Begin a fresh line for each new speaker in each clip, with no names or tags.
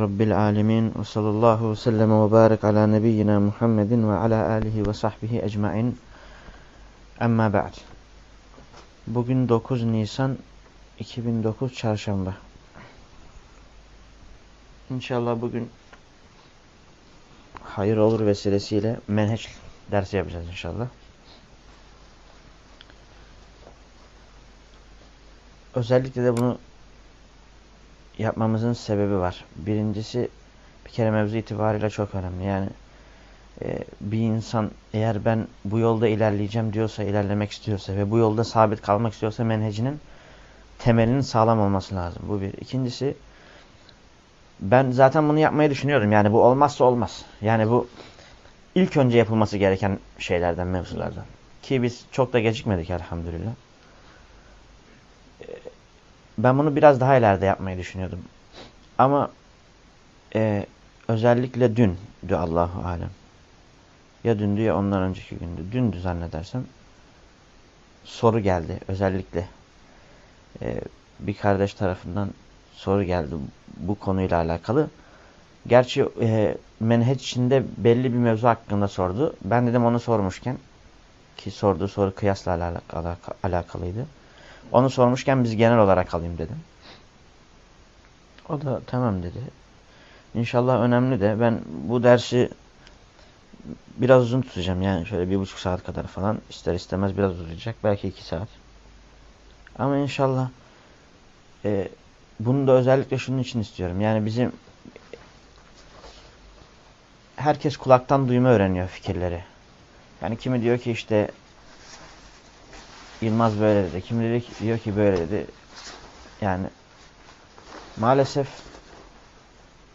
Rabbil alemin. Ve sallallahu ve sellem ve barik ala nebiyyina Muhammedin ve ala alihi ve sahbihi ecmain. Amma ba'd. Bugün 9 Nisan 2009 Çarşamba. İnşallah bugün hayır olur vesilesiyle menheç dersi yapacağız inşallah. Özellikle de bunu yapmamızın sebebi var. Birincisi bir kere mevzu itibariyle çok önemli. Yani e, bir insan eğer ben bu yolda ilerleyeceğim diyorsa, ilerlemek istiyorsa ve bu yolda sabit kalmak istiyorsa menhecinin temelinin sağlam olması lazım. Bu bir. İkincisi ben zaten bunu yapmayı düşünüyorum. Yani bu olmazsa olmaz. Yani bu ilk önce yapılması gereken şeylerden, mevzulardan. Ki biz çok da gecikmedik elhamdülillah. Ben bunu biraz daha ileride yapmayı düşünüyordum. Ama e, özellikle dün, dü Allahu alem. Ya dündü ya ondan önceki gündü. Dündü zannedersem. Soru geldi özellikle. E, bir kardeş tarafından soru geldi bu konuyla alakalı. Gerçi e, menheç içinde belli bir mevzu hakkında sordu. Ben dedim onu sormuşken ki sorduğu soru kıyasla alakalı, alakalıydı. Onu sormuşken biz genel olarak alayım dedim. O da tamam dedi. İnşallah önemli de ben bu dersi biraz uzun tutacağım. Yani şöyle bir buçuk saat kadar falan ister istemez biraz uzayacak. Belki iki saat. Ama inşallah e, bunu da özellikle şunun için istiyorum. Yani bizim herkes kulaktan duyma öğreniyor fikirleri. Yani kimi diyor ki işte Yılmaz böyle dedi. Kim dedi ki, diyor ki böyle dedi. Yani maalesef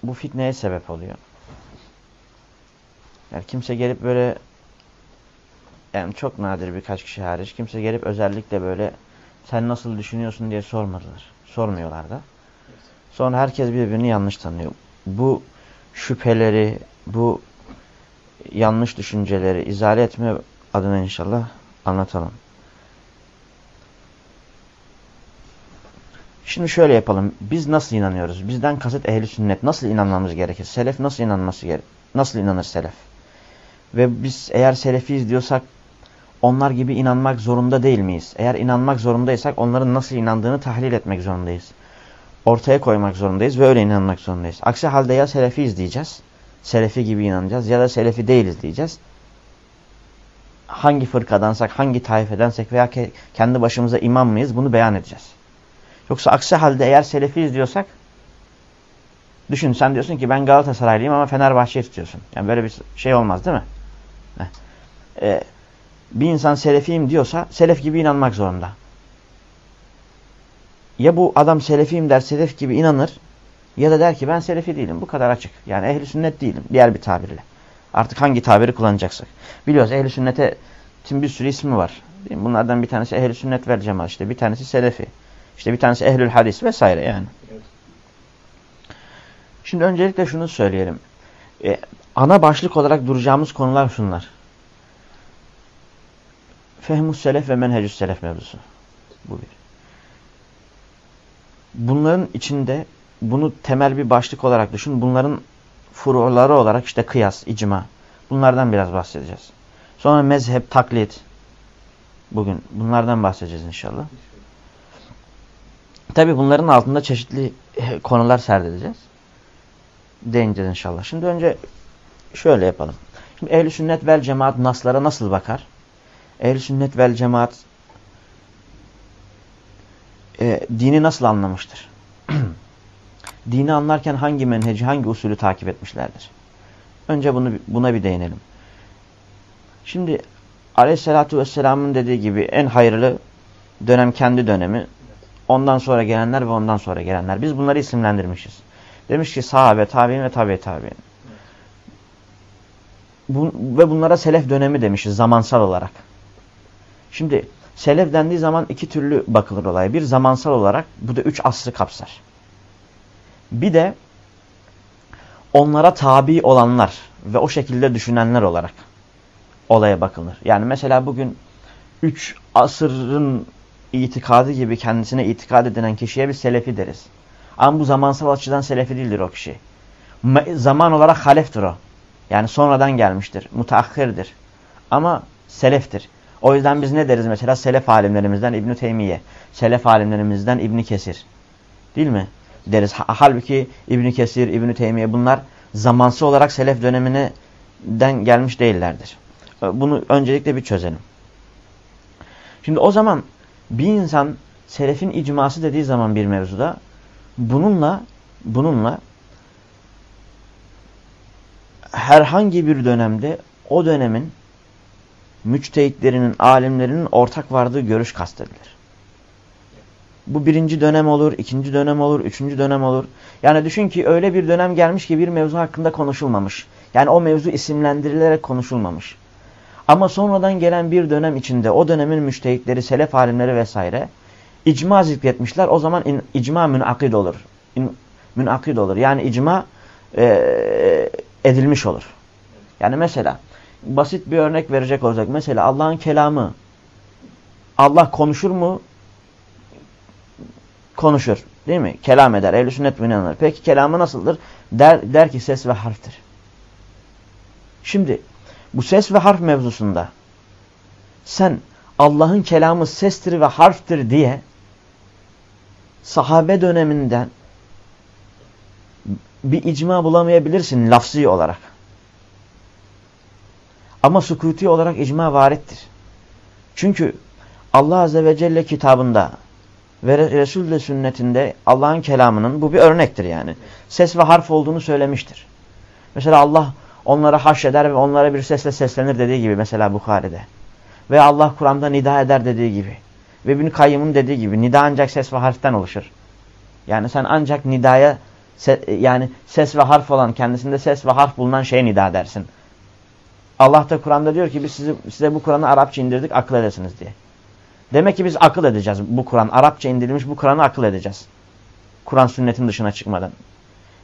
bu fitneye sebep oluyor. Yani kimse gelip böyle yani çok nadir birkaç kişi hariç kimse gelip özellikle böyle sen nasıl düşünüyorsun diye sormadılar. Sormuyorlar da. Sonra herkes birbirini yanlış tanıyor. Bu şüpheleri, bu yanlış düşünceleri izale etme adına inşallah anlatalım. Şimdi şöyle yapalım. Biz nasıl inanıyoruz? Bizden kasıt ehli sünnet. Nasıl inanmamız gerekir? Selef nasıl inanması gerekir? Nasıl inanır selef? Ve biz eğer selefiyiz diyorsak onlar gibi inanmak zorunda değil miyiz? Eğer inanmak zorundaysak onların nasıl inandığını tahlil etmek zorundayız. Ortaya koymak zorundayız ve öyle inanmak zorundayız. Aksi halde ya selefiyiz diyeceğiz. Selefi gibi inanacağız ya da selefi değiliz diyeceğiz. Hangi fırkadansak, hangi taifedensek veya kendi başımıza imam mıyız bunu beyan edeceğiz. Yoksa aksi halde eğer Selefiyiz diyorsak düşün sen diyorsun ki ben Galatasaraylıyım ama Fenerbahçe istiyorsun. Yani böyle bir şey olmaz değil mi? Ee, bir insan Selefiyim diyorsa Selef gibi inanmak zorunda. Ya bu adam Selefiyim der Selef gibi inanır ya da der ki ben Selefi değilim. Bu kadar açık. Yani ehli sünnet değilim diğer bir tabirle. Artık hangi tabiri kullanacaksak. Biliyoruz ehli sünnete bir sürü ismi var. Bunlardan bir tanesi ehli sünnet vel cemaat işte. Bir tanesi Selefi. İşte bir tanesi ehlül hadis vesaire yani. Şimdi öncelikle şunu söyleyelim. Ee, ana başlık olarak duracağımız konular şunlar. Fehmus selef ve menhecüs selef mevzusu. Bu bir. Bunların içinde bunu temel bir başlık olarak düşün. Bunların furuları olarak işte kıyas, icma. Bunlardan biraz bahsedeceğiz. Sonra mezhep, taklit. Bugün bunlardan bahsedeceğiz inşallah. Tabi bunların altında çeşitli eh, konular serdedeceğiz. Değineceğiz inşallah. Şimdi önce şöyle yapalım. Şimdi ehl sünnet vel cemaat naslara nasıl bakar? ehl sünnet vel cemaat e, dini nasıl anlamıştır? dini anlarken hangi menheci, hangi usulü takip etmişlerdir? Önce bunu buna bir değinelim. Şimdi Aleyhisselatü Vesselam'ın dediği gibi en hayırlı dönem kendi dönemi, ondan sonra gelenler ve ondan sonra gelenler. Biz bunları isimlendirmişiz. Demiş ki sahabe, tabi'in ve tabi tabi'in. Bu, ve bunlara selef dönemi demişiz zamansal olarak. Şimdi selef dendiği zaman iki türlü bakılır olaya. Bir zamansal olarak bu da üç asrı kapsar. Bir de onlara tabi olanlar ve o şekilde düşünenler olarak olaya bakılır. Yani mesela bugün üç asırın itikadı gibi kendisine itikad edilen kişiye bir selefi deriz. Ama bu zamansal açıdan selefi değildir o kişi. Zaman olarak haleftir o. Yani sonradan gelmiştir. Mutaahhirdir. Ama seleftir. O yüzden biz ne deriz mesela? Selef alimlerimizden İbn-i Teymiye. Selef alimlerimizden İbn Kesir. Değil mi? Deriz. Halbuki İbn Kesir, İbn Teymiye bunlar zamansal olarak selef döneminden gelmiş değillerdir. Bunu öncelikle bir çözelim. Şimdi o zaman bir insan selefin icması dediği zaman bir mevzuda bununla bununla herhangi bir dönemde o dönemin müçtehitlerinin, alimlerinin ortak vardığı görüş kastedilir. Bu birinci dönem olur, ikinci dönem olur, üçüncü dönem olur. Yani düşün ki öyle bir dönem gelmiş ki bir mevzu hakkında konuşulmamış. Yani o mevzu isimlendirilerek konuşulmamış. Ama sonradan gelen bir dönem içinde o dönemin müştehitleri, selef alimleri vesaire icma zikretmişler. O zaman in, icma münakid olur. İn, münakid olur. Yani icma e, edilmiş olur. Yani mesela basit bir örnek verecek olacak. Mesela Allah'ın kelamı Allah konuşur mu? Konuşur. Değil mi? Kelam eder. Ehl-i sünnet inanır. Peki kelamı nasıldır? Der, der ki ses ve harftir. Şimdi bu ses ve harf mevzusunda sen Allah'ın kelamı sestir ve harftir diye sahabe döneminden bir icma bulamayabilirsin lafzi olarak. Ama sukuti olarak icma varittir. Çünkü Allah Azze ve Celle kitabında ve Resul de sünnetinde Allah'ın kelamının bu bir örnektir yani. Ses ve harf olduğunu söylemiştir. Mesela Allah onlara haşreder ve onlara bir sesle seslenir dediği gibi mesela Bukhari'de. Ve Allah Kur'an'da nida eder dediği gibi. Ve İbn Kayyım'ın dediği gibi nida ancak ses ve harften oluşur. Yani sen ancak nidaya yani ses ve harf olan kendisinde ses ve harf bulunan şeye nida dersin. Allah da Kur'an'da diyor ki biz size, size bu Kur'an'ı Arapça indirdik akıl edesiniz diye. Demek ki biz akıl edeceğiz bu Kur'an. Arapça indirilmiş bu Kur'an'ı akıl edeceğiz. Kur'an sünnetin dışına çıkmadan.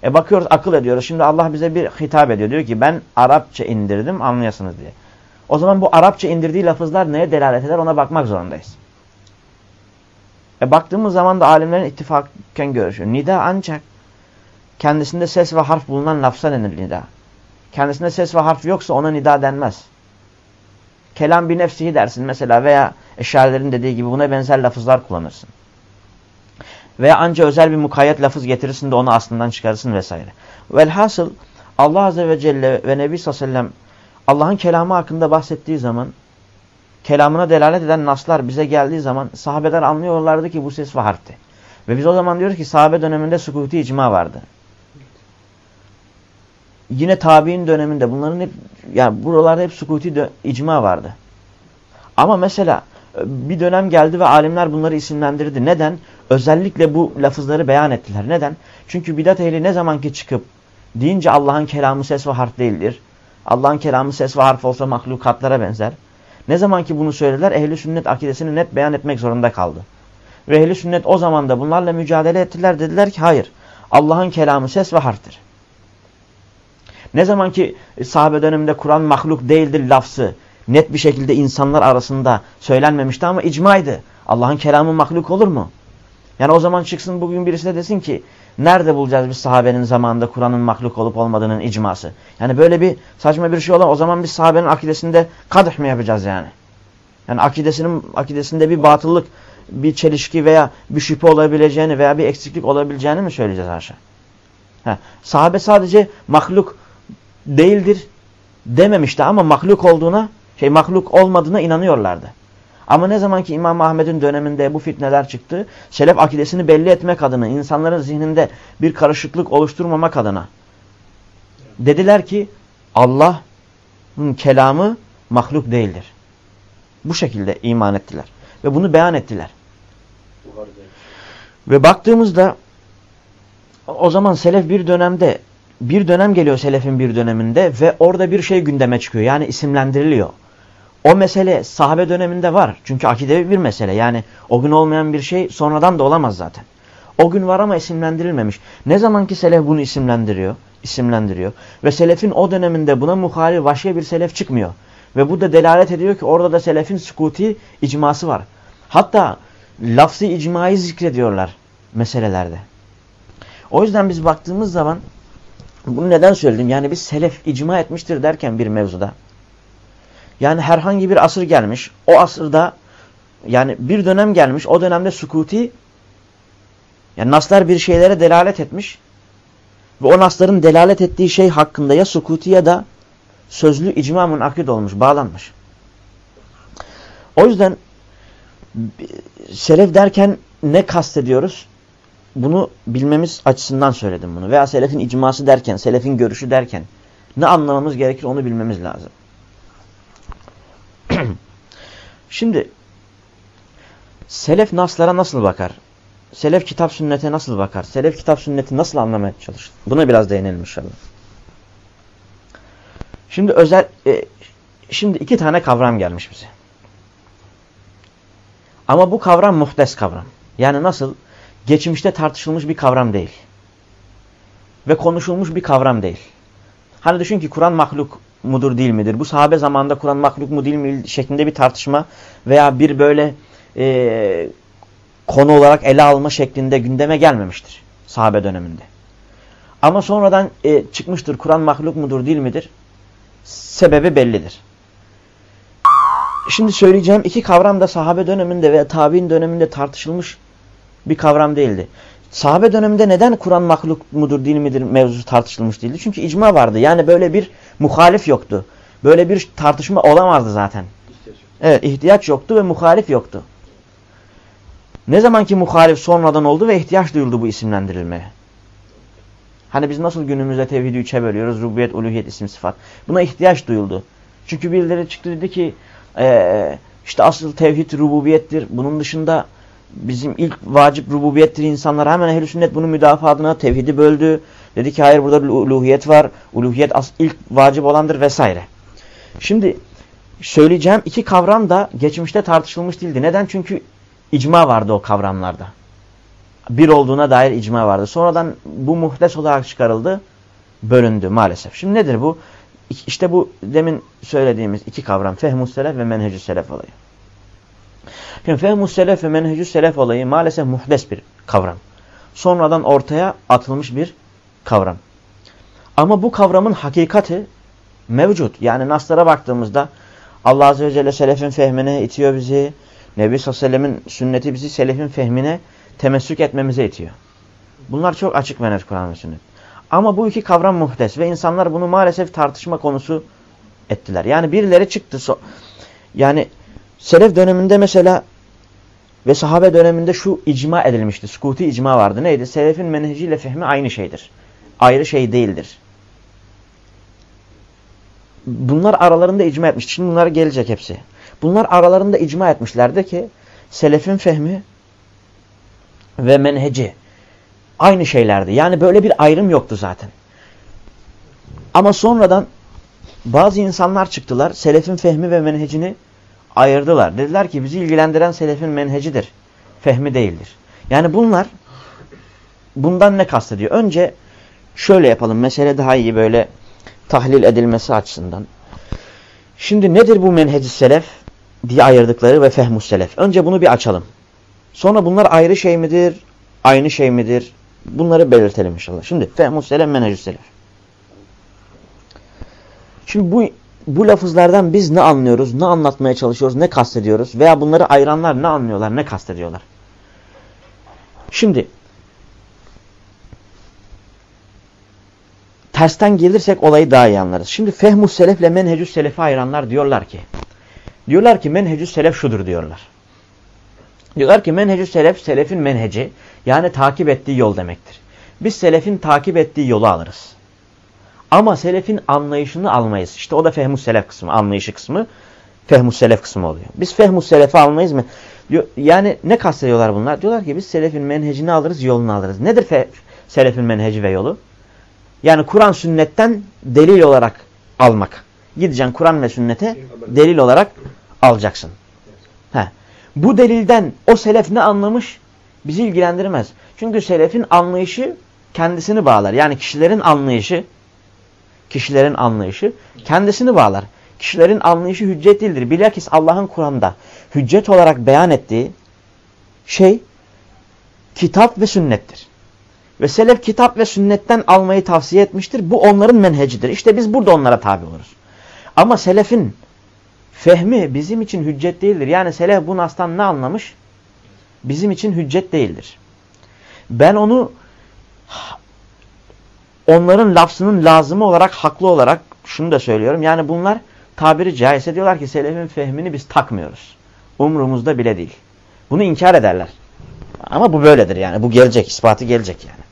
E bakıyoruz akıl ediyoruz. Şimdi Allah bize bir hitap ediyor. Diyor ki ben Arapça indirdim anlayasınız diye. O zaman bu Arapça indirdiği lafızlar neye delalet eder ona bakmak zorundayız. E baktığımız zaman da alimlerin ittifakken görüşüyor. Nida ancak kendisinde ses ve harf bulunan lafza denir nida. Kendisinde ses ve harf yoksa ona nida denmez. Kelam bir nefsihi dersin mesela veya eşarilerin dediği gibi buna benzer lafızlar kullanırsın. Veya anca özel bir mukayyet lafız getirirsin de onu aslından çıkarırsın vesaire. Velhasıl Allah Azze ve Celle ve Nebi Sallallahu Aleyhi ve Sellem Allah'ın kelamı hakkında bahsettiği zaman kelamına delalet eden naslar bize geldiği zaman sahabeler anlıyorlardı ki bu ses ve harfti. Ve biz o zaman diyoruz ki sahabe döneminde sukuti icma vardı. Yine tabi'in döneminde bunların hep yani buralarda hep sukuti icma vardı. Ama mesela bir dönem geldi ve alimler bunları isimlendirdi. Neden? Özellikle bu lafızları beyan ettiler. Neden? Çünkü bidat ehli ne zamanki çıkıp deyince Allah'ın kelamı ses ve harf değildir. Allah'ın kelamı ses ve harf olsa mahlukatlara benzer. Ne zamanki bunu söylediler ehli sünnet akidesini net beyan etmek zorunda kaldı. Ve ehli sünnet o zaman da bunlarla mücadele ettiler. Dediler ki hayır Allah'ın kelamı ses ve harftir. Ne zaman ki sahabe döneminde Kur'an mahluk değildir lafzı net bir şekilde insanlar arasında söylenmemişti ama icmaydı. Allah'ın kelamı mahluk olur mu? Yani o zaman çıksın bugün birisi de desin ki nerede bulacağız biz sahabenin zamanında Kur'an'ın mahluk olup olmadığının icması? Yani böyle bir saçma bir şey olan o zaman biz sahabenin akidesinde kadih mi yapacağız yani? Yani akidesinin akidesinde bir batıllık, bir çelişki veya bir şüphe olabileceğini veya bir eksiklik olabileceğini mi söyleyeceğiz haşa? Ha, sahabe sadece mahluk değildir dememişti ama mahluk olduğuna, şey mahluk olmadığına inanıyorlardı. Ama ne zaman ki İmam Ahmet'in döneminde bu fitneler çıktı, selef akidesini belli etmek adına, insanların zihninde bir karışıklık oluşturmamak adına dediler ki Allah'ın kelamı mahluk değildir. Bu şekilde iman ettiler. Ve bunu beyan ettiler. Ve baktığımızda o zaman selef bir dönemde bir dönem geliyor selefin bir döneminde ve orada bir şey gündeme çıkıyor. Yani isimlendiriliyor. O mesele sahabe döneminde var. Çünkü akidevi bir mesele. Yani o gün olmayan bir şey sonradan da olamaz zaten. O gün var ama isimlendirilmemiş. Ne zaman ki selef bunu isimlendiriyor, isimlendiriyor ve selefin o döneminde buna muhalif vahşi bir selef çıkmıyor. Ve bu da delalet ediyor ki orada da selefin sükuti icması var. Hatta lafzı icmayı zikrediyorlar meselelerde. O yüzden biz baktığımız zaman bunu neden söyledim? Yani biz selef icma etmiştir derken bir mevzuda. Yani herhangi bir asır gelmiş. O asırda yani bir dönem gelmiş. O dönemde sukuti yani naslar bir şeylere delalet etmiş. Ve o nasların delalet ettiği şey hakkında ya sukuti ya da sözlü icma akid olmuş, bağlanmış. O yüzden selef derken ne kastediyoruz? Bunu bilmemiz açısından söyledim bunu. Veya selefin icması derken, selefin görüşü derken ne anlamamız gerekir onu bilmemiz lazım. Şimdi selef naslara nasıl bakar? Selef kitap sünnete nasıl bakar? Selef kitap sünneti nasıl anlamaya çalışır? Buna biraz değinelim inşallah. Şimdi özel e, şimdi iki tane kavram gelmiş bize. Ama bu kavram muhtes kavram. Yani nasıl? Geçmişte tartışılmış bir kavram değil. Ve konuşulmuş bir kavram değil. Hani düşün ki Kur'an mahluk mudur değil midir? Bu sahabe zamanında Kur'an mahluk mu değil mi şeklinde bir tartışma veya bir böyle e, konu olarak ele alma şeklinde gündeme gelmemiştir sahabe döneminde. Ama sonradan e, çıkmıştır Kur'an mahluk mudur değil midir? Sebebi bellidir. Şimdi söyleyeceğim iki kavram da sahabe döneminde veya tabi'in döneminde tartışılmış bir kavram değildi. Sahabe döneminde neden Kur'an mahluk mudur değil midir mevzusu tartışılmış değildi? Çünkü icma vardı. Yani böyle bir muhalif yoktu. Böyle bir tartışma olamazdı zaten. Evet ihtiyaç yoktu ve muhalif yoktu. Ne zamanki muhalif sonradan oldu ve ihtiyaç duyuldu bu isimlendirilmeye. Hani biz nasıl günümüzde tevhidi üçe bölüyoruz? Rububiyet, uluhiyet, isim, sıfat. Buna ihtiyaç duyuldu. Çünkü birileri çıktı dedi ki ee, işte asıl tevhid rububiyettir. Bunun dışında bizim ilk vacip rububiyettir insanlar. Hemen ehl sünnet bunu müdafaa adına tevhidi böldü. Dedi ki hayır burada uluhiyet var. Uluhiyet ilk vacip olandır vesaire. Şimdi söyleyeceğim iki kavram da geçmişte tartışılmış değildi. Neden? Çünkü icma vardı o kavramlarda. Bir olduğuna dair icma vardı. Sonradan bu muhtes olarak çıkarıldı, bölündü maalesef. Şimdi nedir bu? İşte bu demin söylediğimiz iki kavram fehmus selef ve menhecü selef olayı. Şimdi fehmus selef ve menhecü selef olayı maalesef muhdes bir kavram. Sonradan ortaya atılmış bir kavram. Ama bu kavramın hakikati mevcut. Yani naslara baktığımızda Allah Azze ve Celle selefin fehmine itiyor bizi. Nebi Sallallahu Aleyhi ve Sellem'in sünneti bizi selefin fehmine temessük etmemize itiyor. Bunlar çok açık ve net Kur'an ve sünnet. Ama bu iki kavram muhtes ve insanlar bunu maalesef tartışma konusu ettiler. Yani birileri çıktı. So yani Selef döneminde mesela ve sahabe döneminde şu icma edilmişti. Sukuti icma vardı. Neydi? Selefin menheciyle fehmi aynı şeydir. Ayrı şey değildir. Bunlar aralarında icma etmiş. Şimdi bunlara gelecek hepsi. Bunlar aralarında icma etmişlerdi ki selefin fehmi ve menheci aynı şeylerdi. Yani böyle bir ayrım yoktu zaten. Ama sonradan bazı insanlar çıktılar. Selefin fehmi ve menhecini ayırdılar. Dediler ki bizi ilgilendiren selefin menhecidir. Fehmi değildir. Yani bunlar bundan ne kastediyor? Önce şöyle yapalım. Mesele daha iyi böyle tahlil edilmesi açısından. Şimdi nedir bu menheci selef diye ayırdıkları ve fehmus selef? Önce bunu bir açalım. Sonra bunlar ayrı şey midir? Aynı şey midir? Bunları belirtelim inşallah. Şimdi fehmus selef, menhecü selef. Şimdi bu bu lafızlardan biz ne anlıyoruz, ne anlatmaya çalışıyoruz, ne kastediyoruz veya bunları ayıranlar ne anlıyorlar, ne kastediyorlar. Şimdi tersten gelirsek olayı daha iyi anlarız. Şimdi fehmus selefle menhecü selefe ayıranlar diyorlar ki diyorlar ki menhecü selef şudur diyorlar. Diyorlar ki menhecü selef selefin menheci yani takip ettiği yol demektir. Biz selefin takip ettiği yolu alırız. Ama selefin anlayışını almayız. İşte o da fehmus selef kısmı, anlayışı kısmı. Fehmus selef kısmı oluyor. Biz fehmus selefi almayız mı? Yani ne kastediyorlar bunlar? Diyorlar ki biz selefin menhecini alırız, yolunu alırız. Nedir selefin menheci ve yolu? Yani Kur'an sünnetten delil olarak almak. Gideceksin Kur'an ve sünnete delil olarak alacaksın. He. Bu delilden o selef ne anlamış bizi ilgilendirmez. Çünkü selefin anlayışı kendisini bağlar. Yani kişilerin anlayışı kişilerin anlayışı kendisini bağlar. Kişilerin anlayışı hüccet değildir. Bilakis Allah'ın Kur'an'da hüccet olarak beyan ettiği şey kitap ve sünnettir. Ve selef kitap ve sünnetten almayı tavsiye etmiştir. Bu onların menhecidir. İşte biz burada onlara tabi oluruz. Ama selefin fehmi bizim için hüccet değildir. Yani selef bu nastan ne anlamış? Bizim için hüccet değildir. Ben onu onların lafzının lazımı olarak, haklı olarak şunu da söylüyorum. Yani bunlar tabiri caizse diyorlar ki selefin fehmini biz takmıyoruz. Umrumuzda bile değil. Bunu inkar ederler. Ama bu böyledir yani. Bu gelecek. ispatı gelecek yani.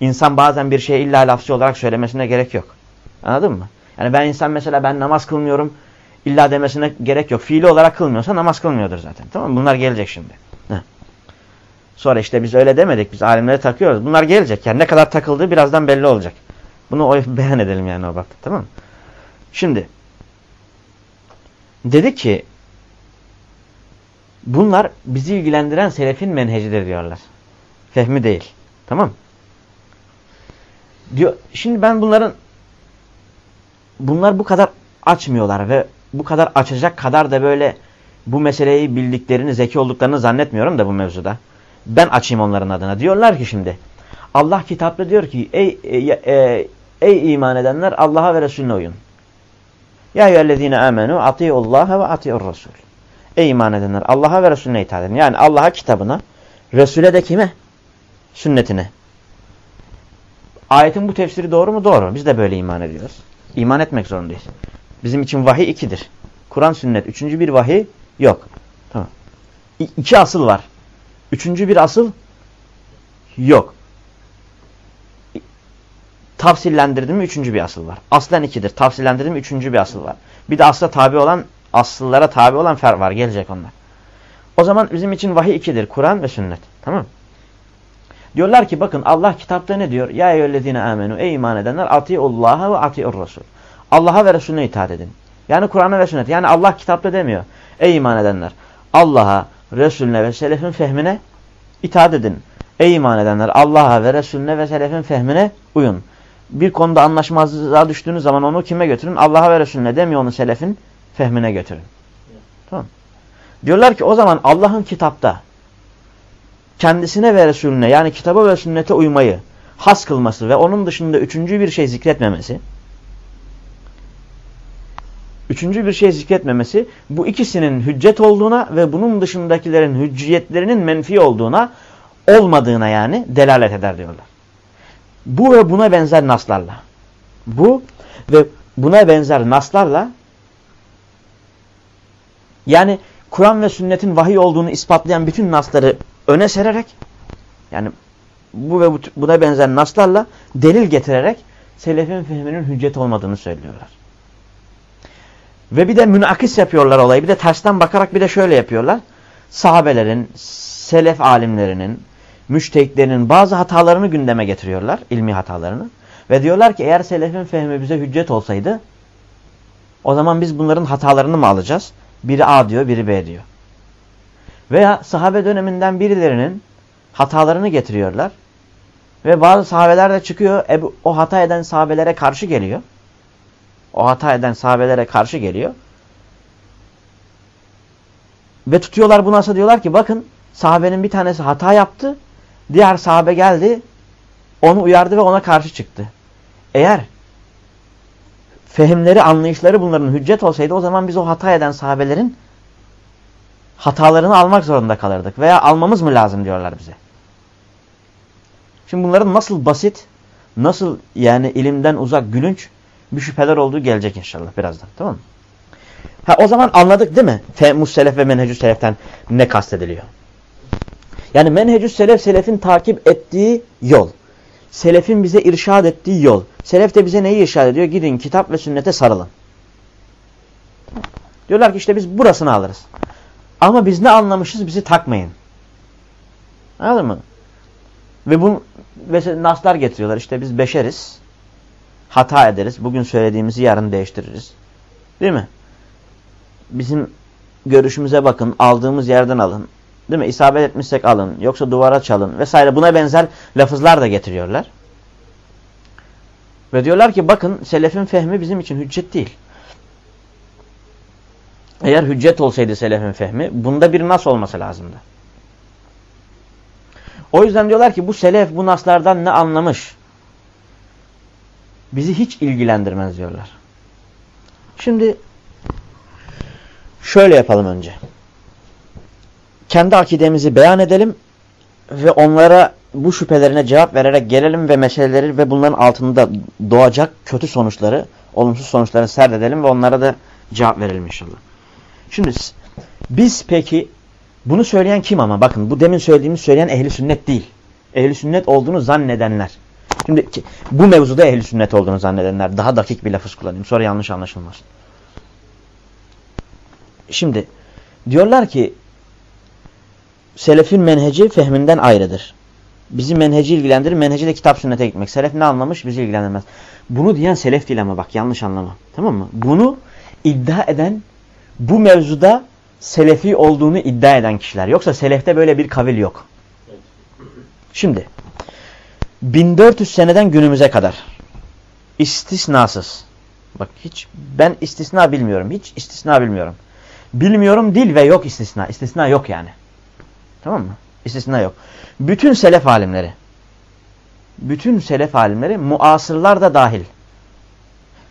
İnsan bazen bir şeyi illa lafzı olarak söylemesine gerek yok. Anladın mı? Yani ben insan mesela ben namaz kılmıyorum illa demesine gerek yok. Fiili olarak kılmıyorsa namaz kılmıyordur zaten. Tamam mı? Bunlar gelecek şimdi. Sonra işte biz öyle demedik. Biz alimlere takıyoruz. Bunlar gelecek. Yani ne kadar takıldığı birazdan belli olacak. Bunu o beyan edelim yani o bakta. Tamam mı? Şimdi dedi ki bunlar bizi ilgilendiren selefin menhecidir diyorlar. Fehmi değil. Tamam Diyor, şimdi ben bunların bunlar bu kadar açmıyorlar ve bu kadar açacak kadar da böyle bu meseleyi bildiklerini, zeki olduklarını zannetmiyorum da bu mevzuda. Ben açayım onların adına. Diyorlar ki şimdi Allah kitapta diyor ki ey, ey, ey, ey iman edenler Allah'a ve Resulüne uyun. Ya eyyühellezine amenu atiullaha ve atiur rasul. Ey iman edenler Allah'a ve Resulüne itaat edin. Yani Allah'a kitabına, Resul'e de kime? Sünnetine. Ayetin bu tefsiri doğru mu? Doğru. Biz de böyle iman ediyoruz. İman etmek zorundayız. Bizim için vahiy ikidir. Kur'an, sünnet. Üçüncü bir vahiy yok. Tamam. İ iki asıl var. Üçüncü bir asıl yok. Tafsillendirdim mi üçüncü bir asıl var. Aslen ikidir. Tafsillendirdim mi üçüncü bir asıl var. Bir de asla tabi olan, asıllara tabi olan fer var. Gelecek onlar. O zaman bizim için vahiy ikidir. Kur'an ve sünnet. Tamam Diyorlar ki bakın Allah kitapta ne diyor? Ya eyyühellezine amenu ey iman edenler atiullaha ve atiur rasul. Allah'a ve Resulüne itaat edin. Yani Kur'an'a ve sünnet. Yani Allah kitapta demiyor. Ey iman edenler Allah'a, Resulüne ve selefin fehmine itaat edin. Ey iman edenler Allah'a ve Resulüne ve selefin fehmine uyun. Bir konuda anlaşmazlığa düştüğünüz zaman onu kime götürün? Allah'a ve Resulüne demiyor onu selefin fehmine götürün. Tamam. Diyorlar ki o zaman Allah'ın kitapta kendisine ve Resulüne yani kitaba ve sünnete uymayı has kılması ve onun dışında üçüncü bir şey zikretmemesi üçüncü bir şey zikretmemesi bu ikisinin hüccet olduğuna ve bunun dışındakilerin hücciyetlerinin menfi olduğuna olmadığına yani delalet eder diyorlar. Bu ve buna benzer naslarla bu ve buna benzer naslarla yani Kur'an ve sünnetin vahiy olduğunu ispatlayan bütün nasları öne sererek yani bu ve buna benzer naslarla delil getirerek selefin fehminin hüccet olmadığını söylüyorlar. Ve bir de münakis yapıyorlar olayı. Bir de tersten bakarak bir de şöyle yapıyorlar. Sahabelerin, selef alimlerinin, müştehitlerinin bazı hatalarını gündeme getiriyorlar. ilmi hatalarını. Ve diyorlar ki eğer selefin fehmi bize hüccet olsaydı o zaman biz bunların hatalarını mı alacağız? Biri A diyor, biri B diyor. Veya sahabe döneminden birilerinin hatalarını getiriyorlar. Ve bazı sahabeler de çıkıyor Ebu, o hata eden sahabelere karşı geliyor. O hata eden sahabelere karşı geliyor. Ve tutuyorlar bu nasıl diyorlar ki bakın sahabenin bir tanesi hata yaptı. Diğer sahabe geldi onu uyardı ve ona karşı çıktı. Eğer fehimleri, anlayışları bunların hüccet olsaydı o zaman biz o hata eden sahabelerin hatalarını almak zorunda kalırdık. Veya almamız mı lazım diyorlar bize. Şimdi bunların nasıl basit, nasıl yani ilimden uzak, gülünç bir şüpheler olduğu gelecek inşallah birazdan. Tamam mı? Ha, o zaman anladık değil mi? Femus selef ve menhecü seleften ne kastediliyor? Yani menhecü selef, selefin takip ettiği yol. Selefin bize irşad ettiği yol. Selef de bize neyi irşad ediyor? Gidin kitap ve sünnete sarılın. Diyorlar ki işte biz burasını alırız. Ama biz ne anlamışız bizi takmayın. Anladın mı? Ve bu mesela naslar getiriyorlar. İşte biz beşeriz. Hata ederiz. Bugün söylediğimizi yarın değiştiririz. Değil mi? Bizim görüşümüze bakın. Aldığımız yerden alın. Değil mi? İsabet etmişsek alın. Yoksa duvara çalın. Vesaire. Buna benzer lafızlar da getiriyorlar. Ve diyorlar ki bakın selefin fehmi bizim için hüccet değil. Eğer hüccet olsaydı selefin fehmi bunda bir nas olması lazımdı. O yüzden diyorlar ki bu selef bu naslardan ne anlamış? Bizi hiç ilgilendirmez diyorlar. Şimdi şöyle yapalım önce. Kendi akidemizi beyan edelim ve onlara bu şüphelerine cevap vererek gelelim ve meseleleri ve bunların altında doğacak kötü sonuçları, olumsuz sonuçları serdedelim ve onlara da cevap verelim inşallah. Şimdi biz peki bunu söyleyen kim ama? Bakın bu demin söylediğimiz söyleyen ehli sünnet değil. Ehli sünnet olduğunu zannedenler. Şimdi bu mevzuda ehli sünnet olduğunu zannedenler. Daha dakik bir lafız kullanayım. Sonra yanlış anlaşılmasın. Şimdi diyorlar ki selefin menheci fehminden ayrıdır. Bizi menheci ilgilendirir. Menheci de kitap sünnete gitmek. Selef ne anlamış bizi ilgilendirmez. Bunu diyen selef değil ama bak yanlış anlama. Tamam mı? Bunu iddia eden bu mevzuda selefi olduğunu iddia eden kişiler. Yoksa selefte böyle bir kavil yok. Şimdi 1400 seneden günümüze kadar istisnasız. Bak hiç ben istisna bilmiyorum. Hiç istisna bilmiyorum. Bilmiyorum dil ve yok istisna. İstisna yok yani. Tamam mı? İstisna yok. Bütün selef alimleri bütün selef alimleri muasırlar da dahil.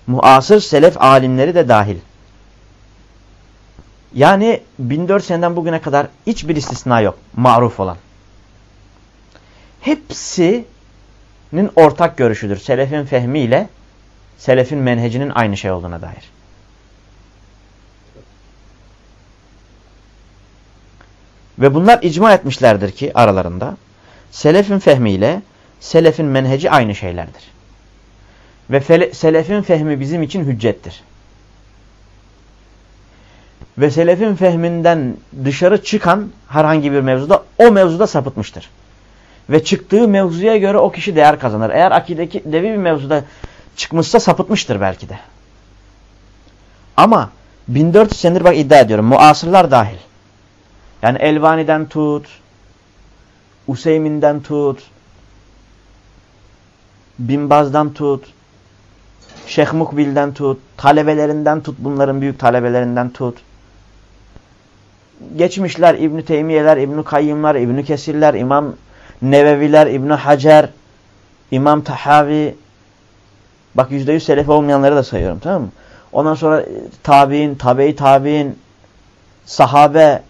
Muasır selef alimleri de dahil. Yani 1400 seneden bugüne kadar hiçbir istisna yok. Maruf olan. Hepsinin ortak görüşüdür. Selefin fehmiyle selefin menhecinin aynı şey olduğuna dair. Ve bunlar icma etmişlerdir ki aralarında selefin fehmiyle selefin menheci aynı şeylerdir. Ve selefin fehmi bizim için hüccettir. Ve selefin fehminden dışarı çıkan herhangi bir mevzuda o mevzuda sapıtmıştır. Ve çıktığı mevzuya göre o kişi değer kazanır. Eğer akideki devi bir mevzuda çıkmışsa sapıtmıştır belki de. Ama 1400 senedir bak iddia ediyorum. Muasırlar dahil. Yani Elvani'den tut, Useymin'den tut, Binbaz'dan tut, Şeyh Mukbil'den tut, talebelerinden tut, bunların büyük talebelerinden tut. Geçmişler İbn Teymiyeler, İbn Kayyimler, İbn Kesirler, İmam Neveviler, İbn Hacer, İmam Tahavi. Bak yüzde yüz selefi olmayanları da sayıyorum tamam mı? Ondan sonra e, tabi'in, tabi tabi'in, sahabe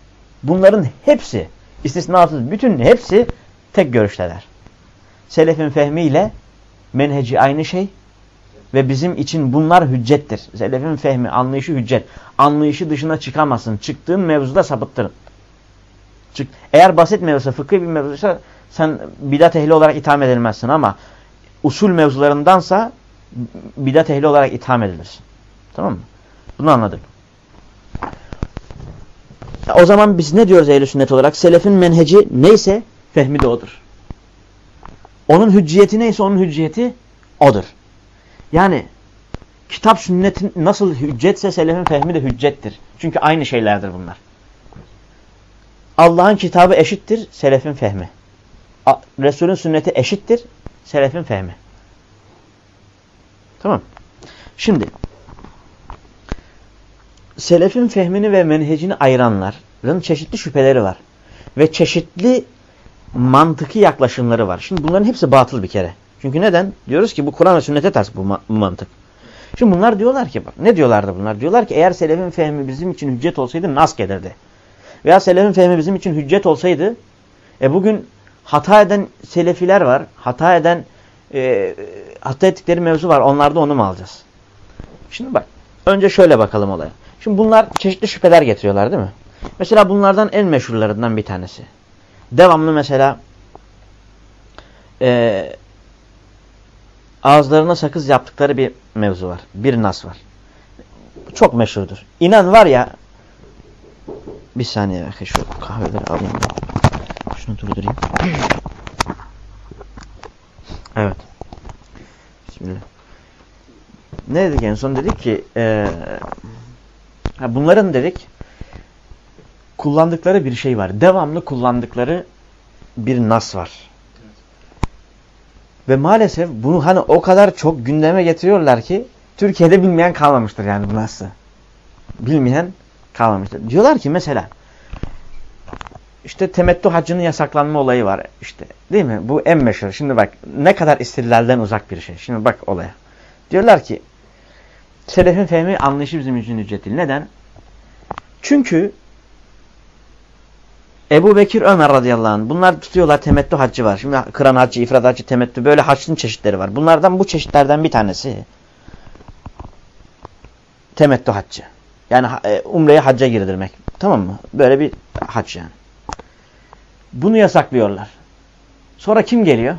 bunların hepsi istisnasız bütün hepsi tek görüşteler. Selefin fehmiyle menheci aynı şey ve bizim için bunlar hüccettir. Selefin fehmi, anlayışı hüccet. Anlayışı dışına çıkamazsın. Çıktığın mevzuda sapıttırın. Çık. Eğer basit mevzusa, fıkhi bir mevzuysa sen bidat ehli olarak itham edilmezsin ama usul mevzularındansa bidat ehli olarak itham edilirsin. Tamam mı? Bunu anladık. O zaman biz ne diyoruz ehl sünnet olarak? Selefin menheci neyse fehmi de odur. Onun hücciyeti neyse onun hücciyeti odur. Yani kitap sünnetin nasıl hüccetse selefin fehmi de hüccettir. Çünkü aynı şeylerdir bunlar. Allah'ın kitabı eşittir, selefin fehmi. Resulün sünneti eşittir, selefin fehmi. Tamam. Şimdi selefin fehmini ve menhecini ayıranların çeşitli şüpheleri var. Ve çeşitli mantıki yaklaşımları var. Şimdi bunların hepsi batıl bir kere. Çünkü neden? Diyoruz ki bu Kur'an ve sünnete ters bu, ma bu mantık. Şimdi bunlar diyorlar ki bak ne diyorlardı bunlar? Diyorlar ki eğer selefin fehmi bizim için hüccet olsaydı nas gelirdi. Veya selefin fehmi bizim için hüccet olsaydı e bugün hata eden selefiler var. Hata eden e, hata ettikleri mevzu var. Onlarda onu mu alacağız? Şimdi bak önce şöyle bakalım olaya. Şimdi bunlar çeşitli şüpheler getiriyorlar değil mi? Mesela bunlardan en meşhurlarından bir tanesi. Devamlı mesela e, ağızlarına sakız yaptıkları bir mevzu var. Bir nas var. Çok meşhurdur. İnan var ya bir saniye şu kahveleri alayım. Şunu durdurayım. Evet. Bismillah. Ne dedik en son? Dedik ki e, bunların dedik kullandıkları bir şey var. Devamlı kullandıkları bir nas var. Ve maalesef bunu hani o kadar çok gündeme getiriyorlar ki Türkiye'de bilmeyen kalmamıştır yani bu nasıl. Bilmeyen kalmamıştır. Diyorlar ki mesela işte temettü hacının yasaklanma olayı var işte. Değil mi? Bu en meşhur. Şimdi bak ne kadar istillalden uzak bir şey. Şimdi bak olaya. Diyorlar ki selefin fehmi anlayışı bizim için hüccet. Neden? Çünkü Ebu Bekir Ömer radıyallahu anh bunlar tutuyorlar temettü haccı var. Şimdi kıran haccı, ifrat haccı, temettü böyle haccın çeşitleri var. Bunlardan bu çeşitlerden bir tanesi temettü haccı. Yani e, umreye hacca girdirmek. Tamam mı? Böyle bir hac yani. Bunu yasaklıyorlar. Sonra kim geliyor?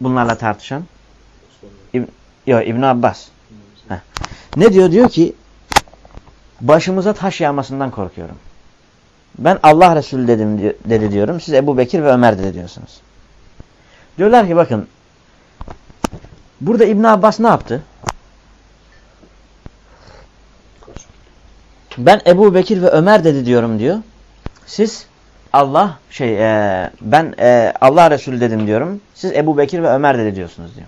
Bunlarla tartışan? İb Yok İbn Abbas. Heh. Ne diyor? Diyor ki başımıza taş yağmasından korkuyorum. Ben Allah Resulü dedim dedi diyorum. Siz Ebu Bekir ve Ömer dedi diyorsunuz. Diyorlar ki bakın burada İbn Abbas ne yaptı? Ben Ebu Bekir ve Ömer dedi diyorum diyor. Siz Allah şey e, ben e, Allah Resulü dedim diyorum. Siz Ebu Bekir ve Ömer dedi diyorsunuz diyor.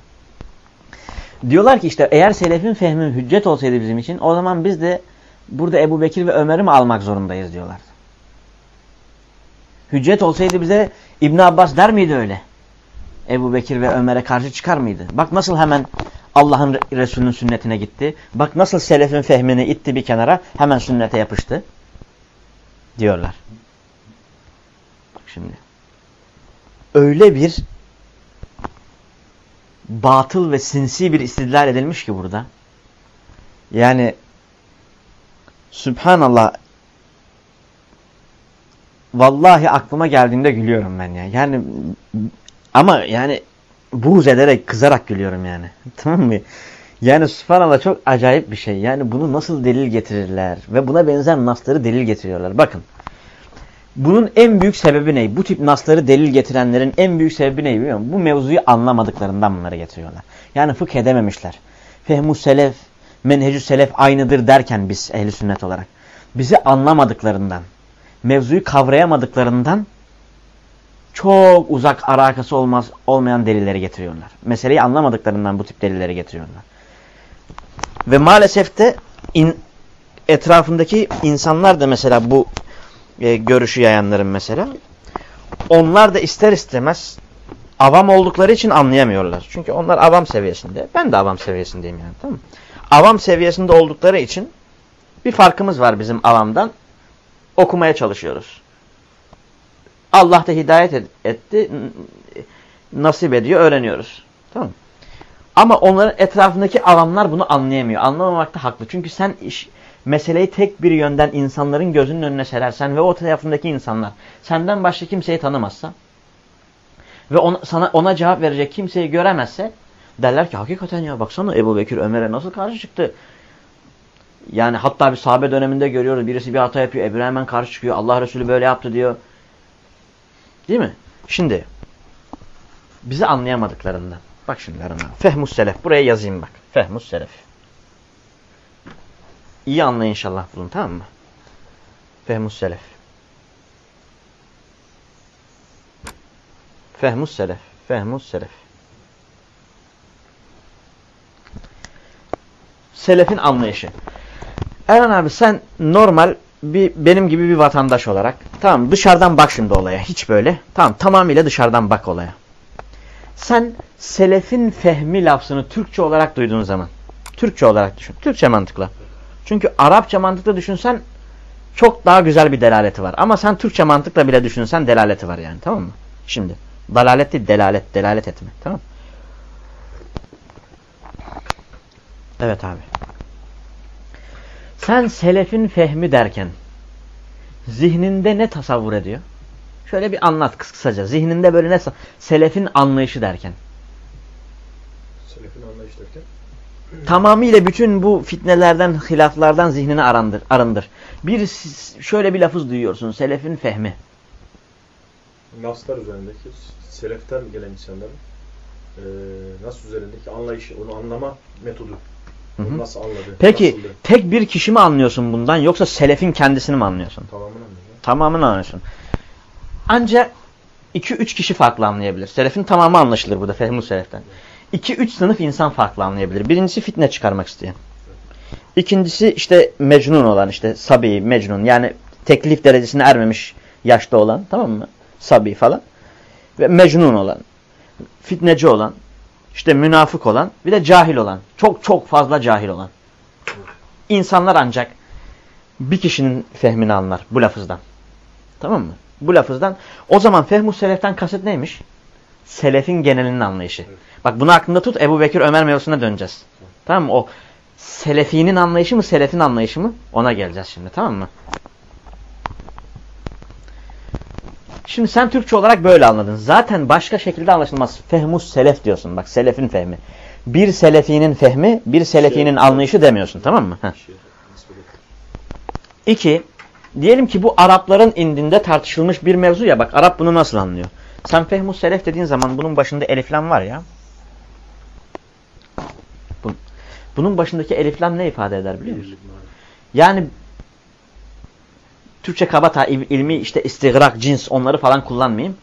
Diyorlar ki işte eğer selefin fehmi hüccet olsaydı bizim için o zaman biz de burada Ebu Bekir ve Ömer'i mi almak zorundayız diyorlar. Hüccet olsaydı bize İbn Abbas der miydi öyle? Ebu Bekir ve Ömer'e karşı çıkar mıydı? Bak nasıl hemen Allah'ın Resulünün sünnetine gitti. Bak nasıl selefin fehmini itti bir kenara hemen sünnete yapıştı. Diyorlar. Şimdi. Öyle bir batıl ve sinsi bir istidlal edilmiş ki burada. Yani Sübhanallah vallahi aklıma geldiğinde gülüyorum ben ya. Yani ama yani buğz ederek, kızarak gülüyorum yani. Tamam mı? Yani subhanallah çok acayip bir şey. Yani bunu nasıl delil getirirler? Ve buna benzer nasları delil getiriyorlar. Bakın. Bunun en büyük sebebi ne? Bu tip nasları delil getirenlerin en büyük sebebi ne biliyor musun? Bu mevzuyu anlamadıklarından bunları getiriyorlar. Yani fıkh edememişler. Fehmu selef, menhecü selef aynıdır derken biz ehli sünnet olarak. Bizi anlamadıklarından, mevzuyu kavrayamadıklarından çok uzak alakası olmaz, olmayan delilleri getiriyorlar. Meseleyi anlamadıklarından bu tip delilleri getiriyorlar. Ve maalesef de in, etrafındaki insanlar da mesela bu e, görüşü yayanların mesela onlar da ister istemez avam oldukları için anlayamıyorlar. Çünkü onlar avam seviyesinde. Ben de avam seviyesindeyim yani tamam mı? Avam seviyesinde oldukları için bir farkımız var bizim avamdan. Okumaya çalışıyoruz. Allah da hidayet etti, nasip ediyor, öğreniyoruz. Tamam Ama onların etrafındaki avamlar bunu anlayamıyor. Anlamamakta haklı. Çünkü sen iş, meseleyi tek bir yönden insanların gözünün önüne serersen ve o tarafındaki insanlar senden başka kimseyi tanımazsa ve ona, sana, ona cevap verecek kimseyi göremezse derler ki hakikaten ya baksana Ebu Bekir Ömer'e nasıl karşı çıktı. Yani hatta bir sahabe döneminde görüyoruz birisi bir hata yapıyor Ebu hemen karşı çıkıyor Allah Resulü böyle yaptı diyor. Değil mi? Şimdi bizi anlayamadıklarından. Bak şimdi Arına. Fehmus selef. Buraya yazayım bak. Fehmus selef. İyi anla inşallah bulun tamam mı? Fehmus selef. Fehmus selef. Fehmus selef. Selefin anlayışı. Erhan abi sen normal bir benim gibi bir vatandaş olarak tamam dışarıdan bak şimdi olaya hiç böyle tamam tamamıyla dışarıdan bak olaya. Sen selefin fehmi lafzını Türkçe olarak duyduğun zaman Türkçe olarak düşün. Türkçe mantıkla. Çünkü Arapça mantıkla düşünsen çok daha güzel bir delaleti var. Ama sen Türkçe mantıkla bile düşünsen delaleti var yani tamam mı? Şimdi dalalet değil delalet. Delalet etme tamam Evet abi. Sen selefin fehmi derken zihninde ne tasavvur ediyor? Şöyle bir anlat kısaca. Zihninde böyle ne selefin anlayışı derken.
Selefin anlayışı derken?
Tamamıyla bütün bu fitnelerden, hilaflardan zihnini arındır. arındır. Bir şöyle bir lafız duyuyorsun. Selefin fehmi.
Naslar üzerindeki seleften gelen insanların e, nas üzerindeki anlayışı, onu anlama metodu.
Hı hı.
Nasıl anladı?
Peki
nasıldı?
tek bir kişi mi anlıyorsun bundan yoksa selefin kendisini mi anlıyorsun?
Tamamını anlıyorum.
Tamamını anlıyorsun. Ancak 2-3 kişi farklı anlayabilir. Selefin tamamı anlaşılır burada Fehmu Selef'ten. 2-3 sınıf insan farklı anlayabilir. Birincisi fitne çıkarmak isteyen. İkincisi işte mecnun olan işte sabi, mecnun yani teklif derecesine ermemiş yaşta olan tamam mı? Sabi falan. Ve mecnun olan, fitneci olan, işte münafık olan, bir de cahil olan. Çok çok fazla cahil olan. İnsanlar ancak bir kişinin fehmini anlar bu lafızdan. Tamam mı? Bu lafızdan. O zaman fehmu seleften kasıt neymiş? Selefin genelinin anlayışı.
Evet.
Bak bunu aklında tut. Ebu Bekir Ömer mevzusuna döneceğiz. Tamam mı? O selefinin anlayışı mı, selefin anlayışı mı? Ona geleceğiz şimdi. Tamam mı? Şimdi sen Türkçe olarak böyle anladın. Zaten başka şekilde anlaşılmaz. Fehmus selef diyorsun. Bak selefin fehmi. Bir selefinin fehmi, bir selefinin
Şey-
anlayışı demiyorsun. Tamam mı? Heh.
Şey.
İki, diyelim ki bu Arapların indinde tartışılmış bir mevzu ya. Bak Arap bunu nasıl anlıyor? Sen fehmus selef dediğin zaman bunun başında eliflam var ya. Bu- Bunun başındaki eliflam ne ifade eder biliyor musun? Yani Türkçe kabata il- ilmi işte istigrak, cins onları falan kullanmayayım.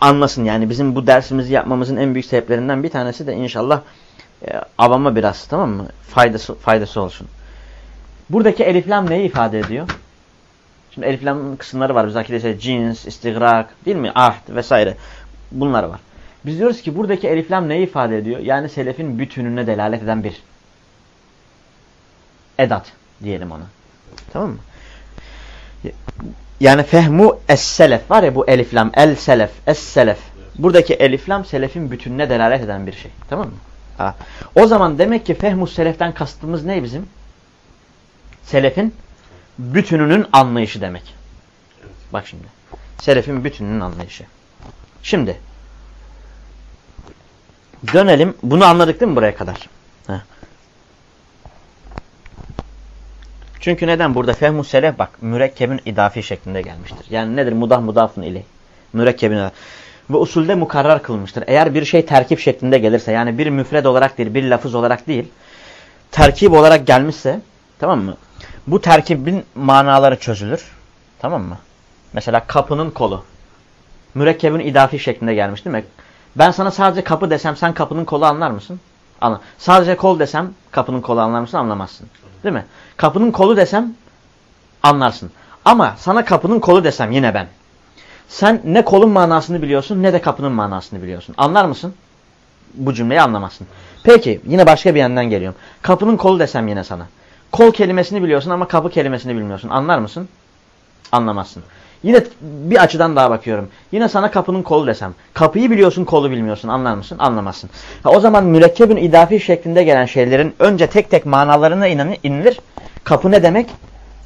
Anlasın yani bizim bu dersimizi yapmamızın en büyük sebeplerinden bir tanesi de inşallah e, avama biraz tamam mı? Faydası faydası olsun. Buradaki eliflam neyi ifade ediyor? Şimdi eliflamın kısımları var. Biz akidesi cins, istigrak, değil mi? Ahd vesaire. Bunlar var. Biz diyoruz ki buradaki eliflam neyi ifade ediyor? Yani selefin bütününe delalet eden bir edat diyelim ona. Tamam mı? Yani fehmu es-selef var ya bu eliflam el-selef, es-selef. Buradaki eliflam selefin bütününe delalet eden bir şey. Tamam mı? Ha. O zaman demek ki fehmu seleften kastımız ne bizim? Selefin bütününün anlayışı demek. Bak şimdi. Selefin bütününün anlayışı. Şimdi dönelim. Bunu anladık değil mi buraya kadar? Heh. Çünkü neden? Burada fehmu selef bak mürekkebin idafi şeklinde gelmiştir. Yani nedir? Mudah mudafın ile. Mürekkebin ve usulde mukarrar kılmıştır. Eğer bir şey terkip şeklinde gelirse yani bir müfred olarak değil, bir lafız olarak değil, terkip olarak gelmişse tamam mı? Bu terkibin manaları çözülür. Tamam mı? Mesela kapının kolu. Mürekkebin idafi şeklinde gelmiş değil mi? Ben sana sadece kapı desem sen kapının kolu anlar mısın? Anla. Sadece kol desem kapının kolu anlar mısın? Anlamazsın. Değil mi? Kapının kolu desem anlarsın. Ama sana kapının kolu desem yine ben. Sen ne kolun manasını biliyorsun ne de kapının manasını biliyorsun. Anlar mısın? Bu cümleyi anlamazsın. Peki yine başka bir yandan geliyorum. Kapının kolu desem yine sana. Kol kelimesini biliyorsun ama kapı kelimesini bilmiyorsun. Anlar mısın? Anlamazsın. Yine bir açıdan daha bakıyorum. Yine sana kapının kolu desem. Kapıyı biliyorsun kolu bilmiyorsun. Anlar mısın? Anlamazsın. Ha, o zaman mürekkebin idafi şeklinde gelen şeylerin önce tek tek manalarına inilir. Kapı ne demek?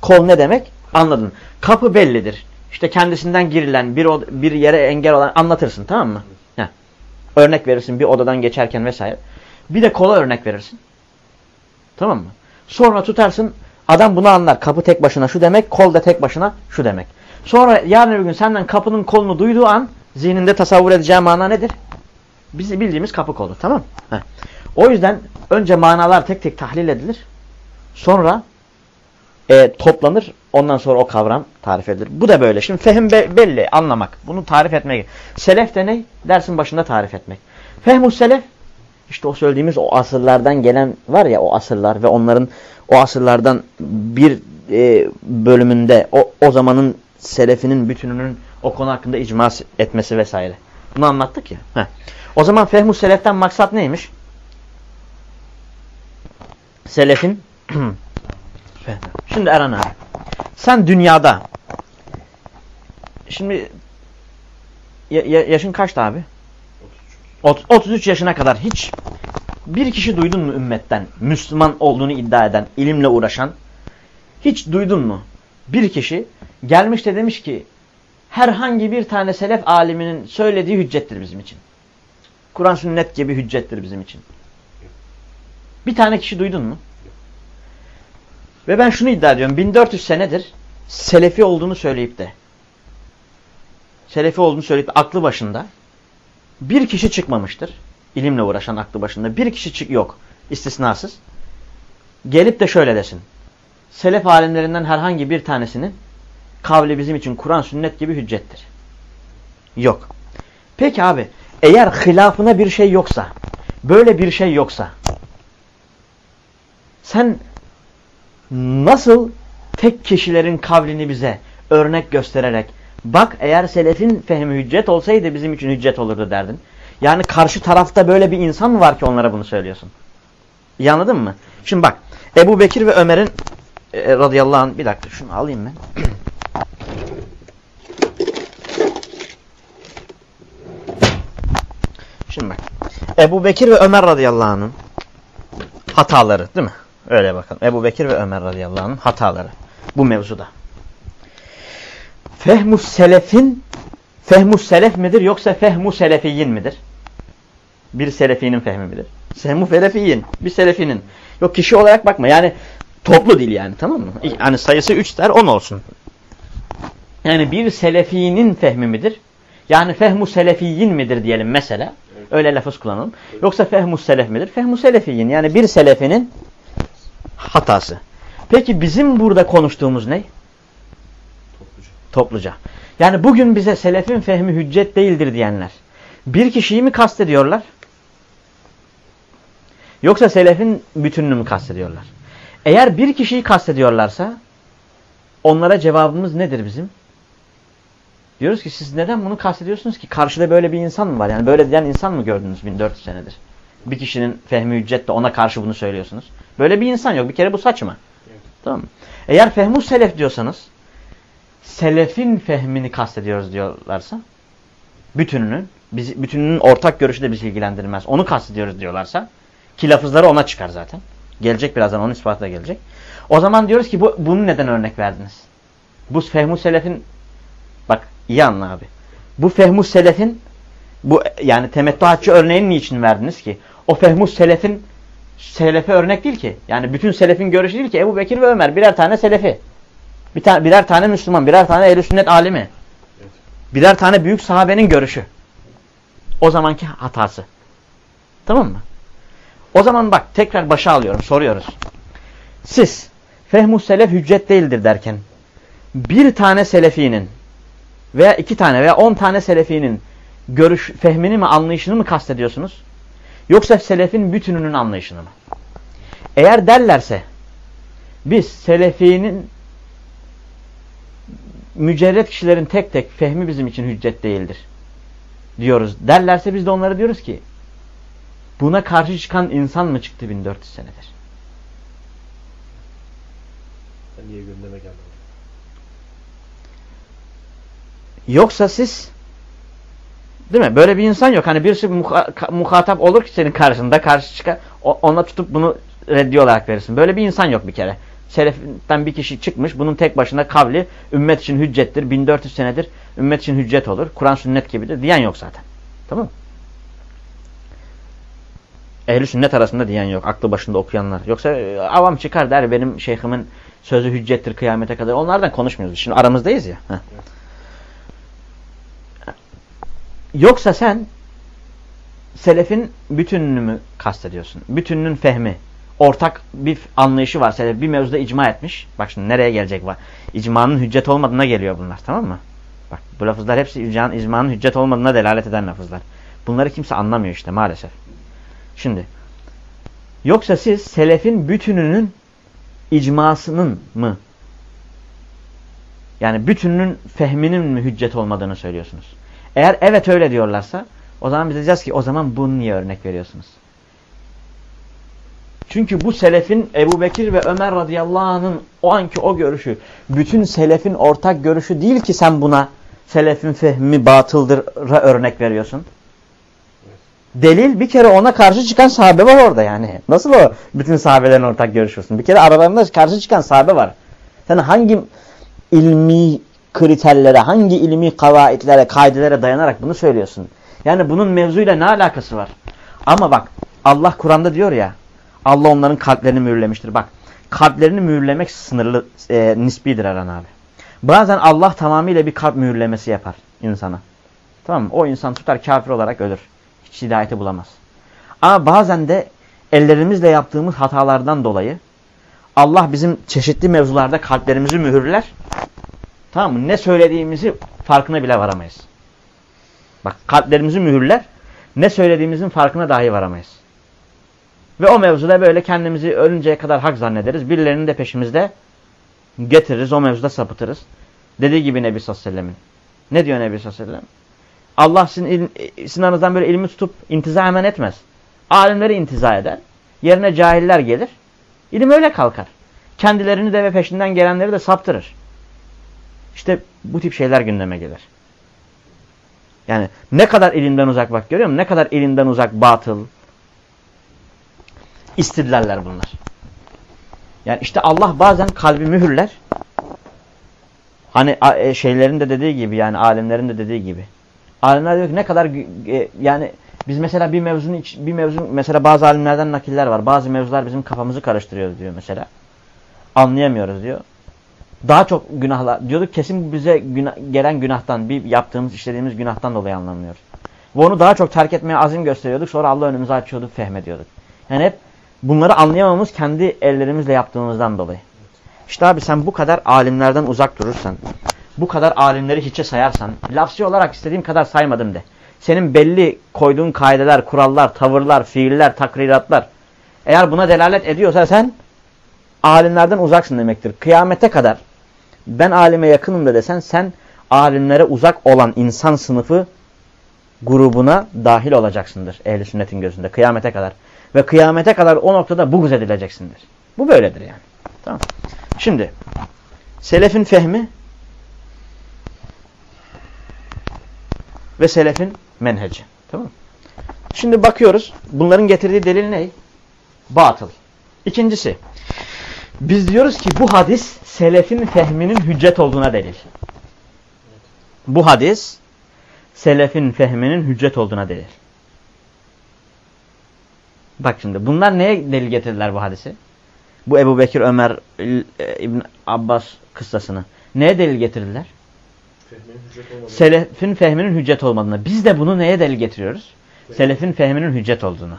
Kol ne demek? Anladın. Kapı bellidir. İşte kendisinden girilen bir, bir yere engel olan anlatırsın tamam mı? Heh. Örnek verirsin bir odadan geçerken vesaire. Bir de kola örnek verirsin. Tamam mı? Sonra tutarsın adam bunu anlar. Kapı tek başına şu demek, kol da tek başına şu demek. Sonra yarın bir gün senden kapının kolunu duyduğu an zihninde tasavvur edeceği mana nedir? Bizi bildiğimiz kapı kolu. Tamam Heh. O yüzden önce manalar tek tek tahlil edilir. Sonra e, toplanır. Ondan sonra o kavram tarif edilir. Bu da böyle. Şimdi fehim be belli. Anlamak. Bunu tarif etmek. Selef de ne? Dersin başında tarif etmek. Fehmus selef işte o söylediğimiz o asırlardan gelen var ya o asırlar ve onların o asırlardan bir e, bölümünde o, o zamanın selefinin bütününün o konu hakkında icma etmesi vesaire. Bunu anlattık ya. Heh. O zaman fehmus seleften maksat neymiş? Selefin Şimdi Eren abi. Sen dünyada şimdi ya, ya, yaşın kaçtı abi?
33.
33 yaşına kadar hiç bir kişi duydun mu ümmetten Müslüman olduğunu iddia eden, ilimle uğraşan? Hiç duydun mu? Bir kişi gelmiş de demiş ki herhangi bir tane selef aliminin söylediği hüccettir bizim için. Kur'an sünnet gibi hüccettir bizim için. Bir tane kişi duydun mu? Ve ben şunu iddia ediyorum. 1400 senedir selefi olduğunu söyleyip de selefi olduğunu söyleyip de aklı başında bir kişi çıkmamıştır. İlimle uğraşan aklı başında. Bir kişi çık yok. istisnasız. Gelip de şöyle desin. Selef alimlerinden herhangi bir tanesinin kavli bizim için Kur'an sünnet gibi hüccettir. Yok. Peki abi eğer hilafına bir şey yoksa böyle bir şey yoksa sen nasıl tek kişilerin kavlini bize örnek göstererek bak eğer selefin fehmi hüccet olsaydı bizim için hüccet olurdu derdin. Yani karşı tarafta böyle bir insan mı var ki onlara bunu söylüyorsun? İyi anladın mı? Şimdi bak Ebu Bekir ve Ömer'in e, radıyallahu anh bir dakika şunu alayım ben. Şimdi bak. Ebu Bekir ve Ömer radıyallahu anh'ın hataları değil mi? Öyle bakalım. Ebu Bekir ve Ömer radıyallahu anh'ın hataları. Bu mevzuda. Fehmus selefin Fehmus selef midir yoksa fehmu selefiyin midir? Bir selefinin fehmi midir? Fehmu selefiyin. Bir selefinin. Yok kişi olarak bakma. Yani toplu dil yani tamam mı? Yani sayısı 3 der 10 olsun. Yani bir selefinin fehmi midir? Yani fehmu selefiyin midir diyelim mesela. Öyle lafız kullanalım. Yoksa fehmu selef midir? Fehmu selefiyin. Yani bir selefinin hatası. Peki bizim burada konuştuğumuz ne?
Topluca.
Yani bugün bize selefin fehmi hüccet değildir diyenler. Bir kişiyi mi kastediyorlar? Yoksa selefin bütününü mü kastediyorlar? Eğer bir kişiyi kastediyorlarsa onlara cevabımız nedir bizim? Diyoruz ki siz neden bunu kastediyorsunuz ki? Karşıda böyle bir insan mı var? Yani böyle diyen insan mı gördünüz 1400 senedir? Bir kişinin fehmi hüccet de ona karşı bunu söylüyorsunuz. Böyle bir insan yok. Bir kere bu saçma.
Evet.
Tamam mı? Eğer fehmu selef diyorsanız selefin fehmini kastediyoruz diyorlarsa bütününün, bizi, bütününün ortak görüşü de bizi ilgilendirmez. Onu kastediyoruz diyorlarsa ki lafızları ona çıkar zaten. Gelecek birazdan onun ispatı da gelecek. O zaman diyoruz ki bu, bunu neden örnek verdiniz? Bu fehmu selefin bak iyi anla abi. Bu fehmu selefin bu yani temettuatçı örneğini niçin verdiniz ki? O fehmu selefin selefe örnek değil ki. Yani bütün selefin görüşü değil ki. Ebu Bekir ve Ömer birer tane selefi. Bir tane, birer tane Müslüman, birer tane ehl sünnet alimi.
Evet.
Birer tane büyük sahabenin görüşü. O zamanki hatası. Tamam mı? O zaman bak tekrar başa alıyorum, soruyoruz. Siz fehmu selef hüccet değildir derken bir tane selefinin veya iki tane veya on tane selefinin görüş, fehmini mi anlayışını mı kastediyorsunuz? Yoksa selefin bütününün anlayışını mı? Eğer derlerse biz selefinin mücerret kişilerin tek tek fehmi bizim için hüccet değildir diyoruz. Derlerse biz de onlara diyoruz ki buna karşı çıkan insan mı çıktı 1400 senedir?
Niye gündeme geldim?
Yoksa siz değil mi? Böyle bir insan yok. Hani birisi muha muhatap olur ki senin karşında karşı çıkar. Ona tutup bunu reddi olarak verirsin. Böyle bir insan yok bir kere. Seleften bir kişi çıkmış. Bunun tek başına kavli ümmet için hüccettir. 1400 senedir ümmet için hüccet olur. Kur'an sünnet gibidir. Diyen yok zaten. Tamam mı? Ehli sünnet arasında diyen yok. Aklı başında okuyanlar. Yoksa e, avam çıkar der benim şeyhimin sözü hüccettir kıyamete kadar. Onlardan konuşmuyoruz. Şimdi aramızdayız ya. Yoksa sen selefin bütününü mü kastediyorsun? Bütününün fehmi. Ortak bir anlayışı var. Selef bir mevzuda icma etmiş. Bak şimdi nereye gelecek var. İcmanın hüccet olmadığına geliyor bunlar. Tamam mı? Bak bu lafızlar hepsi icmanın, icmanın hüccet olmadığına delalet eden lafızlar. Bunları kimse anlamıyor işte maalesef. Şimdi yoksa siz selefin bütününün icmasının mı yani bütününün fehminin mi hüccet olmadığını söylüyorsunuz? Eğer evet öyle diyorlarsa o zaman biz diyeceğiz ki o zaman bunu niye örnek veriyorsunuz? Çünkü bu selefin Ebu Bekir ve Ömer radıyallahu anh'ın o anki o görüşü bütün selefin ortak görüşü değil ki sen buna selefin fehmi batıldır örnek veriyorsun. Delil bir kere ona karşı çıkan sahabe var orada yani. Nasıl o bütün sahabelerin ortak görüşüyorsun? Bir kere aralarında karşı çıkan sahabe var. Sen hangi ilmi kriterlere, hangi ilmi kavaitlere, kaidelere dayanarak bunu söylüyorsun? Yani bunun mevzuyla ne alakası var? Ama bak Allah Kur'an'da diyor ya Allah onların kalplerini mühürlemiştir. Bak kalplerini mühürlemek sınırlı, e, nisbidir Eren abi. Bazen Allah tamamıyla bir kalp mühürlemesi yapar insana. Tamam mı? O insan tutar kafir olarak ölür. Hiç hidayeti bulamaz. Ama bazen de ellerimizle yaptığımız hatalardan dolayı Allah bizim çeşitli mevzularda kalplerimizi mühürler. Tamam mı? Ne söylediğimizi farkına bile varamayız. Bak kalplerimizi mühürler. Ne söylediğimizin farkına dahi varamayız. Ve o mevzuda böyle kendimizi ölünceye kadar hak zannederiz. Birilerinin de peşimizde getiririz. O mevzuda sapıtırız. Dediği gibi Nebi sallallahu. Ne diyor Nebi sallallahu aleyhi? Allah sizin, il, sizin aranızdan böyle ilmi tutup intiza hemen etmez. Alimleri intiza eder. Yerine cahiller gelir. İlim öyle kalkar. Kendilerini de ve peşinden gelenleri de saptırır. İşte bu tip şeyler gündeme gelir. Yani ne kadar ilimden uzak bak görüyor musun? Ne kadar ilimden uzak batıl. İstidlaller bunlar. Yani işte Allah bazen kalbi mühürler. Hani e, şeylerin de dediği gibi yani alimlerin de dediği gibi. Alimler diyor ki ne kadar e, yani biz mesela bir mevzunun bir mevzu mesela bazı alimlerden nakiller var. Bazı mevzular bizim kafamızı karıştırıyor diyor mesela. Anlayamıyoruz diyor. Daha çok günahlar diyorduk kesin bize günah, gelen günahtan bir yaptığımız işlediğimiz günahtan dolayı anlamıyoruz. Ve onu daha çok terk etmeye azim gösteriyorduk. Sonra Allah önümüzü açıyorduk, fehmediyorduk. Yani hep bunları anlayamamız kendi ellerimizle yaptığımızdan dolayı. İşte abi sen bu kadar alimlerden uzak durursan, bu kadar alimleri hiçe sayarsan, lafzı olarak istediğim kadar saymadım de. Senin belli koyduğun kaideler, kurallar, tavırlar, fiiller, takriratlar eğer buna delalet ediyorsa sen alimlerden uzaksın demektir. Kıyamete kadar ben alime yakınım da desen sen alimlere uzak olan insan sınıfı grubuna dahil olacaksındır ehli sünnetin gözünde kıyamete kadar. Ve kıyamete kadar o noktada buğz edileceksindir. Bu böyledir yani. Tamam. Şimdi selefin fehmi ve selefin menheci. Tamam Şimdi bakıyoruz. Bunların getirdiği delil ne? Batıl. İkincisi. Biz diyoruz ki bu hadis selefin fehminin hüccet olduğuna delil. Bu hadis selefin fehminin hüccet olduğuna delil. Bak şimdi bunlar neye delil getirdiler bu hadisi? Bu Ebu Bekir, Ömer, e, İbn Abbas kıssasını. Neye delil getirdiler? Selefin fehminin hüccet olmadığına. Biz de bunu neye delil getiriyoruz? Selefin fehminin hüccet olduğuna.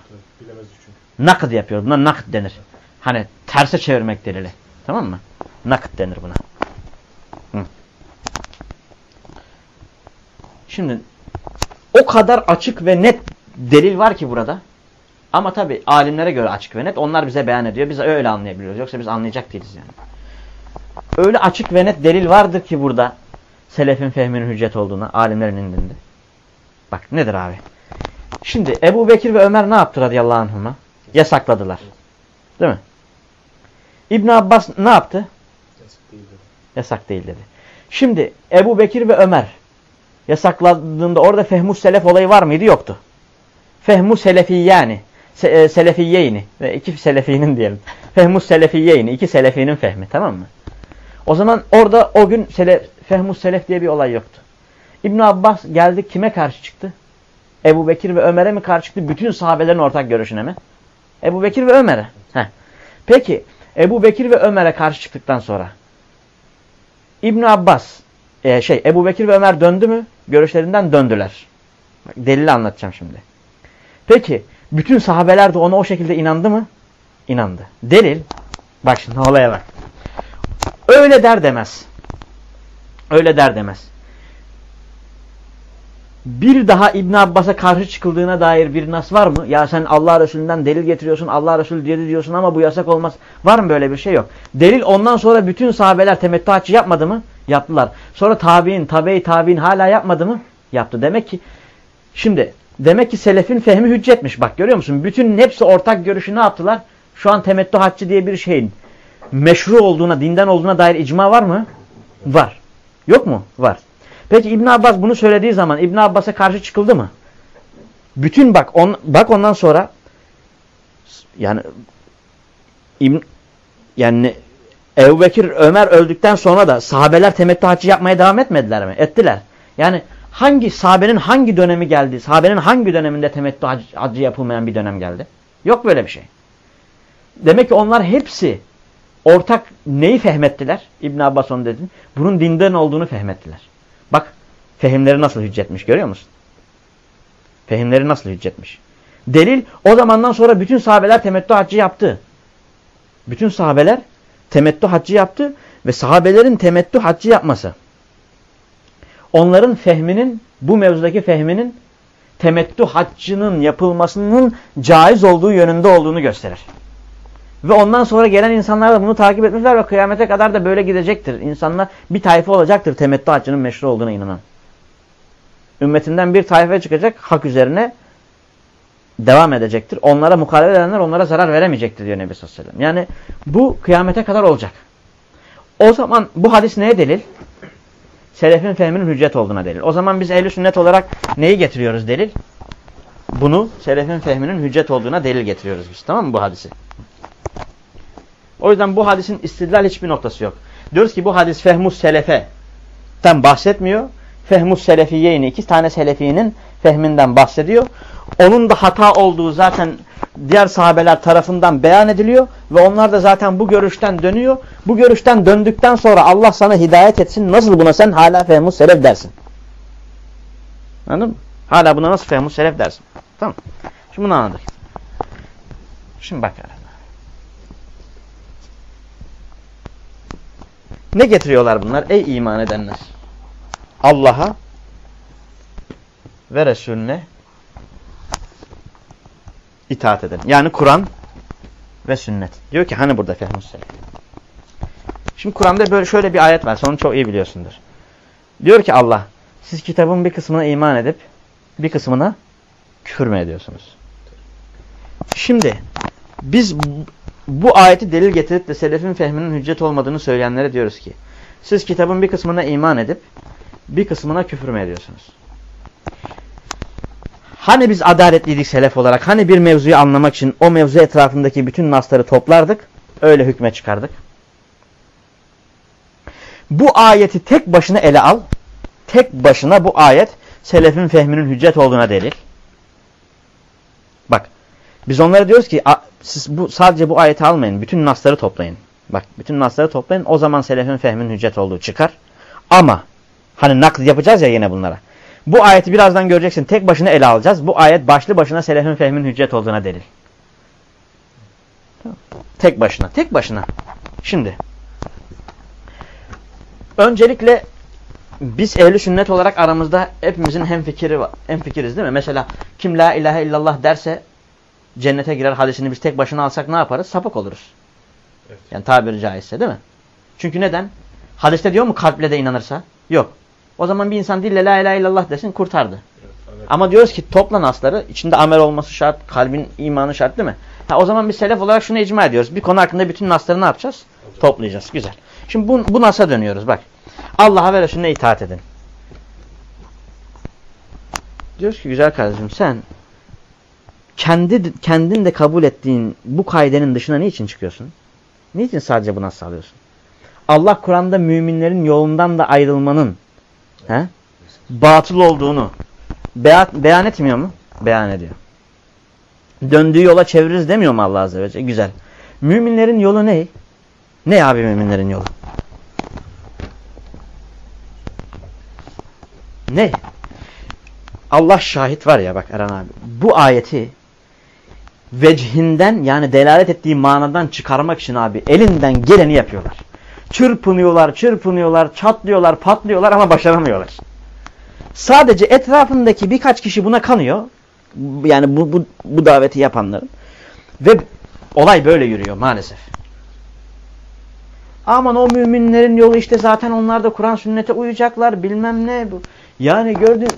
Nakd yapıyor. Buna nakd denir. Hani terse çevirmek delili. Tamam mı? Nakd denir buna. Hı. Şimdi o kadar açık ve net delil var ki burada. Ama tabi alimlere göre açık ve net. Onlar bize beyan ediyor. Biz öyle anlayabiliyoruz. Yoksa biz anlayacak değiliz yani. Öyle açık ve net delil vardır ki burada selefin fehminin hüccet olduğuna alimlerin indinde. Bak nedir abi? Şimdi Ebu Bekir ve Ömer ne yaptı radıyallahu anhuma? Yasakladılar. Değil mi? İbn Abbas ne yaptı? Yasak değil dedi. Şimdi Ebu Bekir ve Ömer yasakladığında orada fehmus selef olayı var mıydı? Yoktu. Fehmu selefi yani. Se e, selefiyeyni. İki selefinin diyelim. Fehmus selefiyeyni. iki selefinin fehmi. Tamam mı? O zaman orada o gün selef, fehmus selef diye bir olay yoktu. İbn Abbas geldi kime karşı çıktı? Ebu Bekir ve Ömer'e mi karşı çıktı? Bütün sahabelerin ortak görüşüne mi? Ebu Bekir ve Ömer'e. Peki Ebu Bekir ve Ömer'e karşı çıktıktan sonra İbn Abbas e, şey Ebu Bekir ve Ömer döndü mü? Görüşlerinden döndüler. Bak, delili anlatacağım şimdi. Peki bütün sahabeler de ona o şekilde inandı mı? İnandı. Delil bak şimdi olaya bak. Öyle der demez. Öyle der demez bir daha İbn Abbas'a karşı çıkıldığına dair bir nas var mı? Ya sen Allah Resulü'nden delil getiriyorsun, Allah Resulü dedi diyorsun ama bu yasak olmaz. Var mı böyle bir şey? Yok. Delil ondan sonra bütün sahabeler temettü haccı yapmadı mı? Yaptılar. Sonra tabi'in, tabi tabi'in hala yapmadı mı? Yaptı. Demek ki şimdi demek ki selefin fehmi hüccetmiş. Bak görüyor musun? Bütün hepsi ortak görüşü ne yaptılar? Şu an temettü haccı diye bir şeyin meşru olduğuna, dinden olduğuna dair icma var mı? Var. Yok mu? Var. Peki İbn Abbas bunu söylediği zaman İbn Abbas'a karşı çıkıldı mı? Bütün bak on, bak ondan sonra yani İbn yani Ebu Bekir Ömer öldükten sonra da sahabeler temettü hacı yapmaya devam etmediler mi? Ettiler. Yani hangi sahabenin hangi dönemi geldi? Sahabenin hangi döneminde temettü hacı, yapılmayan bir dönem geldi? Yok böyle bir şey. Demek ki onlar hepsi ortak neyi fehmettiler? İbn Abbas onu dedi. Bunun dinden olduğunu fehmettiler. Bak fehimleri nasıl hüccetmiş görüyor musun? Fehimleri nasıl hüccetmiş? Delil o zamandan sonra bütün sahabeler temettü haccı yaptı. Bütün sahabeler temettü haccı yaptı ve sahabelerin temettü haccı yapması onların fehminin bu mevzudaki fehminin temettü haccının yapılmasının caiz olduğu yönünde olduğunu gösterir. Ve ondan sonra gelen insanlar da bunu takip etmişler ve kıyamete kadar da böyle gidecektir. İnsanlar bir tayfa olacaktır temettü haccının meşru olduğuna inanan. Ümmetinden bir tayfa çıkacak hak üzerine devam edecektir. Onlara mukalefet edenler onlara zarar veremeyecektir diyor Nebi sallallahu aleyhi ve sellem. Yani bu kıyamete kadar olacak. O zaman bu hadis neye delil? Selefin fehminin hüccet olduğuna delil. O zaman biz ehli sünnet olarak neyi getiriyoruz delil? Bunu selefin fehminin hüccet olduğuna delil getiriyoruz biz. Tamam mı bu hadisi? O yüzden bu hadisin istidlal hiçbir noktası yok. Diyoruz ki bu hadis fehmus selefe'ten bahsetmiyor. Fehmus selefiyeyni iki tane selefinin fehminden bahsediyor. Onun da hata olduğu zaten diğer sahabeler tarafından beyan ediliyor ve onlar da zaten bu görüşten dönüyor. Bu görüşten döndükten sonra Allah sana hidayet etsin. Nasıl buna sen hala fehmus selef dersin? Anladın mı? Hala buna nasıl fehmus selef dersin? Tamam. Şimdi bunu anladık. Şimdi bak. Ne getiriyorlar bunlar? Ey iman edenler. Allah'a ve Resulüne itaat eden. Yani Kur'an ve sünnet. Diyor ki hani burada fehmus selef. Şimdi Kur'an'da böyle şöyle bir ayet var. Onu çok iyi biliyorsundur. Diyor ki Allah siz kitabın bir kısmına iman edip bir kısmına küfür mü ediyorsunuz? Şimdi biz bu ayeti delil getirip de selefin fehminin hüccet olmadığını söyleyenlere diyoruz ki siz kitabın bir kısmına iman edip bir kısmına küfür mü ediyorsunuz? Hani biz adaletliydik selef olarak? Hani bir mevzuyu anlamak için o mevzu etrafındaki bütün nasları toplardık? Öyle hükme çıkardık. Bu ayeti tek başına ele al. Tek başına bu ayet selefin fehminin hüccet olduğuna delil. Bak biz onlara diyoruz ki siz bu sadece bu ayeti almayın. Bütün nasları toplayın. Bak bütün nasları toplayın. O zaman selefin fehminin hüccet olduğu çıkar. Ama hani nakl yapacağız ya yine bunlara. Bu ayeti birazdan göreceksin. Tek başına ele alacağız. Bu ayet başlı başına selefin fehmin hüccet olduğuna delil. Tek başına. Tek başına. Şimdi. Öncelikle biz ehli sünnet olarak aramızda hepimizin hem fikri var. Hem fikiriz değil mi? Mesela kim la ilahe illallah derse cennete girer hadisini biz tek başına alsak ne yaparız? Sapık oluruz. Evet. Yani tabiri caizse değil mi? Çünkü neden? Hadiste diyor mu kalple de inanırsa? Yok. O zaman bir insan dille la ilahe illallah desin kurtardı. Evet, Ama diyoruz ki topla nasları içinde amel olması şart, kalbin imanı şart değil mi? Ha, o zaman biz selef olarak şunu icma ediyoruz. Bir konu hakkında bütün nasları ne yapacağız? Olacak. Toplayacağız. Güzel. Şimdi bu, bu nas'a dönüyoruz bak. Allah'a ve Resulüne itaat edin. Diyoruz ki güzel kardeşim sen kendi kendin de kabul ettiğin bu kaidenin dışına niçin çıkıyorsun? Niçin sadece bu nasıl alıyorsun? Allah Kur'an'da müminlerin yolundan da ayrılmanın he, batıl olduğunu beyan, beyan etmiyor mu? Beyan ediyor. Döndüğü yola çeviririz demiyor mu Allah Azze ve Celle? Güzel. Müminlerin yolu ne? Ne abi müminlerin yolu? Ne? Allah şahit var ya bak Eren abi. Bu ayeti vecihinden yani delalet ettiği manadan çıkarmak için abi elinden geleni yapıyorlar. Çırpınıyorlar, çırpınıyorlar, çatlıyorlar, patlıyorlar ama başaramıyorlar. Sadece etrafındaki birkaç kişi buna kanıyor. Yani bu, bu, bu daveti yapanların. Ve olay böyle yürüyor maalesef. Aman o müminlerin yolu işte zaten onlar da Kur'an sünnete uyacaklar bilmem ne. bu. Yani gördün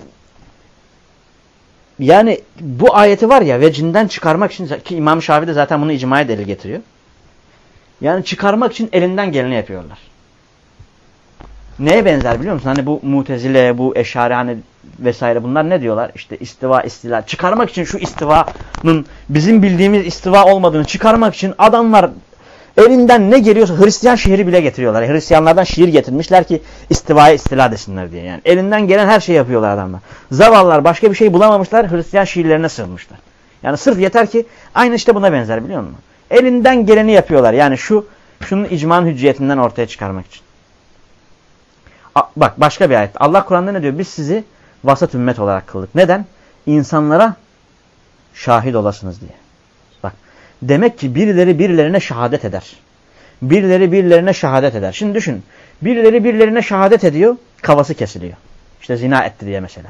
yani bu ayeti var ya ve cinden çıkarmak için ki İmam Şafii de zaten bunu icmaya delil getiriyor. Yani çıkarmak için elinden geleni yapıyorlar. Neye benzer biliyor musun? Hani bu mutezile, bu eşari hani vesaire bunlar ne diyorlar? İşte istiva, istila. Çıkarmak için şu istivanın bizim bildiğimiz istiva olmadığını çıkarmak için adamlar elinden ne geliyorsa Hristiyan şiiri bile getiriyorlar. Hristiyanlardan şiir getirmişler ki istivaya istila desinler diye. Yani elinden gelen her şeyi yapıyorlar adamlar. Zavallar başka bir şey bulamamışlar. Hristiyan şiirlerine sığınmışlar. Yani sırf yeter ki aynı işte buna benzer biliyor musun? Elinden geleni yapıyorlar. Yani şu şunun icman hücciyetinden ortaya çıkarmak için. A, bak başka bir ayet. Allah Kur'an'da ne diyor? Biz sizi vasat ümmet olarak kıldık. Neden? İnsanlara şahit olasınız diye. Bak. Demek ki birileri birilerine şehadet eder. Birileri birilerine şehadet eder. Şimdi düşün. Birileri birilerine şehadet ediyor. Kafası kesiliyor. İşte zina etti diye mesela.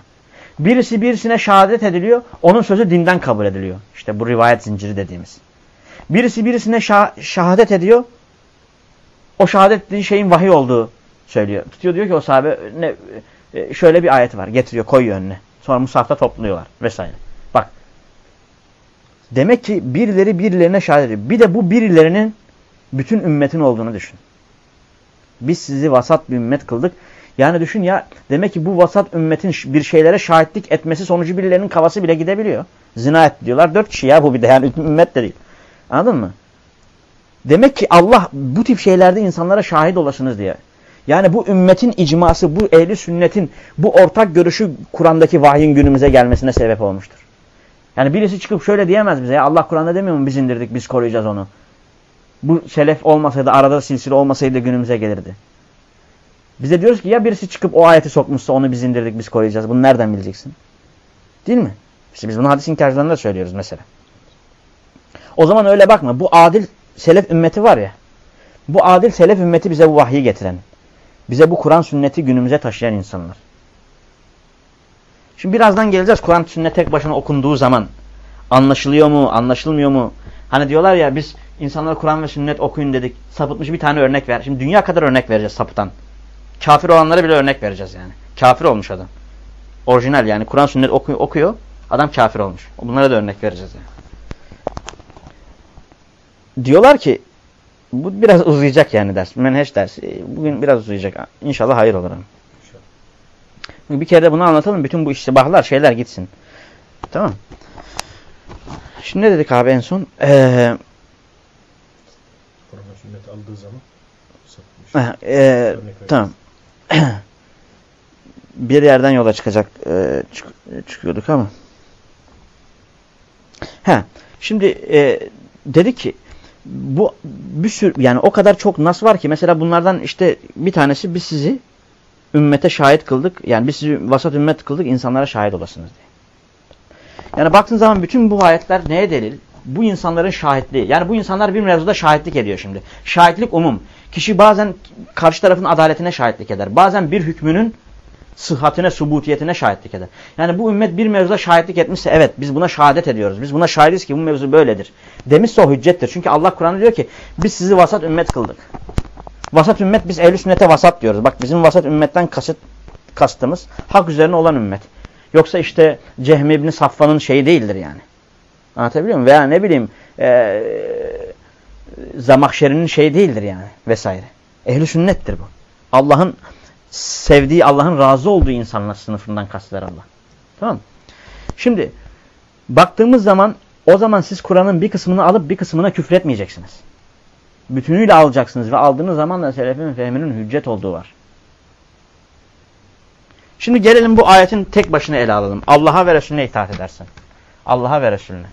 Birisi birisine şehadet ediliyor. Onun sözü dinden kabul ediliyor. İşte bu rivayet zinciri dediğimiz. Birisi birisine şah şehadet ediyor. O şehadet ettiği şeyin vahiy olduğu söylüyor. Tutuyor diyor ki o sahabe ne, e, şöyle bir ayet var. Getiriyor koyuyor önüne. Sonra musafta topluyorlar vesaire. Bak. Demek ki birileri birilerine şehadet ediyor. Bir de bu birilerinin bütün ümmetin olduğunu düşün. Biz sizi vasat bir ümmet kıldık. Yani düşün ya demek ki bu vasat ümmetin bir şeylere şahitlik etmesi sonucu birilerinin kafası bile gidebiliyor. Zina et diyorlar. Dört kişi ya bu bir de yani ümmet de değil. Anladın mı? Demek ki Allah bu tip şeylerde insanlara şahit olasınız diye. Yani bu ümmetin icması, bu ehli sünnetin, bu ortak görüşü Kur'an'daki vahyin günümüze gelmesine sebep olmuştur. Yani birisi çıkıp şöyle diyemez bize ya Allah Kur'an'da demiyor mu biz indirdik biz koruyacağız onu. Bu selef olmasaydı arada silsile olmasaydı günümüze gelirdi. Bize diyoruz ki ya birisi çıkıp o ayeti sokmuşsa onu biz indirdik biz koruyacağız. Bunu nereden bileceksin? Değil mi? İşte biz bunu hadis inkarcılarında söylüyoruz mesela. O zaman öyle bakma. Bu adil selef ümmeti var ya. Bu adil selef ümmeti bize bu vahyi getiren. Bize bu Kur'an sünneti günümüze taşıyan insanlar. Şimdi birazdan geleceğiz. Kur'an sünnet tek başına okunduğu zaman anlaşılıyor mu, anlaşılmıyor mu? Hani diyorlar ya biz insanlara Kur'an ve sünnet okuyun dedik. Sapıtmış bir tane örnek ver. Şimdi dünya kadar örnek vereceğiz sapıtan. Kafir olanlara bile örnek vereceğiz yani. Kafir olmuş adam. Orijinal yani Kur'an sünnet okuyor. Adam kafir olmuş. Bunlara da örnek vereceğiz yani. Diyorlar ki bu biraz uzayacak yani ders. Menheş dersi. Bugün biraz uzayacak. İnşallah hayır olur. Bir kere de bunu anlatalım. Bütün bu iştibahlar şeyler gitsin. Tamam. Şimdi ne dedik abi en son? Ee,
Kur'an sünnet aldığı zaman sapmış.
e, tamam. bir yerden yola çıkacak e, çık, çıkıyorduk ama. Ha, şimdi e, dedi ki bu bir sürü yani o kadar çok nas var ki mesela bunlardan işte bir tanesi biz sizi ümmete şahit kıldık. Yani biz sizi vasat ümmet kıldık insanlara şahit olasınız diye. Yani baktığın zaman bütün bu ayetler neye delil? Bu insanların şahitliği. Yani bu insanlar bir mevzuda şahitlik ediyor şimdi. Şahitlik umum. Kişi bazen karşı tarafın adaletine şahitlik eder. Bazen bir hükmünün sıhhatine, subutiyetine şahitlik eder. Yani bu ümmet bir mevzuda şahitlik etmişse evet biz buna şehadet ediyoruz. Biz buna şahidiz ki bu mevzu böyledir. Demişse o hüccettir. Çünkü Allah Kur'an'da diyor ki biz sizi vasat ümmet kıldık. Vasat ümmet biz ehl sünnete vasat diyoruz. Bak bizim vasat ümmetten kasıt, kastımız hak üzerine olan ümmet. Yoksa işte Cehmi İbni Safvan'ın şeyi değildir yani. Anlatabiliyor muyum? Veya ne bileyim ee, Zamakşeri'nin şeyi değildir yani vesaire. Ehli sünnettir bu. Allah'ın sevdiği, Allah'ın razı olduğu insanlar sınıfından kasteder Allah. Tamam? Şimdi baktığımız zaman o zaman siz Kur'an'ın bir kısmını alıp bir kısmına küfretmeyeceksiniz. Bütünüyle alacaksınız ve aldığınız zaman da selefin fehminin hüccet olduğu var. Şimdi gelelim bu ayetin tek başına ele alalım. Allah'a ve Resulüne itaat edersen. Allah'a ve Resulüne.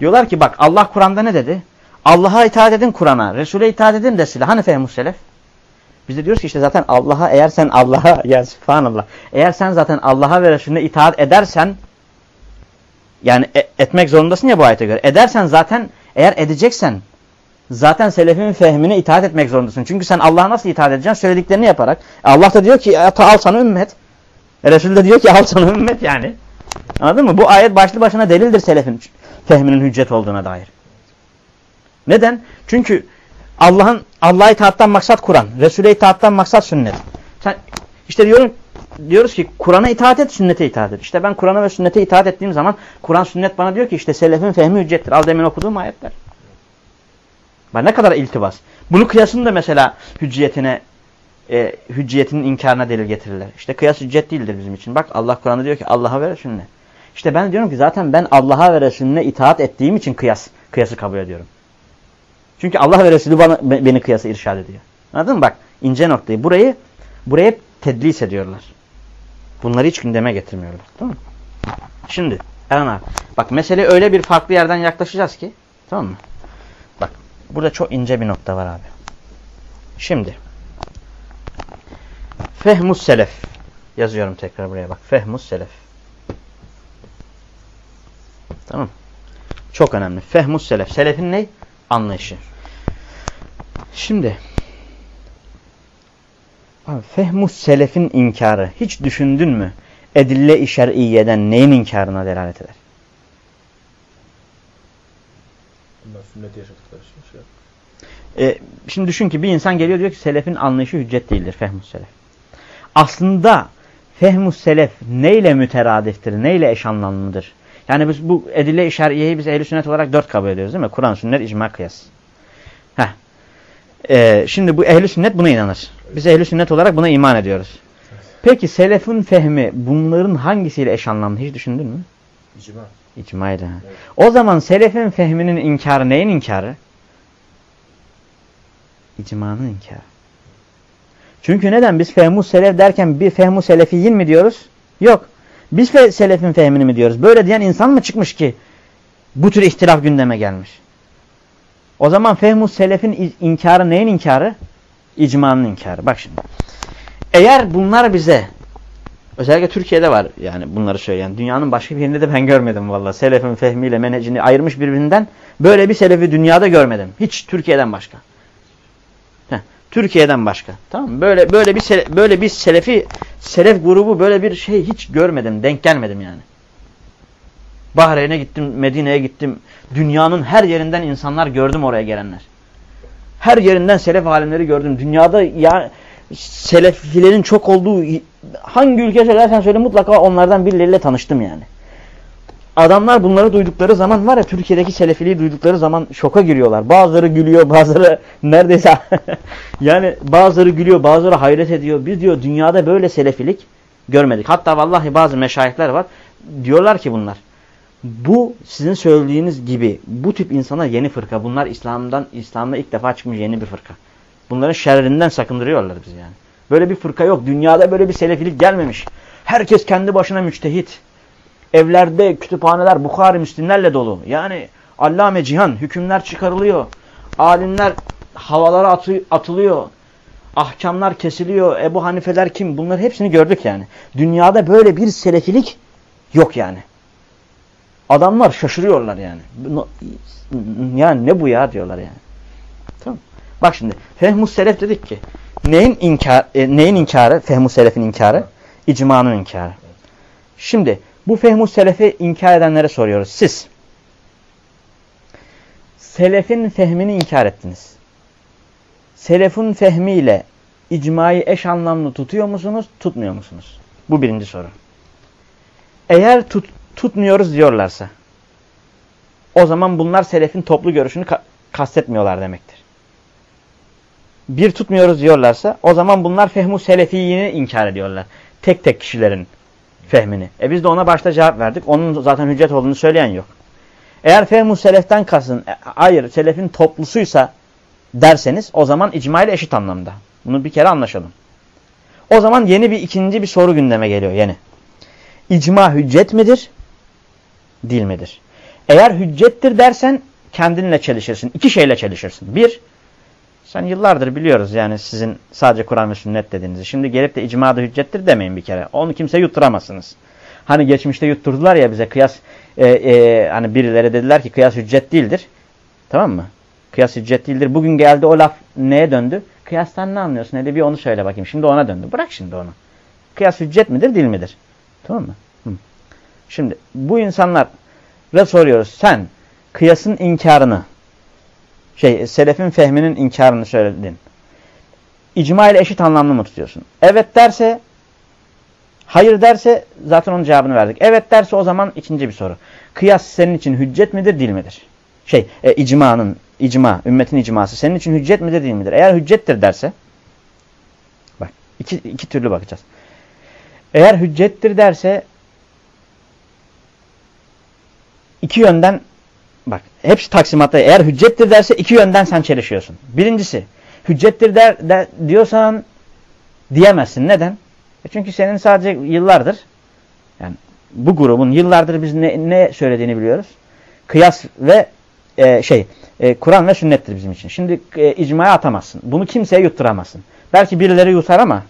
Diyorlar ki bak Allah Kur'an'da ne dedi? Allah'a itaat edin Kur'an'a, Resul'e itaat edin desile. Hani fehmus selef? Biz de diyoruz ki işte zaten Allah'a eğer sen Allah'a ya subhanallah. Eğer sen zaten Allah'a ve Resulüne itaat edersen yani e etmek zorundasın ya bu ayete göre. Edersen zaten eğer edeceksen zaten selefin fehmine itaat etmek zorundasın. Çünkü sen Allah'a nasıl itaat edeceksin? Söylediklerini yaparak. Allah da diyor ki al sana ümmet. Resul de diyor ki al sana ümmet yani. Anladın mı? Bu ayet başlı başına delildir selefin fehminin hüccet olduğuna dair. Neden? Çünkü Allah'ın Allah'a itaattan maksat Kur'an, Resul'e itaattan maksat sünnet. Sen işte diyorum diyoruz ki Kur'an'a itaat et, sünnete itaat et. İşte ben Kur'an'a ve sünnete itaat ettiğim zaman Kur'an sünnet bana diyor ki işte selefin fehmi hüccettir. Al demin okuduğum ayetler. Bak ne kadar iltibas. Bunu kıyasın da mesela hücciyetine e, hücciyetinin inkarına delil getirirler. İşte kıyas hüccet değildir bizim için. Bak Allah Kur'an'da diyor ki Allah'a ve Resulüne. İşte ben diyorum ki zaten ben Allah'a ve Resulüne itaat ettiğim için kıyas, kıyası kabul ediyorum. Çünkü Allah ve Resulü bana, beni kıyasa irşad ediyor. Anladın mı? Bak ince noktayı. Burayı buraya tedlis ediyorlar. Bunları hiç gündeme getirmiyorlar. Tamam mı? Şimdi Erhan. Bak mesele öyle bir farklı yerden yaklaşacağız ki. Tamam mı? Bak burada çok ince bir nokta var abi. Şimdi Fehmus selef. Yazıyorum tekrar buraya bak. Fehmus selef. Tamam. Çok önemli. Fehmus selef. Selefin ne? Anlayışı. Şimdi abi, Fehmus selefin inkarı. Hiç düşündün mü? Edille-i şer'iyeden neyin inkarına delalet eder?
Bunlar sünneti yaşadıkları için şey.
E, şimdi düşün ki bir insan geliyor diyor ki selefin anlayışı hüccet değildir. Fehmus selef. Aslında fehmus selef neyle müteradiftir? Neyle eş anlamlıdır? Yani biz bu edille-i şer'iyeyi biz ehl sünnet olarak dört kabul ediyoruz değil mi? Kur'an, sünnet, icma, kıyas. Heh. E, şimdi bu ehl sünnet buna inanır. Biz ehl sünnet olarak buna iman ediyoruz. Peki selefin fehmi bunların hangisiyle eş anlamlı hiç düşündün mü?
İcma.
İcma ile. ha.
Evet.
O zaman selefin fehminin inkarı neyin inkarı? İcmanın inkarı. Çünkü neden? Biz fehmus selef derken bir fehmu selefiyin mi diyoruz? Yok. Biz fe selefin fehmini mi diyoruz? Böyle diyen insan mı çıkmış ki bu tür ihtilaf gündeme gelmiş? O zaman fehmus selefin inkarı neyin inkarı? İcmanın inkarı. Bak şimdi. Eğer bunlar bize özellikle Türkiye'de var yani bunları söyleyen. Dünyanın başka bir yerinde de ben görmedim valla. Selefin fehmiyle menhecini ayırmış birbirinden. Böyle bir selefi dünyada görmedim. Hiç Türkiye'den başka. Türkiye'den başka. Tamam mı? Böyle böyle bir böyle bir selefi selef grubu böyle bir şey hiç görmedim. Denk gelmedim yani. Bahreyn'e gittim, Medine'ye gittim. Dünyanın her yerinden insanlar gördüm oraya gelenler. Her yerinden selef alimleri gördüm. Dünyada ya selefilerin çok olduğu hangi ülke söylersen söyle mutlaka onlardan birileriyle tanıştım yani. Adamlar bunları duydukları zaman var ya Türkiye'deki selefiliği duydukları zaman şoka giriyorlar. Bazıları gülüyor, bazıları neredeyse yani bazıları gülüyor, bazıları hayret ediyor. Biz diyor dünyada böyle selefilik görmedik. Hatta vallahi bazı meşayihler var. Diyorlar ki bunlar. Bu sizin söylediğiniz gibi bu tip insana yeni fırka. Bunlar İslam'dan İslam'da ilk defa çıkmış yeni bir fırka. Bunların şerrinden sakındırıyorlar bizi yani. Böyle bir fırka yok. Dünyada böyle bir selefilik gelmemiş. Herkes kendi başına müçtehit. Evlerde kütüphaneler Bukhari Müslimlerle dolu. Yani allame cihan hükümler çıkarılıyor. Alimler havalara atı, atılıyor. Ahkamlar kesiliyor. Ebu Hanifeler kim? Bunları hepsini gördük yani. Dünyada böyle bir selefilik yok yani. Adamlar şaşırıyorlar yani. Yani ne bu ya diyorlar yani. Tamam. Bak şimdi Fehmus Selef dedik ki neyin inkar e, neyin inkarı? Fehmus Selef'in inkarı, icmanın inkarı. Şimdi bu Fehmus Selef'i inkar edenlere soruyoruz. Siz Selefin fehmini inkar ettiniz. Selefin fehmiyle icmayı eş anlamlı tutuyor musunuz, tutmuyor musunuz? Bu birinci soru. Eğer tut, tutmuyoruz diyorlarsa o zaman bunlar selefin toplu görüşünü ka kastetmiyorlar demektir. Bir tutmuyoruz diyorlarsa o zaman bunlar fehmu selefiyini inkar ediyorlar. Tek tek kişilerin fehmini. E biz de ona başta cevap verdik. Onun zaten hüccet olduğunu söyleyen yok. Eğer fehmu seleften kasın, e, hayır selefin toplusuysa derseniz o zaman icma ile eşit anlamda. Bunu bir kere anlaşalım. O zaman yeni bir ikinci bir soru gündeme geliyor yeni. İcma hüccet midir? Değil midir? Eğer hüccettir dersen kendinle çelişirsin. İki şeyle çelişirsin. Bir, sen yıllardır biliyoruz yani sizin sadece Kur'an ve sünnet dediğinizi. Şimdi gelip de icma da hüccettir demeyin bir kere. Onu kimse yutturamazsınız. Hani geçmişte yutturdular ya bize kıyas e, e, hani birileri dediler ki kıyas hüccet değildir. Tamam mı? Kıyas hüccet değildir. Bugün geldi o laf neye döndü? Kıyastan ne anlıyorsun? Hele bir onu söyle bakayım. Şimdi ona döndü. Bırak şimdi onu. Kıyas hüccet midir değil midir? Tamam mı? Hı. Şimdi bu insanlara soruyoruz. Sen kıyasın inkarını şey selefin fehminin inkarını söyledin. İcma ile eşit anlamlı mı tutuyorsun? Evet derse hayır derse zaten onun cevabını verdik. Evet derse o zaman ikinci bir soru. Kıyas senin için hüccet midir değil midir? Şey e, icmanın icma, ümmetin icması senin için hüccet midir değil midir? Eğer hüccettir derse bak iki, iki türlü bakacağız. Eğer hüccettir derse iki yönden bak hepsi taksimatta eğer hüccettir derse iki yönden sen çelişiyorsun. Birincisi hüccettir der, der diyorsan diyemezsin. Neden? E çünkü senin sadece yıllardır yani bu grubun yıllardır biz ne, ne söylediğini biliyoruz. Kıyas ve e, şey e, Kur'an ve sünnettir bizim için. Şimdi e, icmaya atamazsın. Bunu kimseye yutturamazsın. Belki birileri yutar ama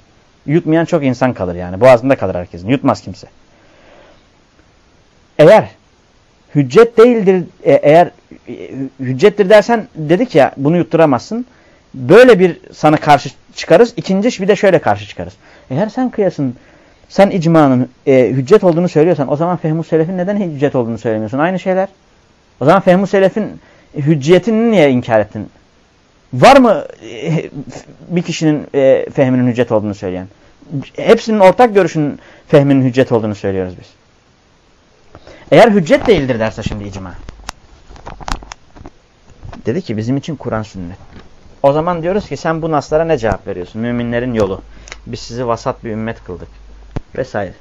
yutmayan çok insan kalır yani. Boğazında kalır herkesin. Yutmaz kimse. Eğer hüccet değildir e, eğer e, hüccettir dersen dedik ya bunu yutturamazsın. Böyle bir sana karşı çıkarız. İkinci bir de şöyle karşı çıkarız. Eğer sen kıyasın sen icmanın e, hüccet olduğunu söylüyorsan o zaman fehmu selefin neden hüccet olduğunu söylemiyorsun? Aynı şeyler. O zaman fehmu selefin hücciyetini niye inkar ettin? Var mı e, bir kişinin e, fehminin hüccet olduğunu söyleyen? Hepsinin ortak görüşünün fehminin hüccet olduğunu söylüyoruz biz. Eğer hüccet değildir derse şimdi icma. Dedi ki bizim için Kur'an sünnet. O zaman diyoruz ki sen bu naslara ne cevap veriyorsun? Müminlerin yolu. Biz sizi vasat bir ümmet kıldık. Vesaire.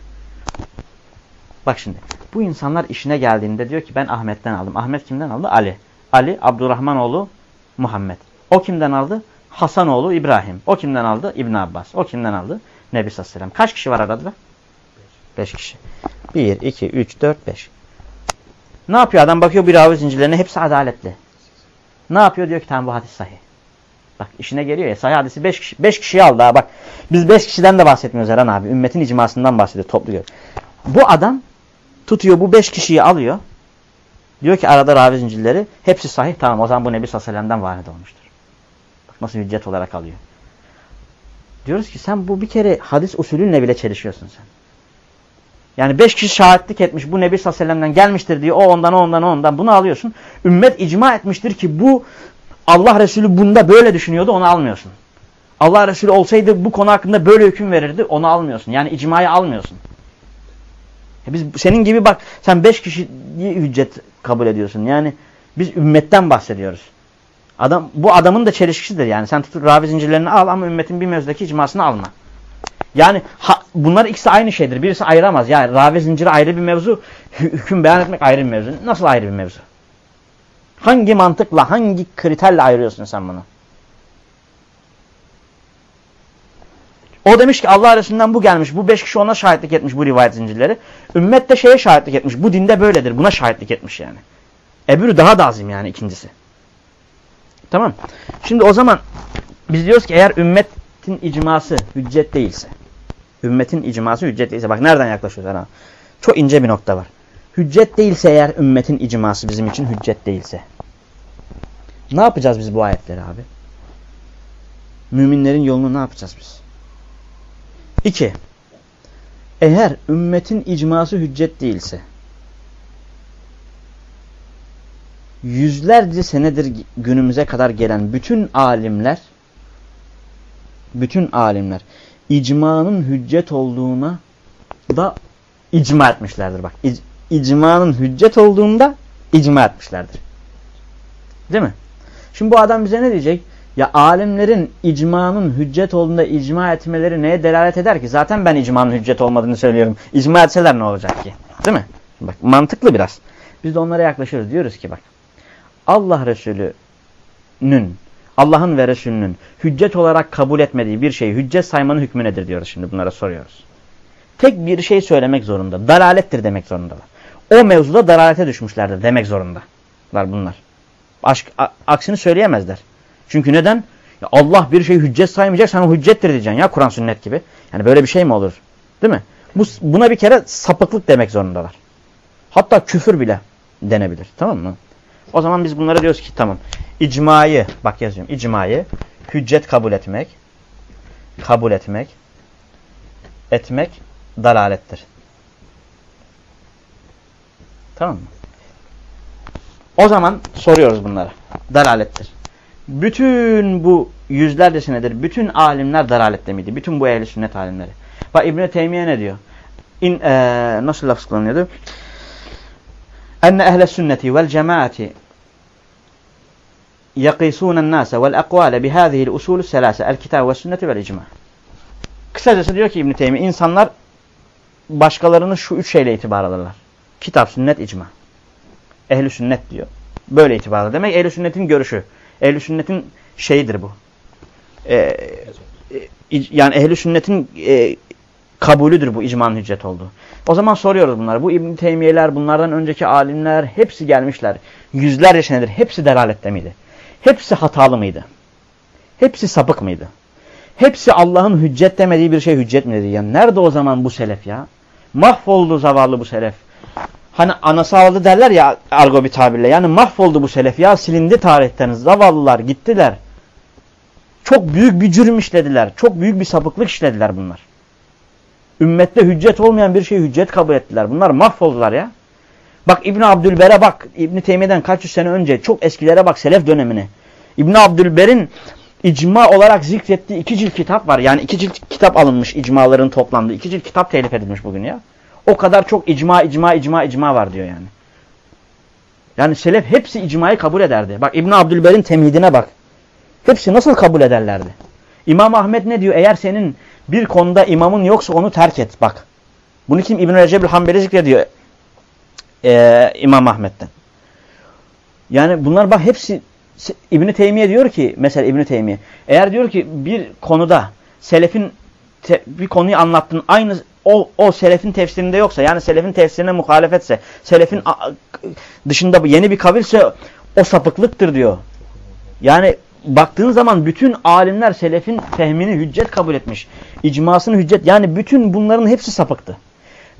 Bak şimdi. Bu insanlar işine geldiğinde diyor ki ben Ahmet'ten aldım. Ahmet kimden aldı? Ali. Ali Abdurrahmanoğlu Muhammed. O kimden aldı? Hasanoğlu İbrahim. O kimden aldı? İbn Abbas. O kimden aldı? Nebi sallallahu. Kaç kişi var arada? Beş kişi. Bir, iki, üç, dört, beş. Ne yapıyor adam? Bakıyor bir ravi zincirlerine hepsi adaletli. Ne yapıyor? Diyor ki tamam bu hadis sahih. Bak işine geliyor ya sahih hadisi 5 kişi 5 kişiyi aldı ha bak. Biz 5 kişiden de bahsetmiyoruz Eren abi. Ümmetin icmasından bahsediyor toplu gör. Bu adam tutuyor bu 5 kişiyi alıyor. Diyor ki arada ravi zincirleri hepsi sahih tamam o zaman bu Nebi sallallahu varid olmuştur. Bak nasıl hüccet olarak alıyor. Diyoruz ki sen bu bir kere hadis usulünle bile çelişiyorsun sen. Yani beş kişi şahitlik etmiş bu Nebi sallallahu aleyhi gelmiştir diye o ondan o ondan o ondan bunu alıyorsun. Ümmet icma etmiştir ki bu Allah Resulü bunda böyle düşünüyordu onu almıyorsun. Allah Resulü olsaydı bu konu hakkında böyle hüküm verirdi onu almıyorsun. Yani icmayı almıyorsun. E biz senin gibi bak sen beş kişi hüccet kabul ediyorsun. Yani biz ümmetten bahsediyoruz. Adam bu adamın da çelişkisidir yani. Sen tutup ravi zincirlerini al ama ümmetin bir mevzudaki icmasını alma. Yani ha, bunlar ikisi aynı şeydir. Birisi ayıramaz. Yani ravi zinciri ayrı bir mevzu, hüküm beyan etmek ayrı bir mevzu. Nasıl ayrı bir mevzu? Hangi mantıkla, hangi kriterle ayırıyorsun sen bunu? O demiş ki Allah Resulü'nden bu gelmiş. Bu beş kişi ona şahitlik etmiş bu rivayet zincirleri. Ümmet de şeye şahitlik etmiş. Bu dinde böyledir. Buna şahitlik etmiş yani. Ebürü daha da azim yani ikincisi. Tamam. Şimdi o zaman biz diyoruz ki eğer ümmetin icması hüccet değilse. Ümmetin icması hüccet değilse. Bak nereden yaklaşıyoruz Erhan? Çok ince bir nokta var. Hüccet değilse eğer ümmetin icması bizim için hüccet değilse. Ne yapacağız biz bu ayetleri abi? Müminlerin yolunu ne yapacağız biz? İki. Eğer ümmetin icması hüccet değilse yüzlerce senedir günümüze kadar gelen bütün alimler bütün alimler icmanın hüccet olduğuna da icma etmişlerdir. Bak ic icmanın hüccet olduğunda icma etmişlerdir. Değil mi? Şimdi bu adam bize ne diyecek? Ya alimlerin icmanın hüccet olduğunda icma etmeleri neye delalet eder ki? Zaten ben icmanın hüccet olmadığını söylüyorum. İcma etseler ne olacak ki? Değil mi? Bak mantıklı biraz. Biz de onlara yaklaşıyoruz. Diyoruz ki bak Allah Resulü'nün Allah'ın ve Resulünün hüccet olarak kabul etmediği bir şeyi hüccet saymanın hükmü nedir diyoruz şimdi bunlara soruyoruz. Tek bir şey söylemek zorunda. Dalalettir demek zorundalar. O mevzuda dalalete düşmüşlerdir demek zorundalar bunlar. Aşk, aksini söyleyemezler. Çünkü neden? Ya Allah bir şeyi hüccet saymayacak sana hüccettir diyeceksin ya Kur'an sünnet gibi. Yani böyle bir şey mi olur? Değil mi? Bu, buna bir kere sapıklık demek zorundalar. Hatta küfür bile denebilir. Tamam mı? O zaman biz bunlara diyoruz ki tamam. İcmayı bak yazıyorum. İcmayı hüccet kabul etmek kabul etmek etmek dalalettir. Tamam mı? O zaman soruyoruz bunlara. Dalalettir. Bütün bu yüzlerce senedir bütün alimler dalalette miydi? Bütün bu ehli sünnet alimleri. Bak İbn Teymiye ne diyor? İn, e, nasıl lafız kullanıyordu? Enne ehle sünneti vel cemaati يقيسون الناس والأقوال بهذه الأصول الثلاثة الكتاب والسنة والإجماع. Kısacası diyor ki İbn Teymiye insanlar başkalarını şu üç şeyle itibar alırlar. Kitap, sünnet, icma. Ehli sünnet diyor. Böyle itibar alır. Demek ehli sünnetin görüşü. Ehli sünnetin şeyidir bu. Ee, yani ehli sünnetin e, kabulüdür bu icmanın hüccet olduğu. O zaman soruyoruz bunları. Bu İbn Teymiyeler, bunlardan önceki alimler hepsi gelmişler. Yüzlerce senedir hepsi delalette miydi? Hepsi hatalı mıydı? Hepsi sapık mıydı? Hepsi Allah'ın hüccet demediği bir şey hüccet mi dedi? Ya nerede o zaman bu selef ya? Mahvoldu zavallı bu selef. Hani anası aldı derler ya argo bir tabirle. Yani mahvoldu bu selef ya silindi tarihten. Zavallılar gittiler. Çok büyük bir cürüm işlediler. Çok büyük bir sapıklık işlediler bunlar. Ümmette hüccet olmayan bir şey hüccet kabul ettiler. Bunlar mahvoldular ya. Bak İbn Abdülber'e bak. İbn Teymiye'den kaç yüz sene önce çok eskilere bak Selef dönemine. İbn Abdülber'in icma olarak zikrettiği iki cilt kitap var. Yani iki cilt kitap alınmış icmaların toplandığı. iki cilt kitap telif edilmiş bugün ya. O kadar çok icma, icma, icma, icma var diyor yani. Yani selef hepsi icmayı kabul ederdi. Bak İbn Abdülber'in temhidine bak. Hepsi nasıl kabul ederlerdi? İmam Ahmet ne diyor? Eğer senin bir konuda imamın yoksa onu terk et. Bak. Bunu kim İbn Recep Hanbeli zikrediyor. Ee, İmam Ahmet'ten. Yani bunlar bak hepsi İbn Teymiye diyor ki mesela İbn Teymiye eğer diyor ki bir konuda selefin te, bir konuyu anlattın aynı o, o selefin tefsirinde yoksa yani selefin tefsirine muhalefetse selefin dışında yeni bir kavilse o sapıklıktır diyor. Yani baktığın zaman bütün alimler selefin fehmini hüccet kabul etmiş. İcmasını hüccet yani bütün bunların hepsi sapıktı.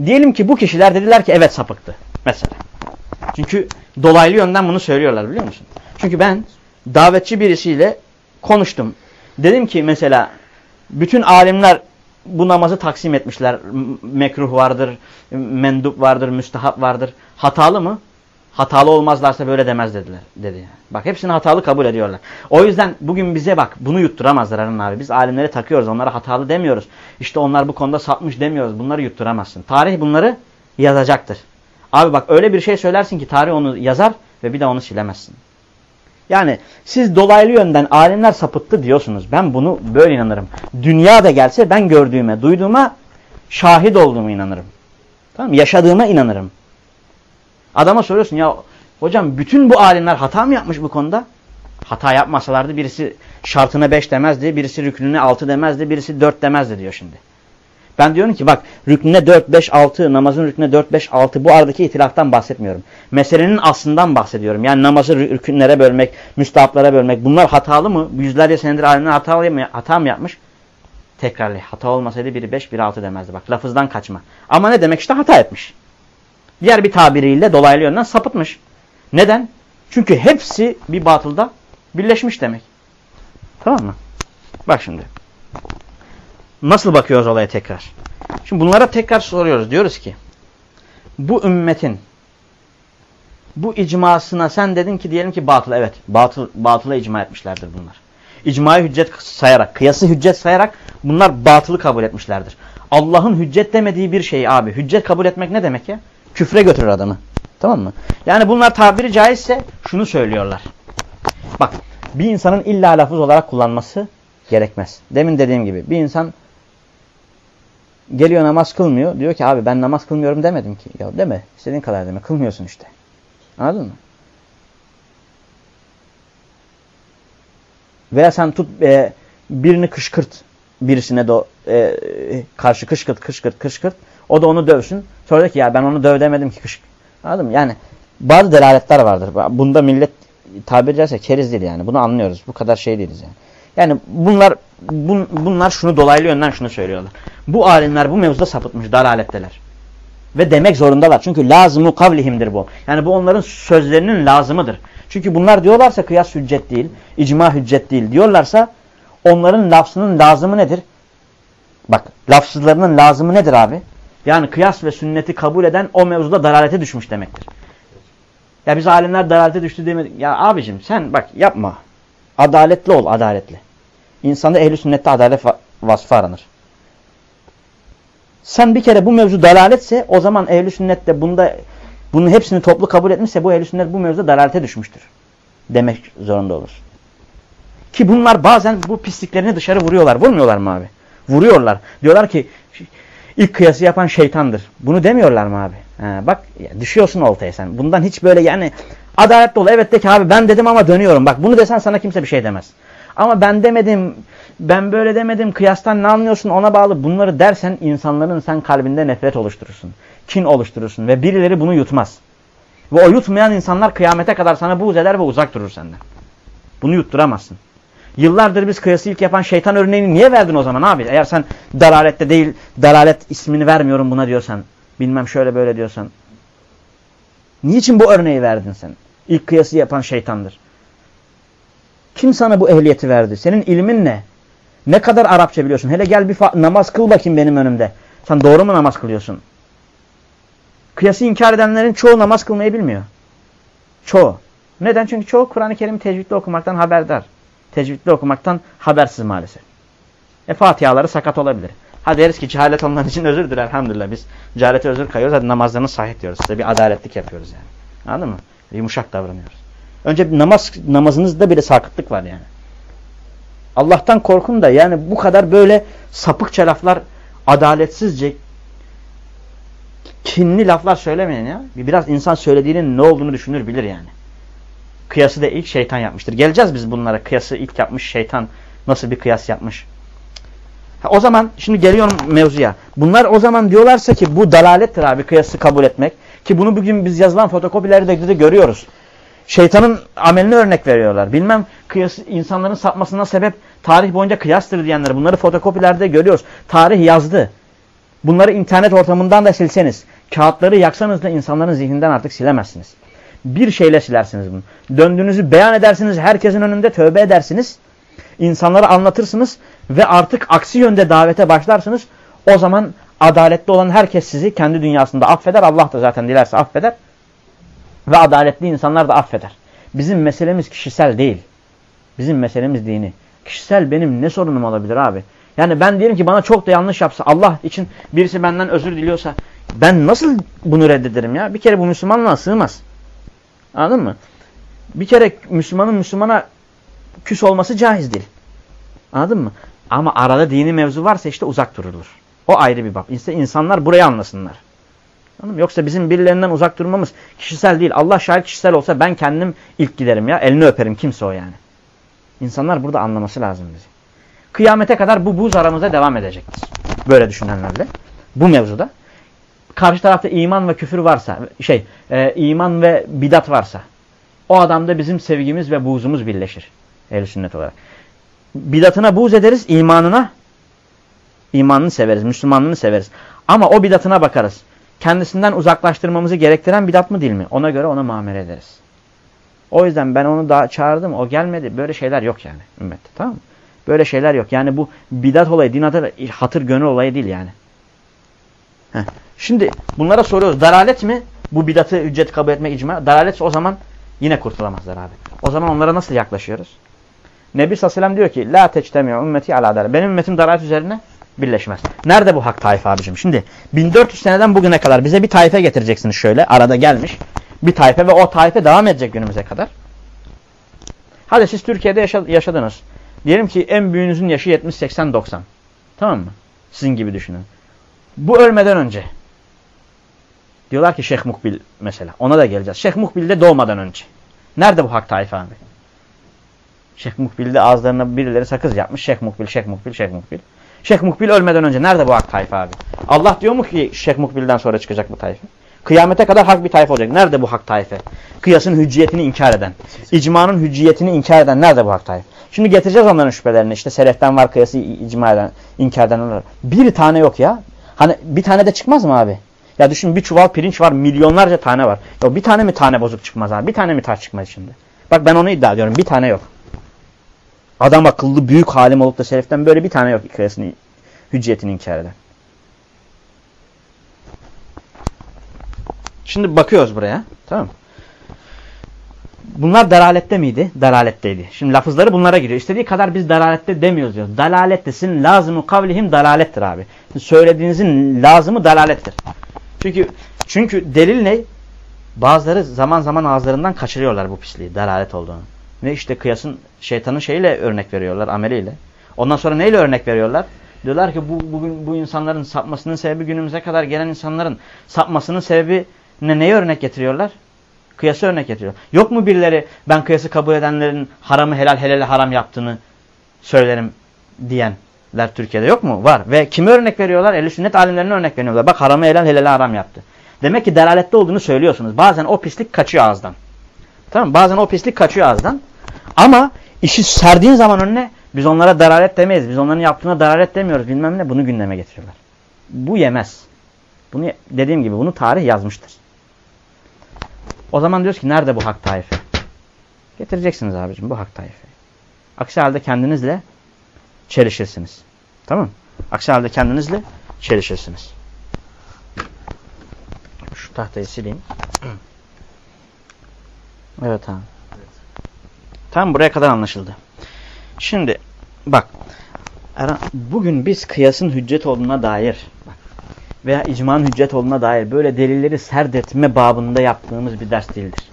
Diyelim ki bu kişiler dediler ki evet sapıktı mesela. Çünkü dolaylı yönden bunu söylüyorlar biliyor musun? Çünkü ben davetçi birisiyle konuştum. Dedim ki mesela bütün alimler bu namazı taksim etmişler. Mekruh vardır, mendup vardır, müstehap vardır. Hatalı mı? Hatalı olmazlarsa böyle demez dediler. Dedi. Bak hepsini hatalı kabul ediyorlar. O yüzden bugün bize bak bunu yutturamazlar Arın abi. Biz alimleri takıyoruz. Onlara hatalı demiyoruz. İşte onlar bu konuda sapmış demiyoruz. Bunları yutturamazsın. Tarih bunları yazacaktır. Abi bak öyle bir şey söylersin ki tarih onu yazar ve bir de onu silemezsin. Yani siz dolaylı yönden alimler sapıttı diyorsunuz. Ben bunu böyle inanırım. Dünya da gelse ben gördüğüme, duyduğuma şahit olduğumu inanırım. Tamam Yaşadığıma inanırım. Adama soruyorsun ya hocam bütün bu alimler hata mı yapmış bu konuda? Hata yapmasalardı birisi şartına 5 demezdi, birisi rükününe 6 demezdi, birisi 4 demezdi diyor şimdi. Ben diyorum ki bak rüknüne 4, 5, 6, namazın rüknüne 4, 5, 6 bu aradaki itilaftan bahsetmiyorum. Meselenin aslından bahsediyorum. Yani namazı rükünlere bölmek, müstahaplara bölmek bunlar hatalı mı? Yüzlerce senedir alimler hatalı mı, hata mı yapmış? Tekrarlı. Hata olmasaydı biri 5, biri 6 demezdi. Bak lafızdan kaçma. Ama ne demek işte hata etmiş. Diğer bir tabiriyle dolaylı yönden sapıtmış. Neden? Çünkü hepsi bir batılda birleşmiş demek. Tamam mı? Bak şimdi. Nasıl bakıyoruz olaya tekrar? Şimdi bunlara tekrar soruyoruz. Diyoruz ki bu ümmetin bu icmasına sen dedin ki diyelim ki batıl. Evet batıl, batıla icma etmişlerdir bunlar. İcmayı hüccet sayarak, kıyası hüccet sayarak bunlar batılı kabul etmişlerdir. Allah'ın hüccet demediği bir şeyi abi. Hüccet kabul etmek ne demek ya? Küfre götürür adamı. Tamam mı? Yani bunlar tabiri caizse şunu söylüyorlar. Bak bir insanın illa lafız olarak kullanması gerekmez. Demin dediğim gibi bir insan Geliyor namaz kılmıyor. Diyor ki abi ben namaz kılmıyorum demedim ki. Ya deme. İstediğin kadar deme. Kılmıyorsun işte. Anladın mı? Veya sen tut e, birini kışkırt. Birisine de e, karşı kışkırt kışkırt kışkırt. O da onu dövsün. Sonra ki ya ben onu döv demedim ki kışkırt. Anladın mı? Yani bazı delaletler vardır. Bunda millet tabiri caizse keriz değil yani. Bunu anlıyoruz. Bu kadar şey değiliz yani. Yani bunlar bun, bunlar şunu dolaylı yönden şunu söylüyorlar. Bu alimler bu mevzuda sapıtmış, dalaletteler. Ve demek zorundalar. Çünkü lazımı kavlihimdir bu. Yani bu onların sözlerinin lazımıdır. Çünkü bunlar diyorlarsa kıyas hüccet değil, icma hüccet değil diyorlarsa onların lafzının lazımı nedir? Bak lafsızlarının lazımı nedir abi? Yani kıyas ve sünneti kabul eden o mevzuda dalalete düşmüş demektir. Ya biz alimler dalalete düştü demedik. Ya abicim sen bak yapma. Adaletli ol, adaletli. İnsanda ehli sünnette adalet vasfı aranır. Sen bir kere bu mevzu dalaletse o zaman ehli sünnette bunda bunun hepsini toplu kabul etmişse bu ehli sünnet bu mevzuda dalalete düşmüştür. Demek zorunda olur. Ki bunlar bazen bu pisliklerini dışarı vuruyorlar. Vurmuyorlar mı abi? Vuruyorlar. Diyorlar ki ilk kıyası yapan şeytandır. Bunu demiyorlar mı abi? Ha, bak düşüyorsun oltaya sen. Bundan hiç böyle yani adaletli ol. Evet de ki abi ben dedim ama dönüyorum. Bak bunu desen sana kimse bir şey demez. Ama ben demedim, ben böyle demedim, kıyastan ne anlıyorsun ona bağlı. Bunları dersen insanların sen kalbinde nefret oluşturursun. Kin oluşturursun ve birileri bunu yutmaz. Ve o yutmayan insanlar kıyamete kadar sana buğz eder ve uzak durur senden. Bunu yutturamazsın. Yıllardır biz kıyası ilk yapan şeytan örneğini niye verdin o zaman abi? Eğer sen dalalette değil, dalalet ismini vermiyorum buna diyorsan, bilmem şöyle böyle diyorsan. Niçin bu örneği verdin sen? İlk kıyası yapan şeytandır. Kim sana bu ehliyeti verdi? Senin ilmin ne? Ne kadar Arapça biliyorsun? Hele gel bir namaz kıl bakayım benim önümde. Sen doğru mu namaz kılıyorsun? Kıyası inkar edenlerin çoğu namaz kılmayı bilmiyor. Çoğu. Neden? Çünkü çoğu Kur'an-ı Kerim tecvidle okumaktan haberdar. Tecvidle okumaktan habersiz maalesef. E Fatihaları sakat olabilir. Ha deriz ki cehalet onların için özürdür elhamdülillah. Biz cehalete özür kayıyoruz. Hadi namazlarını sahih diyoruz. Size bir adaletlik yapıyoruz yani. Anladın mı? Yumuşak davranıyoruz. Önce namaz namazınızda bile sakıtlık var yani. Allah'tan korkun da yani bu kadar böyle sapıkça laflar adaletsizce kinli laflar söylemeyin ya. Biraz insan söylediğinin ne olduğunu düşünür bilir yani. Kıyası da ilk şeytan yapmıştır. Geleceğiz biz bunlara. Kıyası ilk yapmış şeytan nasıl bir kıyas yapmış. Ha, o zaman şimdi geliyorum mevzuya. Bunlar o zaman diyorlarsa ki bu dalalettir abi kıyası kabul etmek. Ki bunu bugün biz yazılan fotokopilerde de görüyoruz. Şeytanın amelini örnek veriyorlar. Bilmem kıyas, insanların sapmasına sebep tarih boyunca kıyastır diyenler. Bunları fotokopilerde görüyoruz. Tarih yazdı. Bunları internet ortamından da silseniz, kağıtları yaksanız da insanların zihninden artık silemezsiniz. Bir şeyle silersiniz bunu. Döndüğünüzü beyan edersiniz, herkesin önünde tövbe edersiniz. İnsanlara anlatırsınız ve artık aksi yönde davete başlarsınız. O zaman adaletli olan herkes sizi kendi dünyasında affeder. Allah da zaten dilerse affeder. Ve adaletli insanlar da affeder. Bizim meselemiz kişisel değil. Bizim meselemiz dini. Kişisel benim ne sorunum olabilir abi? Yani ben diyelim ki bana çok da yanlış yapsa Allah için birisi benden özür diliyorsa ben nasıl bunu reddederim ya? Bir kere bu Müslümanlığa sığmaz. Anladın mı? Bir kere Müslümanın Müslümana küs olması caiz değil. Anladın mı? Ama arada dini mevzu varsa işte uzak durulur. O ayrı bir bab. İşte insanlar burayı anlasınlar. Anladın mı? Yoksa bizim birilerinden uzak durmamız kişisel değil. Allah şahit kişisel olsa ben kendim ilk giderim ya. Elini öperim. Kimse o yani. İnsanlar burada anlaması lazım bizi. Kıyamete kadar bu buz aramızda devam edecektir. Böyle düşünenlerle. Bu mevzuda. Karşı tarafta iman ve küfür varsa, şey, e, iman ve bidat varsa, o adamda bizim sevgimiz ve buğzumuz birleşir. Ehl-i sünnet olarak. Bidatına buğz ederiz, imanına, imanını severiz, Müslümanlığını severiz. Ama o bidatına bakarız. Kendisinden uzaklaştırmamızı gerektiren bidat mı değil mi? Ona göre ona muamele ederiz. O yüzden ben onu daha çağırdım, o gelmedi. Böyle şeyler yok yani ümmette, tamam mı? Böyle şeyler yok. Yani bu bidat olayı, din adı hatır gönül olayı değil yani. Heh. Şimdi bunlara soruyoruz. Dalalet mi? Bu bidatı hüccet kabul etmek icma. Dalalet o zaman yine kurtulamazlar abi. O zaman onlara nasıl yaklaşıyoruz? Nebi Sallallahu diyor ki La teçtemiyor ümmeti ala adalet. Benim ümmetim dalalet üzerine birleşmez. Nerede bu hak taife abicim? Şimdi 1400 seneden bugüne kadar bize bir taife getireceksiniz şöyle. Arada gelmiş. Bir taife ve o taife devam edecek günümüze kadar. Hadi siz Türkiye'de yaşadınız. Diyelim ki en büyüğünüzün yaşı 70, 80, 90. Tamam mı? Sizin gibi düşünün. Bu ölmeden önce. Diyorlar ki Şeyh Mukbil mesela. Ona da geleceğiz. Şeyh Mukbil de doğmadan önce. Nerede bu hak taife abi? Şeyh Mukbil'de ağızlarına birileri sakız yapmış. Şeyh Mukbil, Şeyh Mukbil, Şeyh Mukbil. Şeyh Mukbil ölmeden önce nerede bu hak taife abi? Allah diyor mu ki Şeyh Mukbil'den sonra çıkacak bu taife? Kıyamete kadar hak bir taife olacak. Nerede bu hak taife? Kıyasın hücciyetini inkar eden. icmanın hücciyetini inkar eden. Nerede bu hak taife? Şimdi getireceğiz onların şüphelerini. İşte seleften var kıyası icma eden, inkar edenler. Bir tane yok ya. Hani bir tane de çıkmaz mı abi? Ya düşün bir çuval pirinç var milyonlarca tane var. Ya bir tane mi tane bozuk çıkmaz abi? Bir tane mi taş çıkmaz şimdi? Bak ben onu iddia ediyorum. Bir tane yok. Adam akıllı büyük halim olup da seleften böyle bir tane yok kıyasını hücciyetini inkar eden. Şimdi bakıyoruz buraya. Tamam Bunlar dalalette miydi? Dalaletteydi. Şimdi lafızları bunlara giriyor. İstediği kadar biz dalalette demiyoruz diyor. Dalalettesin lazımı kavlihim dalalettir abi. Söylediğinizin lazımı dalalettir. Çünkü çünkü delil ne? Bazıları zaman zaman ağızlarından kaçırıyorlar bu pisliği, dalalet olduğunu. Ve işte kıyasın şeytanın şeyiyle örnek veriyorlar, ameliyle. Ondan sonra neyle örnek veriyorlar? Diyorlar ki bu, bugün bu insanların sapmasının sebebi günümüze kadar gelen insanların sapmasının sebebi ne neye örnek getiriyorlar? Kıyası örnek getiriyor. Yok mu birileri ben kıyası kabul edenlerin haramı helal helali haram yaptığını söylerim diyenler Türkiye'de yok mu? Var. Ve kimi örnek veriyorlar? Ehl-i sünnet alimlerine örnek veriyorlar. Bak haramı helal helali haram yaptı. Demek ki delalette olduğunu söylüyorsunuz. Bazen o pislik kaçıyor ağızdan. Tamam? Bazen o pislik kaçıyor ağızdan. Ama işi serdiğin zaman önüne biz onlara dalalet demeyiz. Biz onların yaptığına dalalet demiyoruz. Bilmem ne bunu gündeme getiriyorlar. Bu yemez. Bunu dediğim gibi bunu tarih yazmıştır. O zaman diyoruz ki nerede bu hak taife? Getireceksiniz abicim bu hak taife. Aksi halde kendinizle çelişirsiniz. Tamam Aksi halde kendinizle çelişirsiniz. Şu tahtayı sileyim. Evet abi. Tam buraya kadar anlaşıldı. Şimdi bak bugün biz kıyasın hüccet olduğuna dair veya icmanın hüccet olduğuna dair böyle delilleri serdetme babında yaptığımız bir ders değildir.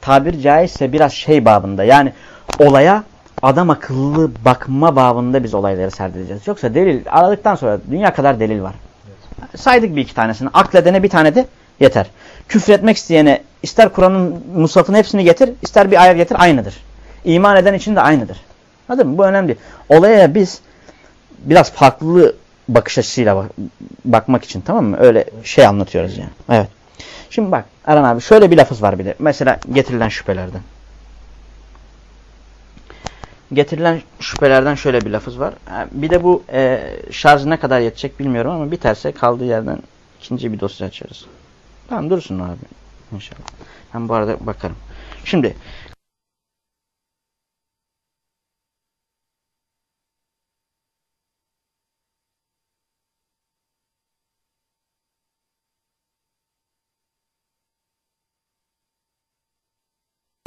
Tabir caizse biraz şey babında yani olaya adam akıllı bakma babında biz olayları serdedeceğiz. Yoksa delil aradıktan sonra dünya kadar delil var. Saydık bir iki tanesini. Akledene bir tane de yeter. Küfretmek isteyene ister Kur'an'ın musafını hepsini getir, ister bir ayet getir aynıdır. İman eden için de aynıdır. Anladın mı? Bu önemli. Olaya biz biraz farklı bakış açısıyla bak bakmak için tamam mı? Öyle şey anlatıyoruz yani. Evet. Şimdi bak Aran abi şöyle bir lafız var bir de. Mesela getirilen şüphelerden. Getirilen şüphelerden şöyle bir lafız var. Bir de bu e, şarj ne kadar yetecek bilmiyorum ama biterse kaldığı yerden ikinci bir dosya açarız. Tamam dursun abi inşallah. Ben bu arada bakarım. Şimdi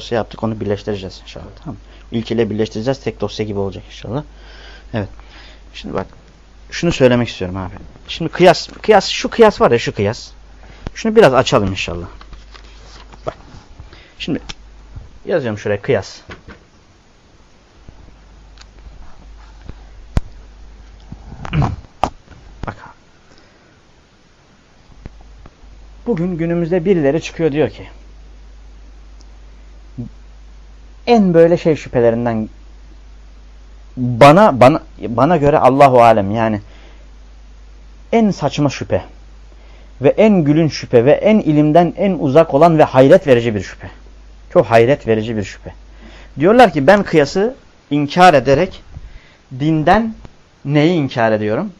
dosya yaptık onu birleştireceğiz inşallah. Tamam. İlk ile birleştireceğiz. Tek dosya gibi olacak inşallah. Evet. Şimdi bak şunu söylemek istiyorum abi. Şimdi kıyas kıyas şu kıyas var ya şu kıyas. Şunu biraz açalım inşallah. Bak. Şimdi yazıyorum şuraya kıyas. Bak. Bugün günümüzde birileri çıkıyor diyor ki en böyle şey şüphelerinden bana bana bana göre Allahu alem yani en saçma şüphe ve en gülün şüphe ve en ilimden en uzak olan ve hayret verici bir şüphe. Çok hayret verici bir şüphe. Diyorlar ki ben kıyası inkar ederek dinden neyi inkar ediyorum?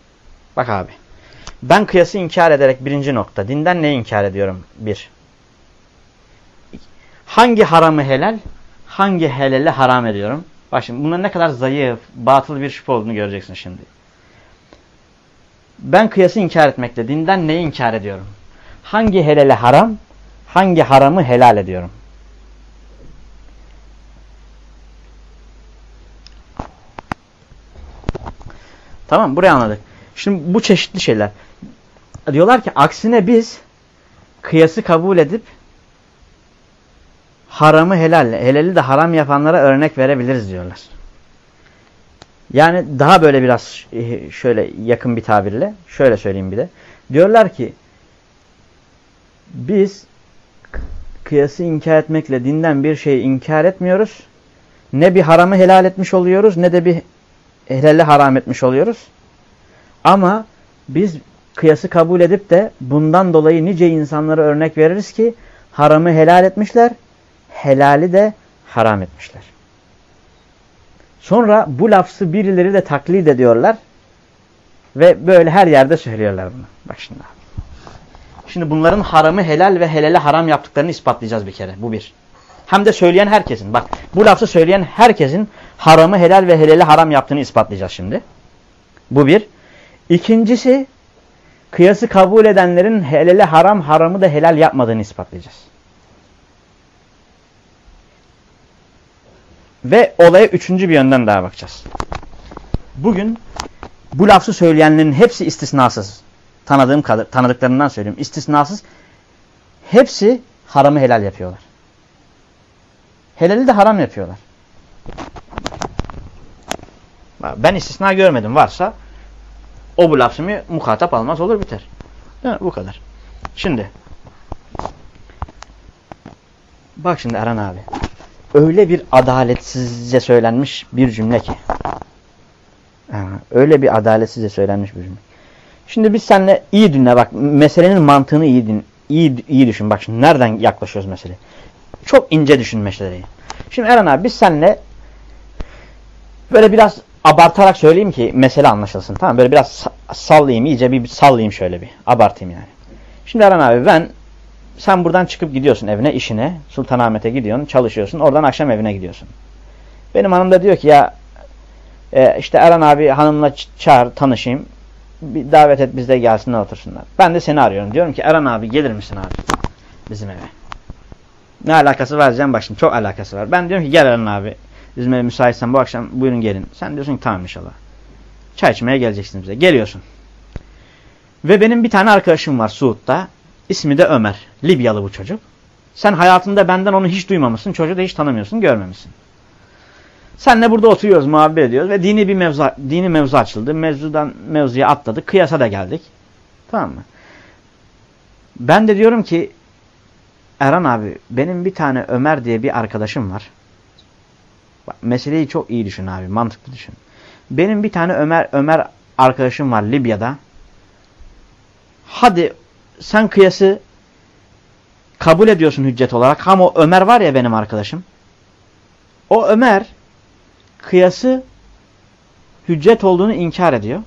Bak abi. Ben kıyası inkar ederek birinci nokta. Dinden neyi inkar ediyorum? Bir. Hangi haramı helal? Hangi helali haram ediyorum? Bak şimdi bunların ne kadar zayıf, batıl bir şüphe olduğunu göreceksin şimdi. Ben kıyası inkar etmekte. Dinden neyi inkar ediyorum? Hangi helali haram? Hangi haramı helal ediyorum? Tamam burayı anladık. Şimdi bu çeşitli şeyler. Diyorlar ki aksine biz kıyası kabul edip haramı helal, helali de haram yapanlara örnek verebiliriz diyorlar. Yani daha böyle biraz e, şöyle yakın bir tabirle şöyle söyleyeyim bir de. Diyorlar ki biz kıyası inkar etmekle dinden bir şeyi inkar etmiyoruz. Ne bir haramı helal etmiş oluyoruz ne de bir helali haram etmiş oluyoruz. Ama biz kıyası kabul edip de bundan dolayı nice insanlara örnek veririz ki haramı helal etmişler, helali de haram etmişler. Sonra bu lafzı birileri de taklit ediyorlar ve böyle her yerde söylüyorlar bunu. Bak şimdi. Şimdi bunların haramı helal ve helali haram yaptıklarını ispatlayacağız bir kere. Bu bir. Hem de söyleyen herkesin. Bak bu lafzı söyleyen herkesin haramı helal ve helali haram yaptığını ispatlayacağız şimdi. Bu bir. İkincisi kıyası kabul edenlerin helali haram haramı da helal yapmadığını ispatlayacağız. Ve olaya üçüncü bir yönden daha bakacağız. Bugün bu lafı söyleyenlerin hepsi istisnasız. Tanıdığım kadar, tanıdıklarından söylüyorum. İstisnasız. Hepsi haramı helal yapıyorlar. Helali de haram yapıyorlar. Ben istisna görmedim. Varsa o bu lafzımı muhatap almaz olur biter. Değil? Bu kadar. Şimdi bak şimdi Erhan abi öyle bir adaletsizce söylenmiş bir cümle ki. öyle bir adaletsizce söylenmiş bir cümle. Şimdi biz seninle iyi dinle bak meselenin mantığını iyi din, iyi iyi düşün. Bak şimdi nereden yaklaşıyoruz mesele. Çok ince düşün meseleyi. Şimdi Eren abi biz seninle böyle biraz abartarak söyleyeyim ki mesele anlaşılsın. Tamam böyle biraz sallayayım iyice bir sallayayım şöyle bir abartayım yani. Şimdi Eren abi ben sen buradan çıkıp gidiyorsun evine, işine. Sultanahmet'e gidiyorsun, çalışıyorsun. Oradan akşam evine gidiyorsun. Benim hanım da diyor ki ya e, işte Eren abi hanımla çağır, tanışayım. Bir davet et bizde gelsinler otursunlar. Ben de seni arıyorum. Diyorum ki Eren abi gelir misin abi? bizim eve. Ne alakası var diyeceğim bak şimdi çok alakası var. Ben diyorum ki gel Eren abi bizim eve müsaitsen bu akşam buyurun gelin. Sen diyorsun ki tamam inşallah. Çay içmeye geleceksiniz bize. Geliyorsun. Ve benim bir tane arkadaşım var Suud'da. İsmi de Ömer. Libyalı bu çocuk. Sen hayatında benden onu hiç duymamışsın. Çocuğu da hiç tanımıyorsun, görmemişsin. Senle burada oturuyoruz, muhabbet ediyoruz ve dini bir mevzu, dini mevzu açıldı. Mevzudan mevzuya atladık. Kıyasa da geldik. Tamam mı? Ben de diyorum ki Erhan abi benim bir tane Ömer diye bir arkadaşım var. Bak, meseleyi çok iyi düşün abi. Mantıklı düşün. Benim bir tane Ömer Ömer arkadaşım var Libya'da. Hadi sen kıyası kabul ediyorsun hüccet olarak. Ama Ömer var ya benim arkadaşım. O Ömer kıyası hüccet olduğunu inkar ediyor.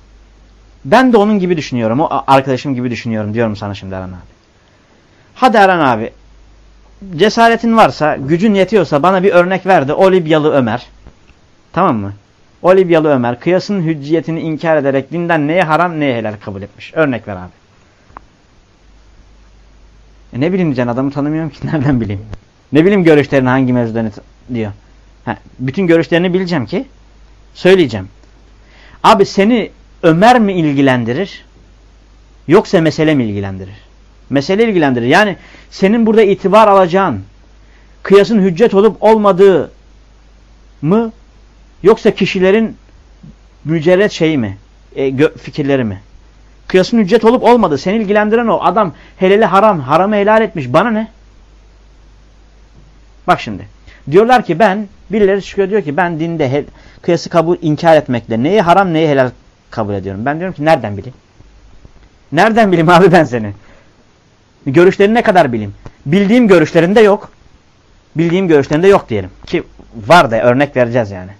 Ben de onun gibi düşünüyorum. O arkadaşım gibi düşünüyorum diyorum sana şimdi Erhan abi. Hadi Erhan abi cesaretin varsa, gücün yetiyorsa bana bir örnek ver de o Libyalı Ömer. Tamam mı? O Libyalı Ömer kıyasın hücciyetini inkar ederek dinden neye haram neye helal kabul etmiş. Örnek ver abi. E ne bileyim diyeceksin adamı tanımıyorum ki nereden bileyim. Ne bileyim görüşlerini hangi mevzudan diyor. Ha, bütün görüşlerini bileceğim ki söyleyeceğim. Abi seni Ömer mi ilgilendirir yoksa mesele mi ilgilendirir? Mesele ilgilendirir. Yani senin burada itibar alacağın kıyasın hüccet olup olmadığı mı yoksa kişilerin mücerret şeyi mi? E, fikirleri mi? Kıyasın hüccet olup olmadı. Seni ilgilendiren o. Adam helali haram, haramı helal etmiş. Bana ne? Bak şimdi. Diyorlar ki ben, birileri çıkıyor diyor ki ben dinde he, kıyası kabul inkar etmekle neyi haram neyi helal kabul ediyorum. Ben diyorum ki nereden bileyim? Nereden bileyim abi ben seni? Görüşlerini ne kadar bileyim? Bildiğim görüşlerinde yok. Bildiğim görüşlerinde yok diyelim. Ki var da örnek vereceğiz yani.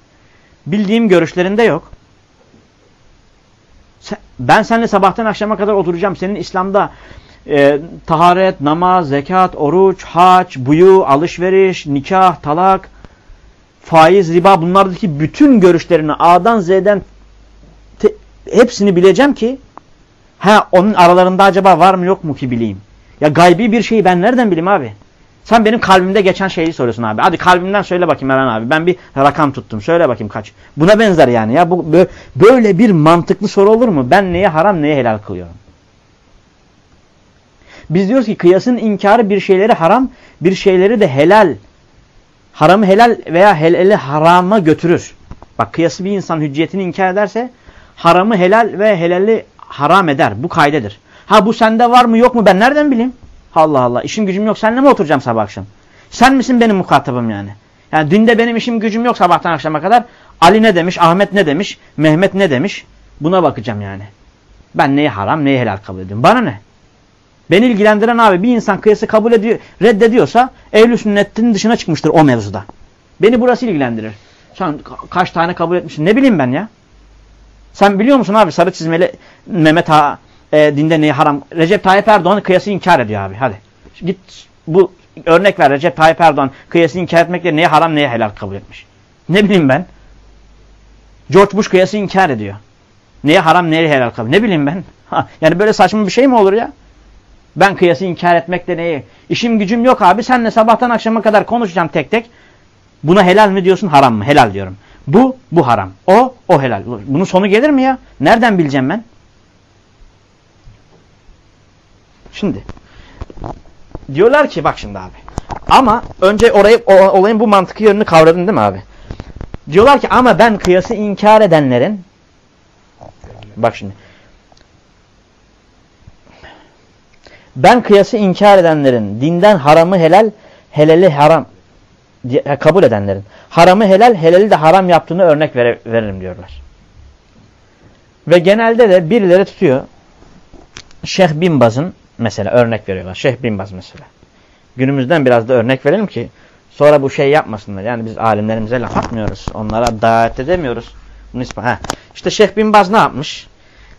Bildiğim görüşlerinde yok. Ben seninle sabahtan akşama kadar oturacağım. Senin İslam'da e, taharet, namaz, zekat, oruç, hac, buyu, alışveriş, nikah, talak, faiz, riba bunlardaki bütün görüşlerini A'dan Z'den te, hepsini bileceğim ki ha onun aralarında acaba var mı yok mu ki bileyim. Ya gaybi bir şeyi ben nereden bileyim abi? Sen benim kalbimde geçen şeyi soruyorsun abi. Hadi kalbimden söyle bakayım Eren abi. Ben bir rakam tuttum. Söyle bakayım kaç. Buna benzer yani ya. Bu böyle bir mantıklı soru olur mu? Ben neye haram neye helal kılıyorum? Biz diyoruz ki kıyasın inkarı bir şeyleri haram, bir şeyleri de helal. Haramı helal veya helali harama götürür. Bak kıyası bir insan hücciyetini inkar ederse haramı helal ve helali haram eder. Bu kaydedir. Ha bu sende var mı yok mu ben nereden bileyim? Allah Allah işim gücüm yok seninle mi oturacağım sabah akşam? Sen misin benim muhatabım yani? Yani dinde benim işim gücüm yok sabahtan akşama kadar. Ali ne demiş, Ahmet ne demiş, Mehmet ne demiş? Buna bakacağım yani. Ben neyi haram, neyi helal kabul ediyorum. Bana ne? Beni ilgilendiren abi bir insan kıyası kabul ediyor, reddediyorsa ehl sünnetin dışına çıkmıştır o mevzuda. Beni burası ilgilendirir. Sen kaç tane kabul etmişsin ne bileyim ben ya. Sen biliyor musun abi sarı çizmeli Mehmet Ağa e, dinde neyi haram? Recep Tayyip Erdoğan kıyası inkar ediyor abi hadi. Git bu örnek ver Recep Tayyip Erdoğan kıyası inkar etmekle neye haram neye helal kabul etmiş. Ne bileyim ben. George Bush kıyası inkar ediyor. Neye haram neye helal kabul. Ne bileyim ben. Ha, yani böyle saçma bir şey mi olur ya? Ben kıyası inkar etmekle neyi? İşim gücüm yok abi. Senle sabahtan akşama kadar konuşacağım tek tek. Buna helal mi diyorsun haram mı? Helal diyorum. Bu, bu haram. O, o helal. Bunun sonu gelir mi ya? Nereden bileceğim ben? Şimdi. Diyorlar ki bak şimdi abi. Ama önce orayı olayın bu mantıklı yönünü kavradın değil mi abi? Diyorlar ki ama ben kıyası inkar edenlerin bak şimdi Ben kıyası inkar edenlerin, dinden haramı helal, helali haram kabul edenlerin, haramı helal, helali de haram yaptığını örnek ver veririm diyorlar. Ve genelde de birileri tutuyor. Şeyh Bin mesela örnek veriyorlar. Şeyh Bin Baz mesela. Günümüzden biraz da örnek verelim ki sonra bu şey yapmasınlar. Yani biz alimlerimize laf atmıyoruz. Onlara davet edemiyoruz. Bunu ha. İşte Şeyh Bin Baz ne yapmış?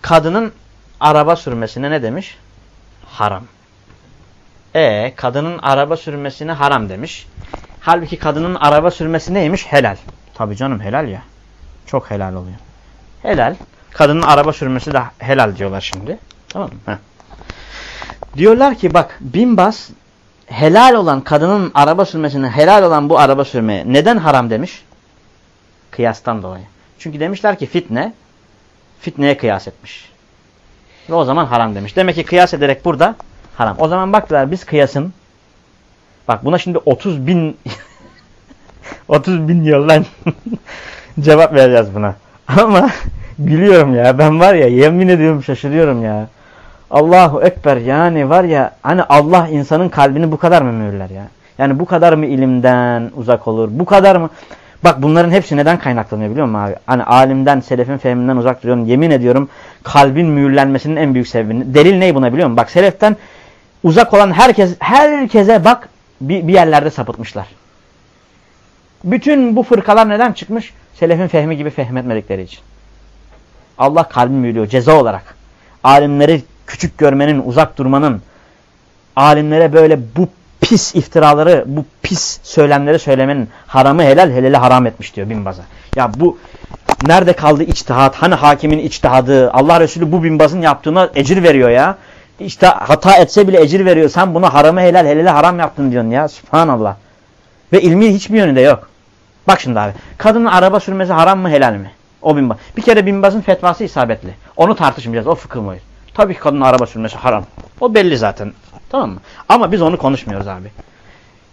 Kadının araba sürmesine ne demiş? haram. E kadının araba sürmesine haram demiş. Halbuki kadının araba sürmesi neymiş? Helal. Tabii canım helal ya. Çok helal oluyor. Helal. Kadının araba sürmesi de helal diyorlar şimdi. Tamam mı? Heh. Diyorlar ki bak bin bas helal olan kadının araba sürmesine helal olan bu araba sürmeye neden haram demiş? Kıyastan dolayı. Çünkü demişler ki fitne fitneye kıyas etmiş. Ve o zaman haram demiş. Demek ki kıyas ederek burada haram. O zaman baktılar biz kıyasın bak buna şimdi 30 bin 30 bin yoldan cevap vereceğiz buna. Ama gülüyorum ya. Ben var ya yemin ediyorum şaşırıyorum ya. Allahu Ekber yani var ya hani Allah insanın kalbini bu kadar mı mühürler ya? Yani bu kadar mı ilimden uzak olur? Bu kadar mı? Bak bunların hepsi neden kaynaklanıyor biliyor musun abi? Hani alimden, selefin fehminden uzak duruyorum. Yemin ediyorum kalbin mühürlenmesinin en büyük sebebi. Delil ne buna biliyor musun? Bak seleften uzak olan herkes, herkese bak bir, bir yerlerde sapıtmışlar. Bütün bu fırkalar neden çıkmış? Selefin fehmi gibi fehmetmedikleri için. Allah kalbimi mühürlüyor ceza olarak. Alimleri küçük görmenin, uzak durmanın, alimlere böyle bu pis iftiraları, bu pis söylemleri söylemenin haramı helal, helali haram etmiş diyor binbaza. Ya bu nerede kaldı içtihat? Hani hakimin içtihadı? Allah Resulü bu binbazın yaptığına ecir veriyor ya. İşte hata etse bile ecir veriyor. Sen bunu haramı helal, helali haram yaptın diyorsun ya. Subhanallah. Ve ilmi hiçbir yönünde yok. Bak şimdi abi. Kadının araba sürmesi haram mı helal mi? O binbaz. Bir kere binbazın fetvası isabetli. Onu tartışmayacağız. O fıkıh mı? Tabii ki kadının araba sürmesi haram. O belli zaten. Tamam mı? Ama biz onu konuşmuyoruz abi.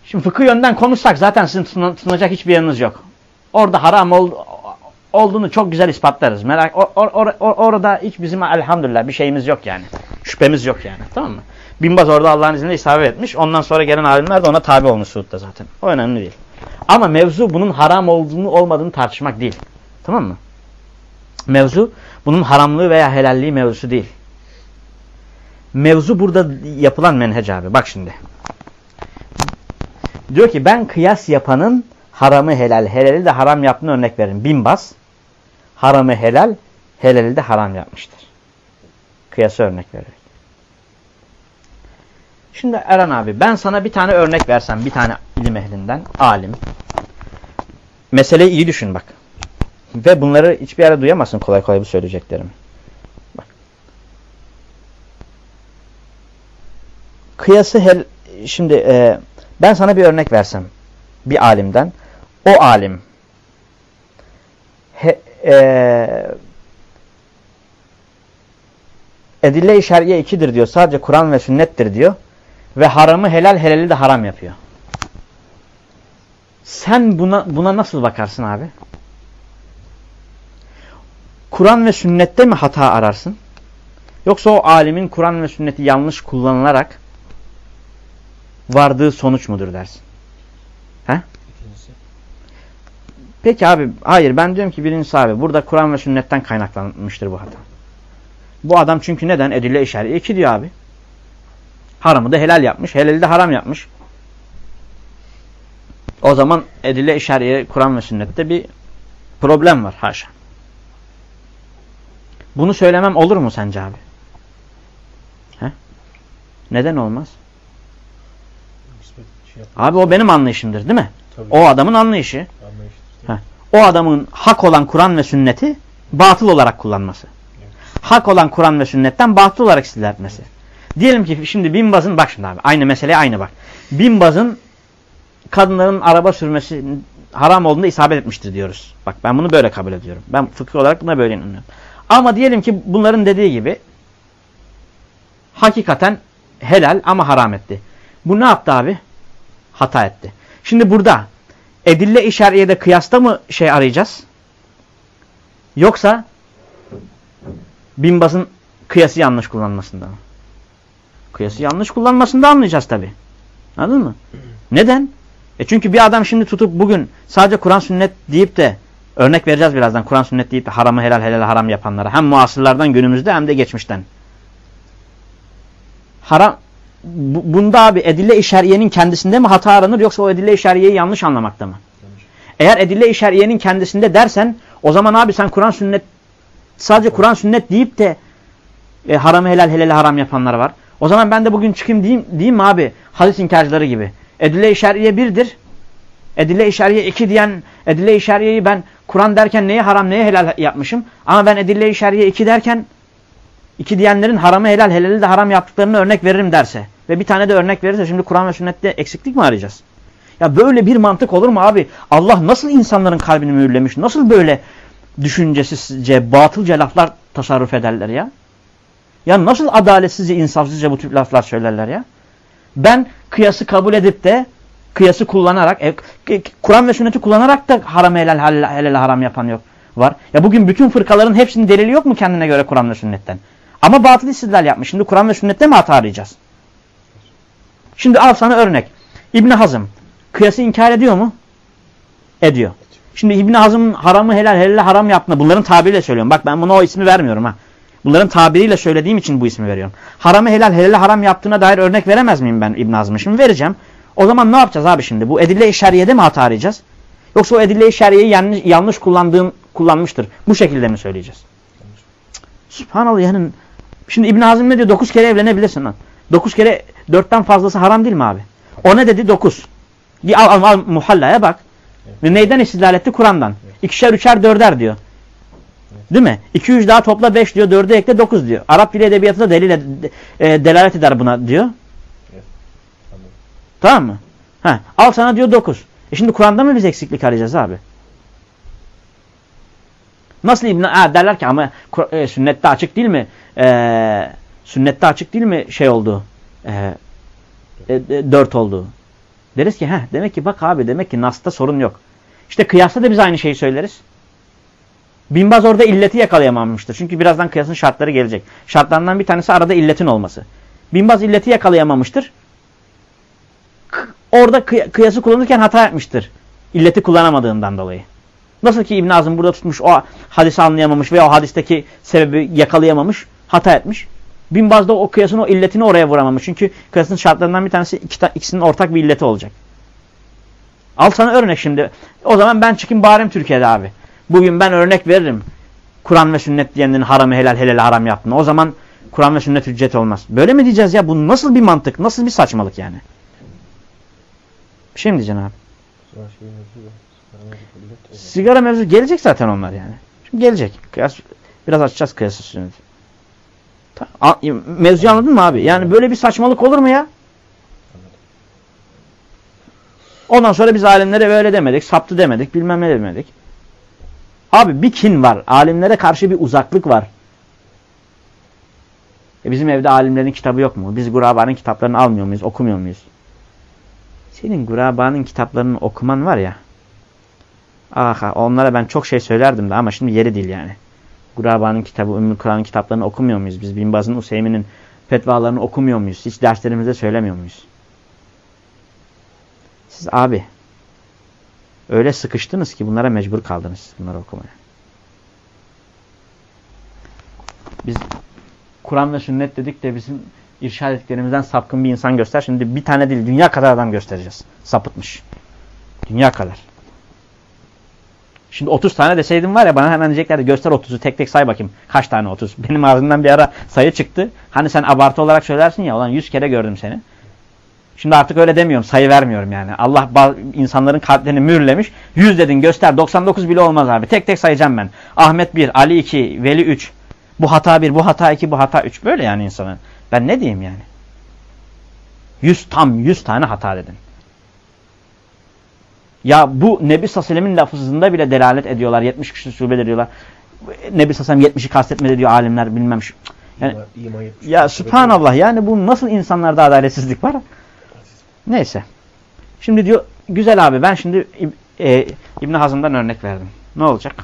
Şimdi fıkıh yönden konuşsak zaten sizin tutunacak hiçbir yanınız yok. Orada haram ol, olduğunu çok güzel ispatlarız. Merak or, or, or, orada hiç bizim elhamdülillah bir şeyimiz yok yani. Şüphemiz yok yani. Tamam mı? Binbaz orada Allah'ın izniyle isabet etmiş. Ondan sonra gelen alimler de ona tabi olmuş Suud'da zaten. O önemli değil. Ama mevzu bunun haram olduğunu olmadığını tartışmak değil. Tamam mı? Mevzu bunun haramlığı veya helalliği mevzusu değil. Mevzu burada yapılan menhec abi. Bak şimdi. Diyor ki ben kıyas yapanın haramı helal, helali de haram yaptığını örnek verin. Binbaz haramı helal, helali de haram yapmıştır. Kıyası örnek vererek. Şimdi Eren abi ben sana bir tane örnek versem bir tane ilim ehlinden, alim. Meseleyi iyi düşün bak. Ve bunları hiçbir yere duyamazsın kolay kolay bu söyleyeceklerimi. Kıyası hel, şimdi e, ben sana bir örnek versem bir alimden. O alim he, e, edille-i şer'iye ikidir diyor. Sadece Kur'an ve sünnettir diyor. Ve haramı helal, helali de haram yapıyor. Sen buna, buna nasıl bakarsın abi? Kur'an ve sünnette mi hata ararsın? Yoksa o alimin Kur'an ve sünneti yanlış kullanılarak vardığı sonuç mudur dersin? He? Peki abi hayır ben diyorum ki birincisi abi burada Kur'an ve sünnetten kaynaklanmıştır bu hata. Bu adam çünkü neden? Edille işareti iki diyor abi. Haramı da helal yapmış. Helali de haram yapmış. O zaman edille işareti Kur'an ve sünnette bir problem var haşa. Bunu söylemem olur mu sence abi? He? Neden olmaz? Abi o benim anlayışımdır değil mi?
Tabii.
O adamın anlayışı.
Anlayıştır.
O adamın hak olan Kur'an ve sünneti batıl olarak kullanması. Hak olan Kur'an ve sünnetten batıl olarak istila etmesi. Diyelim ki şimdi binbazın bak şimdi abi aynı mesele aynı bak. Binbazın kadınların araba sürmesi haram olduğunda isabet etmiştir diyoruz. Bak ben bunu böyle kabul ediyorum. Ben fıkıh olarak buna böyle inanıyorum. Ama diyelim ki bunların dediği gibi hakikaten helal ama haram etti. Bu ne yaptı abi? Hata etti. Şimdi burada edille işariyede kıyasta mı şey arayacağız? Yoksa binbazın kıyası yanlış kullanmasında mı? Kıyası yanlış kullanmasında anlayacağız tabi. Anladın mı? Neden? E çünkü bir adam şimdi tutup bugün sadece Kur'an sünnet deyip de örnek vereceğiz birazdan Kur'an sünnet deyip de haramı helal helal haram yapanlara hem muasırlardan günümüzde hem de geçmişten. Haram bunda abi edille işariyenin kendisinde mi hata aranır yoksa o edille işariyeyi yanlış anlamakta mı? Eğer edille işariyenin kendisinde dersen o zaman abi sen Kur'an sünnet sadece Kur'an sünnet deyip de e, haramı helal helal haram yapanlar var. O zaman ben de bugün çıkayım diyeyim, diyeyim mi abi hadis inkarcıları gibi. Edille-i şer'iye birdir. Edille-i şer'iye iki diyen edille-i şer'iyeyi ben Kur'an derken neye haram neye helal yapmışım. Ama ben edille-i şer'iye iki derken iki diyenlerin haramı helal, helali de haram yaptıklarını örnek veririm derse ve bir tane de örnek verirse şimdi Kur'an ve sünnette eksiklik mi arayacağız? Ya böyle bir mantık olur mu abi? Allah nasıl insanların kalbini mühürlemiş? Nasıl böyle düşüncesizce, batılca laflar tasarruf ederler ya? Ya nasıl adaletsizce, insafsızca bu tip laflar söylerler ya? Ben kıyası kabul edip de kıyası kullanarak, e, Kur'an ve sünneti kullanarak da haram helal, helal, helal haram yapan yok var. Ya bugün bütün fırkaların hepsinin delili yok mu kendine göre Kur'an ve sünnetten? Ama batıl istidlal yapmış. Şimdi Kur'an ve sünnette mi hata arayacağız? Şimdi al sana örnek. İbni Hazım kıyası inkar ediyor mu? Ediyor. Şimdi İbni Hazım'ın haramı helal, helal haram yaptığını bunların tabiriyle söylüyorum. Bak ben buna o ismi vermiyorum ha. Bunların tabiriyle söylediğim için bu ismi veriyorum. Haramı helal, helal haram yaptığına dair örnek veremez miyim ben İbn Hazm'ı? Şimdi vereceğim. O zaman ne yapacağız abi şimdi? Bu edille-i şeriyede mi hata arayacağız? Yoksa o edille-i şeriyeyi yanlış, yanlış kullandığım, kullanmıştır. Bu şekilde mi söyleyeceğiz? Subhanallah yani. Şimdi İbn Hazm ne diyor? Dokuz kere evlenebilirsin lan. Dokuz kere dörtten fazlası haram değil mi abi? O ne dedi? Dokuz. Bir al, al, al muhallaya bak. Ve neyden istidlal etti? Kur'an'dan. İkişer, üçer, dörder diyor. Değil mi? 2 3 daha topla 5 diyor. 4'e ekle 9 diyor. Arap dili edebiyatı da delil, e, delalet eder buna diyor.
Evet. Anladım.
Tamam mı? Ha, al sana diyor 9. E şimdi Kur'an'da mı biz eksiklik arayacağız abi? Nasıl İbn ha, derler ki ama e, sünnette açık değil mi? E, sünnette açık değil mi şey oldu? E, e, e, 4 oldu. Deriz ki heh, demek ki bak abi demek ki Nas'ta sorun yok. İşte kıyasta da biz aynı şeyi söyleriz. Binbaz orada illeti yakalayamamıştır. Çünkü birazdan kıyasın şartları gelecek. Şartlarından bir tanesi arada illetin olması. Binbaz illeti yakalayamamıştır. Orada kıy kıyası kullanırken hata yapmıştır. İlleti kullanamadığından dolayı. Nasıl ki İbn Azim burada tutmuş o hadisi anlayamamış ve o hadisteki sebebi yakalayamamış, hata etmiş. Binbaz da o kıyasın o illetini oraya vuramamış. Çünkü kıyasın şartlarından bir tanesi iki, ikisinin ortak bir illeti olacak. Al sana örnek şimdi. O zaman ben çıkayım bağırayım Türkiye'de abi. Bugün ben örnek veririm. Kur'an ve sünnet diyenlerin haramı helal helal haram yaptığını. O zaman Kur'an ve sünnet hüccet olmaz. Böyle mi diyeceğiz ya? Bu nasıl bir mantık? Nasıl bir saçmalık yani? Bir şey mi diyeceksin abi? Sigara mevzu gelecek zaten onlar yani. Şimdi gelecek. Kıyas, biraz açacağız kıyası sünneti. Mevzuyu anladın mı abi? Yani böyle bir saçmalık olur mu ya? Ondan sonra biz alimlere böyle demedik, saptı demedik, bilmem ne demedik. Abi bir kin var. Alimlere karşı bir uzaklık var. E bizim evde alimlerin kitabı yok mu? Biz Guraba'nın kitaplarını almıyor muyuz? Okumuyor muyuz? Senin Guraba'nın kitaplarını okuman var ya. Aha onlara ben çok şey söylerdim de ama şimdi yeri değil yani. Guraba'nın kitabı, Ümmü Kur'an'ın kitaplarını okumuyor muyuz? Biz Binbaz'ın, Useymin'in fetvalarını okumuyor muyuz? Hiç derslerimizde söylemiyor muyuz? Siz abi öyle sıkıştınız ki bunlara mecbur kaldınız bunları okumaya. Biz Kur'an ve sünnet dedik de bizim irşad ettiklerimizden sapkın bir insan göster. Şimdi bir tane değil dünya kadar adam göstereceğiz. Sapıtmış. Dünya kadar. Şimdi 30 tane deseydim var ya bana hemen diyeceklerdi göster 30'u tek tek say bakayım. Kaç tane 30? Benim ağzımdan bir ara sayı çıktı. Hani sen abartı olarak söylersin ya olan 100 kere gördüm seni. Şimdi artık öyle demiyorum. Sayı vermiyorum yani. Allah insanların kalplerini mühürlemiş. 100 dedin göster. 99 bile olmaz abi. Tek tek sayacağım ben. Ahmet 1, Ali 2, Veli 3. Bu hata 1, bu hata 2, bu hata 3. Böyle yani insanın. Ben ne diyeyim yani? 100 tam 100 tane hata dedin. Ya bu Nebi Sassalem'in lafızında bile delalet ediyorlar. 70 kişi şube diyorlar. Nebi Sassalem 70'i kastetmedi diyor alimler bilmem şu. Yani,
İma, ima
ya subhanallah yani bu nasıl insanlarda adaletsizlik var? Neyse. Şimdi diyor güzel abi ben şimdi e, İbn Hazım'dan örnek verdim. Ne olacak?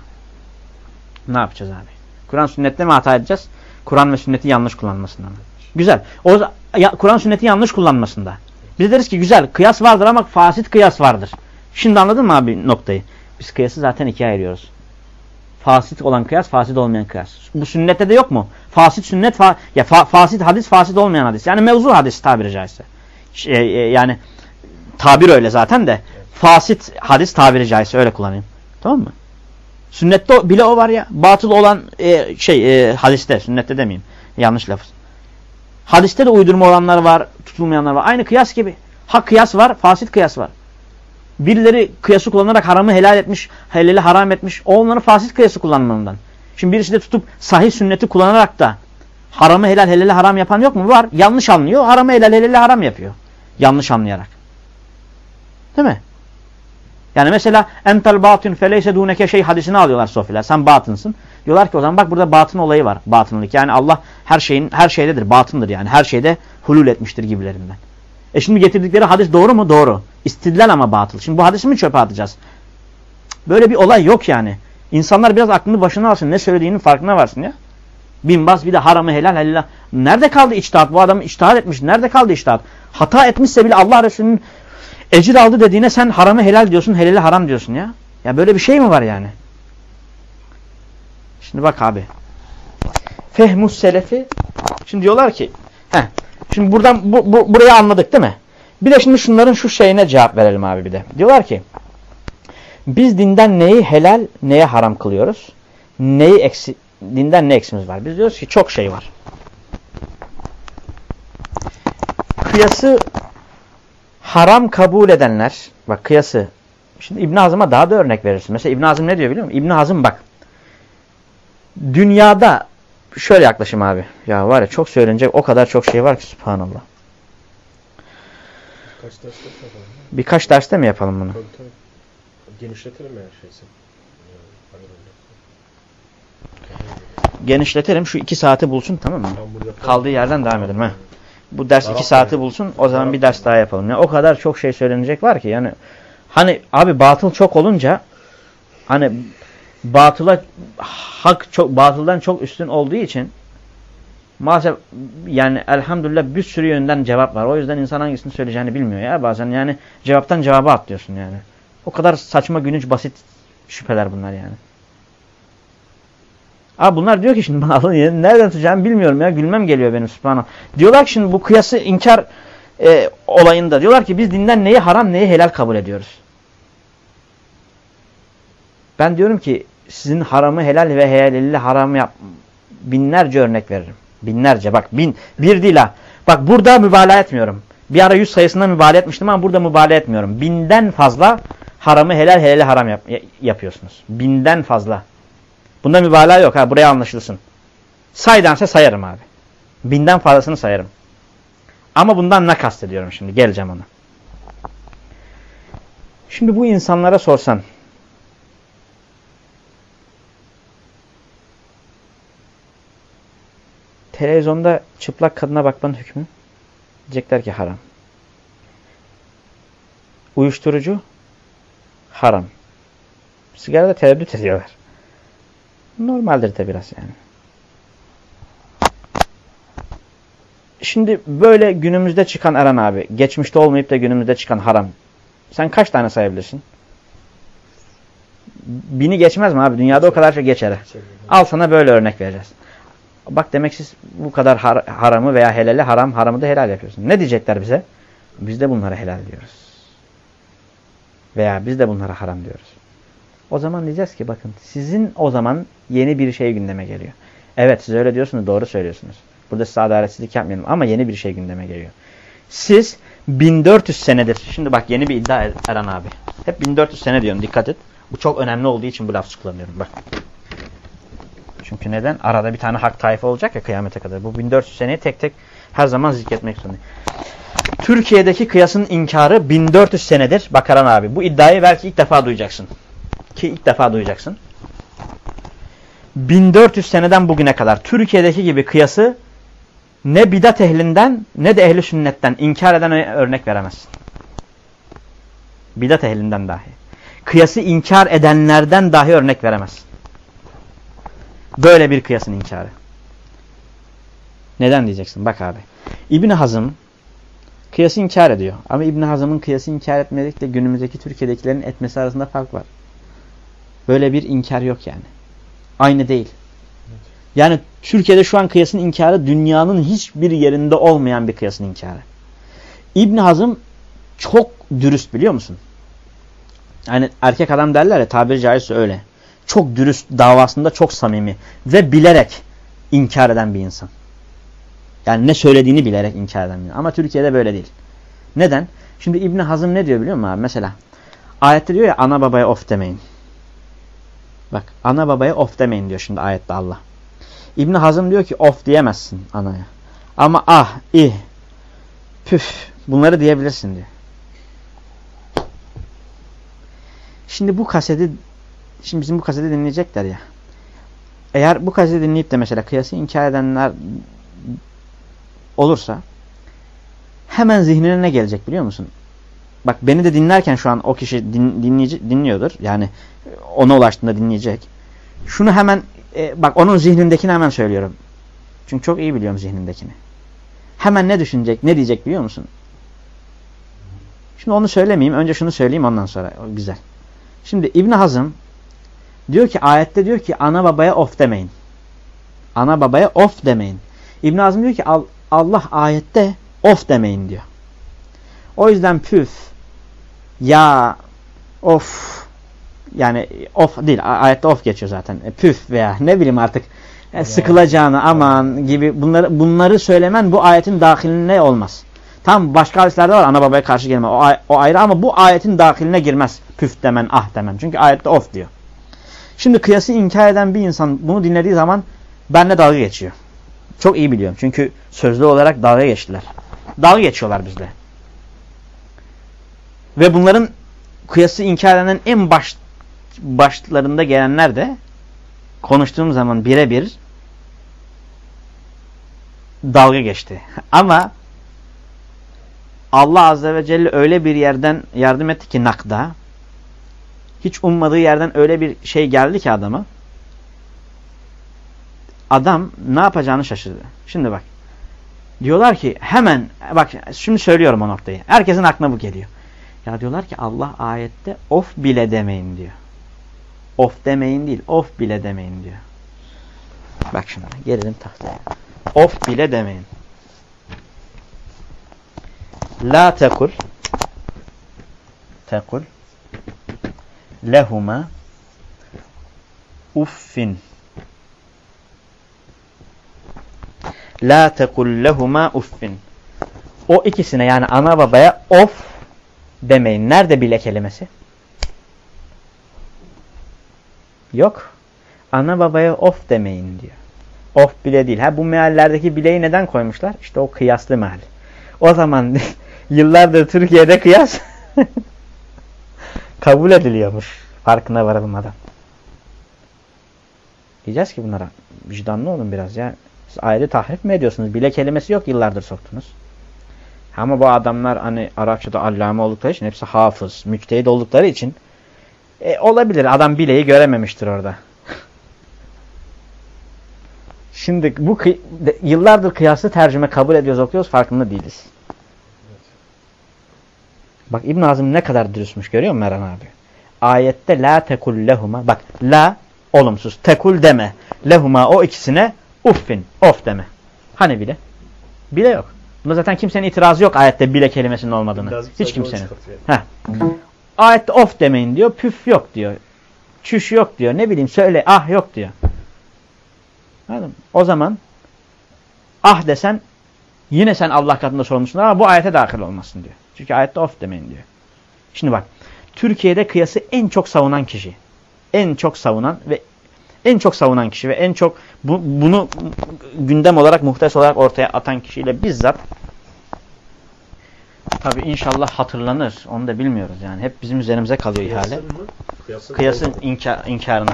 Ne yapacağız abi? Kur'an sünnette mi hata edeceğiz? Kur'an ve sünneti yanlış kullanmasından mı? Güzel. O ya, Kur'an sünneti yanlış kullanmasında. Biz deriz ki güzel kıyas vardır ama fasit kıyas vardır. Şimdi anladın mı abi noktayı? Biz kıyası zaten ikiye ayırıyoruz. Fasit olan kıyas, fasit olmayan kıyas. Bu sünnette de yok mu? Fasit sünnet, fa ya fa fasit hadis, fasit olmayan hadis. Yani mevzu hadis tabiri caizse. Şey, yani tabir öyle zaten de. Fasit hadis tabiri caizse öyle kullanayım. Tamam mı? Sünnette bile o var ya. Batıl olan e, şey e, hadiste, sünnette demeyeyim. Yanlış lafız. Hadiste de uydurma olanlar var, tutulmayanlar var. Aynı kıyas gibi. Ha kıyas var, fasit kıyas var. Birileri kıyası kullanarak haramı helal etmiş, helali haram etmiş. O onların fasit kıyası kullanmanından. Şimdi birisi de tutup sahih sünneti kullanarak da Haramı helal helali haram yapan yok mu? Var. Yanlış anlıyor. Haramı helal helali haram yapıyor. Yanlış anlayarak. Değil mi? Yani mesela entel batın feleyse duneke şey hadisini alıyorlar sofiler. Sen batınsın. Diyorlar ki o zaman bak burada batın olayı var. Batınlık. Yani Allah her şeyin her şeydedir. Batındır yani. Her şeyde hulul etmiştir gibilerinden. E şimdi getirdikleri hadis doğru mu? Doğru. İstidlal ama batıl. Şimdi bu hadisi mi çöpe atacağız? Böyle bir olay yok yani. İnsanlar biraz aklını başına alsın. Ne söylediğinin farkına varsın ya. Binbaz bir de haramı helal helal. Nerede kaldı içtihat? Bu adam içtihat etmiş. Nerede kaldı içtihat? Hata etmişse bile Allah Resulü'nün ecir aldı dediğine sen haramı helal diyorsun, helali haram diyorsun ya. Ya böyle bir şey mi var yani? Şimdi bak abi. Fehmus selefi. Şimdi diyorlar ki heh, şimdi buradan bu, bu, burayı anladık değil mi? Bir de şimdi şunların şu şeyine cevap verelim abi bir de. Diyorlar ki biz dinden neyi helal, neye haram kılıyoruz? Neyi eksi, dinden ne eksimiz var? Biz diyoruz ki çok şey var. Kıyası haram kabul edenler, bak kıyası, şimdi İbn Hazım'a daha da örnek verirsin. Mesela İbn Hazım ne diyor biliyor musun? İbn Hazım bak, dünyada şöyle yaklaşım abi. Ya var ya çok söylenecek o kadar çok şey var ki subhanallah.
Kaç ders yapalım?
Birkaç derste mi yapalım bunu?
Tabii tabii. Genişletelim. Yani, hani öyle.
Genişletelim şu iki saati bulsun tamam mı? Kaldığı yerden devam edelim ha. Bu ders iki saati bulsun o zaman bir ders daha yapalım. Ya o kadar çok şey söylenecek var ki yani hani abi batıl çok olunca hani batıla hak çok batıldan çok üstün olduğu için maalesef yani elhamdülillah bir sürü yönden cevap var. O yüzden insan hangisini söyleyeceğini bilmiyor ya bazen yani cevaptan cevaba atlıyorsun yani. O kadar saçma günüç basit şüpheler bunlar yani. Abi bunlar diyor ki şimdi bana alın nereden tutacağımı bilmiyorum ya gülmem geliyor benim subhanallah. Diyorlar ki şimdi bu kıyası inkar e, olayında diyorlar ki biz dinden neyi haram neyi helal kabul ediyoruz. Ben diyorum ki sizin haramı helal ve helali haram yap binlerce örnek veririm. Binlerce bak bin bir değil ha. Bak burada mübalağa etmiyorum. Bir ara yüz sayısında mübalağa etmiştim ama burada mübalağa etmiyorum. Binden fazla haramı helal helali haram yap, yapıyorsunuz. Binden fazla. Bunda mübalağa yok ha buraya anlaşılsın. Saydansa sayarım abi. Binden fazlasını sayarım. Ama bundan ne kastediyorum şimdi geleceğim ona. Şimdi bu insanlara sorsan televizyonda çıplak kadına bakmanın hükmü diyecekler ki haram. Uyuşturucu haram. Sigarada tereddüt ediyorlar. Normaldir de biraz yani. Şimdi böyle günümüzde çıkan Eren abi, geçmişte olmayıp da günümüzde çıkan haram. Sen kaç tane sayabilirsin? Bini geçmez mi abi? Dünyada o kadar çok geçer. Al sana böyle örnek vereceğiz. Bak demek siz bu kadar har haramı veya helali haram, haramı da helal yapıyorsun. Ne diyecekler bize? Biz de bunlara helal diyoruz. Veya biz de bunlara haram diyoruz. O zaman diyeceğiz ki bakın sizin o zaman yeni bir şey gündeme geliyor. Evet siz öyle diyorsunuz doğru söylüyorsunuz. Burada size adaletsizlik yapmayalım ama yeni bir şey gündeme geliyor. Siz 1400 senedir, şimdi bak yeni bir iddia Eren abi. Hep 1400 sene diyorum dikkat et. Bu çok önemli olduğu için bu laf kullanıyorum bak. Çünkü neden? Arada bir tane hak tayfa olacak ya kıyamete kadar. Bu 1400 seneyi tek tek her zaman zikretmek zorundayım. Türkiye'deki kıyasın inkarı 1400 senedir. Bakaran abi bu iddiayı belki ilk defa duyacaksın. Ki ilk defa duyacaksın. 1400 seneden bugüne kadar Türkiye'deki gibi kıyası ne bidat ehlinden ne de ehli sünnetten inkar eden örnek veremezsin. Bidat ehlinden dahi. Kıyası inkar edenlerden dahi örnek veremezsin. Böyle bir kıyasın inkarı. Neden diyeceksin? Bak abi. İbn Hazım kıyası inkar ediyor. Ama İbn Hazım'ın kıyası inkar etmedikle günümüzdeki Türkiye'dekilerin etmesi arasında fark var. Böyle bir inkar yok yani. Aynı değil. Yani Türkiye'de şu an kıyasın inkarı dünyanın hiçbir yerinde olmayan bir kıyasın inkarı. İbn Hazım çok dürüst biliyor musun? Yani erkek adam derler ya tabiri caizse öyle. Çok dürüst, davasında çok samimi ve bilerek inkar eden bir insan. Yani ne söylediğini bilerek inkar eden bir insan. Ama Türkiye'de böyle değil. Neden? Şimdi İbn Hazım ne diyor biliyor musun abi? Mesela ayette diyor ya ana babaya of demeyin. Bak ana babaya of demeyin diyor şimdi ayette Allah. İbn Hazım diyor ki of diyemezsin anaya. Ama ah, ih, püf bunları diyebilirsin diyor. Şimdi bu kaseti şimdi bizim bu kaseti dinleyecekler ya. Eğer bu kaseti dinleyip de mesela kıyası inkar edenler olursa hemen zihnine ne gelecek biliyor musun? Bak beni de dinlerken şu an o kişi din, dinleyici, dinliyordur. Yani ona ulaştığında dinleyecek. Şunu hemen e, bak onun zihnindekini hemen söylüyorum. Çünkü çok iyi biliyorum zihnindekini. Hemen ne düşünecek, ne diyecek biliyor musun? Şimdi onu söylemeyeyim. Önce şunu söyleyeyim ondan sonra. Güzel. Şimdi İbn Hazım diyor ki ayette diyor ki ana babaya of demeyin. Ana babaya of demeyin. İbn Hazım diyor ki Allah ayette of demeyin diyor. O yüzden püf, ya, of, yani of değil ayette of geçiyor zaten. E, püf veya ne bileyim artık e, sıkılacağını aman gibi bunları bunları söylemen bu ayetin dahiline olmaz. Tam başka hadislerde var ana babaya karşı gelme o, o ayrı ama bu ayetin dahiline girmez. Püf demen ah demen. Çünkü ayette of diyor. Şimdi kıyası inkar eden bir insan bunu dinlediği zaman benle dalga geçiyor. Çok iyi biliyorum. Çünkü sözlü olarak dalga geçtiler. Dalga geçiyorlar bizle. Ve bunların kıyası inkar edenin en baş, başlarında gelenler de konuştuğum zaman birebir dalga geçti. Ama Allah Azze ve Celle öyle bir yerden yardım etti ki nakda hiç ummadığı yerden öyle bir şey geldi ki adama adam ne yapacağını şaşırdı. Şimdi bak diyorlar ki hemen bak şimdi söylüyorum o noktayı. Herkesin aklına bu geliyor. Ya diyorlar ki Allah ayette of bile demeyin diyor. Of demeyin değil, of bile demeyin diyor. Bak şimdi gelelim tahtaya. Of bile demeyin. La tekul tekul lehuma uffin La tekul lehuma uffin O ikisine yani ana babaya of demeyin. Nerede bile kelimesi? Yok. Ana babaya of demeyin diyor. Of bile değil. Ha bu meallerdeki bileyi neden koymuşlar? İşte o kıyaslı meal. O zaman yıllardır Türkiye'de kıyas kabul ediliyormuş. Farkına varılmadan. Diyeceğiz ki bunlara vicdanlı olun biraz ya. Siz ayrı tahrif mi ediyorsunuz? Bile kelimesi yok yıllardır soktunuz. Ama bu adamlar hani Arapçada allame oldukları için hepsi hafız, müçtehid oldukları için e, olabilir. Adam bileği görememiştir orada. Şimdi bu kıy yıllardır kıyaslı tercüme kabul ediyoruz, okuyoruz farkında değiliz. Bak İbn Azim ne kadar dürüstmüş görüyor musun Meran abi? Ayette la tekul lehuma bak la olumsuz tekul deme lehuma o ikisine uffin of deme. Hani bile? Bile yok. Bunda zaten kimsenin itirazı yok ayette bile kelimesinin olmadığını. Hiç kimsenin. Heh. Ayette of demeyin diyor. Püf yok diyor. Çüş yok diyor. Ne bileyim söyle ah yok diyor. Anladın mı? O zaman ah desen yine sen Allah katında sorumlusun ama bu ayete dahil olmasın diyor. Çünkü ayette of demeyin diyor. Şimdi bak Türkiye'de kıyası en çok savunan kişi. En çok savunan ve en çok savunan kişi ve en çok bu, bunu gündem olarak muhtes olarak ortaya atan kişiyle bizzat tabi inşallah hatırlanır. Onu da bilmiyoruz yani. Hep bizim üzerimize kalıyor ihale.
Kıyasın,
Kıyasın inkar, inkarını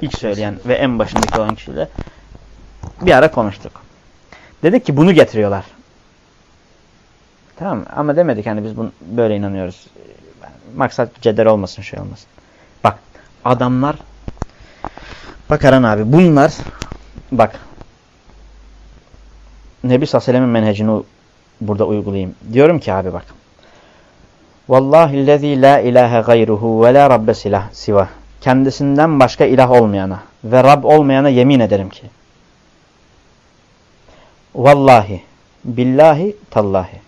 ilk söyleyen ve en başındaki olan kişiyle bir ara konuştuk. Dedik ki bunu getiriyorlar. Tamam Ama demedik hani biz bunu böyle inanıyoruz. Maksat ceder olmasın şey olmasın. Bak adamlar Bak Aran abi bunlar bak Nebi Sallallahu menhecini burada uygulayayım. Diyorum ki abi bak. Vallahi lezi la ilahe gayruhu ve la rabbe silah siva. Kendisinden başka ilah olmayana ve Rab olmayana yemin ederim ki. Vallahi, billahi, tallahi.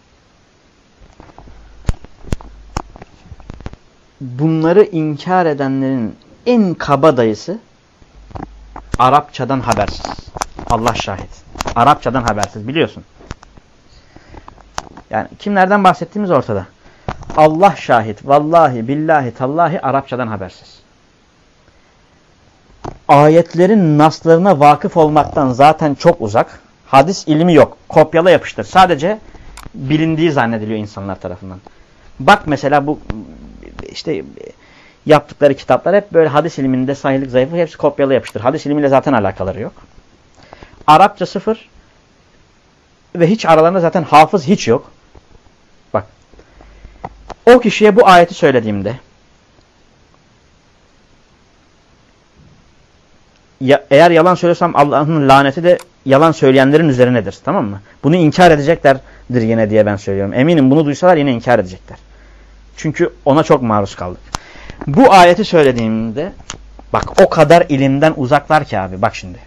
Bunları inkar edenlerin en kaba dayısı Arapçadan habersiz. Allah şahit. Arapçadan habersiz biliyorsun. Yani kimlerden bahsettiğimiz ortada. Allah şahit. Vallahi, billahi, tallahi Arapçadan habersiz. ayetlerin naslarına vakıf olmaktan zaten çok uzak. Hadis ilmi yok. Kopyala yapıştır. Sadece bilindiği zannediliyor insanlar tarafından. Bak mesela bu işte yaptıkları kitaplar hep böyle hadis ilminde sahihlik zayıfı hepsi kopyala yapıştır. Hadis ilmiyle zaten alakaları yok. Arapça sıfır ve hiç aralarında zaten hafız hiç yok. Bak. O kişiye bu ayeti söylediğimde ya, eğer yalan söylesem Allah'ın laneti de yalan söyleyenlerin üzerinedir. Tamam mı? Bunu inkar edeceklerdir yine diye ben söylüyorum. Eminim bunu duysalar yine inkar edecekler. Çünkü ona çok maruz kaldık. Bu ayeti söylediğimde bak o kadar ilimden uzaklar ki abi bak şimdi.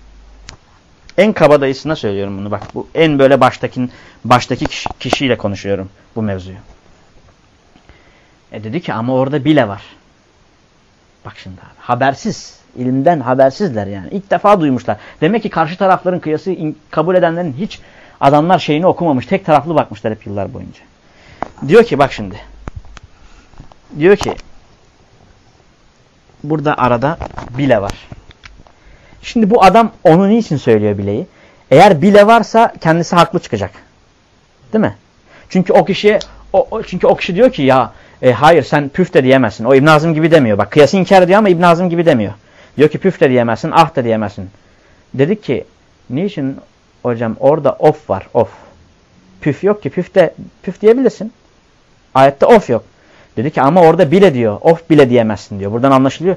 En kabadayısına söylüyorum bunu bak. Bu en böyle baştaki, baştaki kişi, kişiyle konuşuyorum bu mevzuyu. E dedi ki ama orada bile var. Bak şimdi abi habersiz. ilimden habersizler yani. İlk defa duymuşlar. Demek ki karşı tarafların kıyası kabul edenlerin hiç adamlar şeyini okumamış. Tek taraflı bakmışlar hep yıllar boyunca. Diyor ki bak şimdi. Diyor ki burada arada bile var. Şimdi bu adam onu niçin söylüyor bileyi? Eğer bile varsa kendisi haklı çıkacak. Değil mi? Çünkü o kişiye o, o çünkü o kişi diyor ki ya e, hayır sen püf de diyemezsin. O İbn Azim gibi demiyor. Bak kıyası inkar ediyor ama İbn Azim gibi demiyor. Diyor ki püf de diyemezsin, ah da diyemezsin. Dedik ki niçin hocam orada of var, of. Püf yok ki, püf de püf diyebilirsin. Ayette of yok. Dedi ki ama orada bile diyor. Of bile diyemezsin diyor. Buradan anlaşılıyor.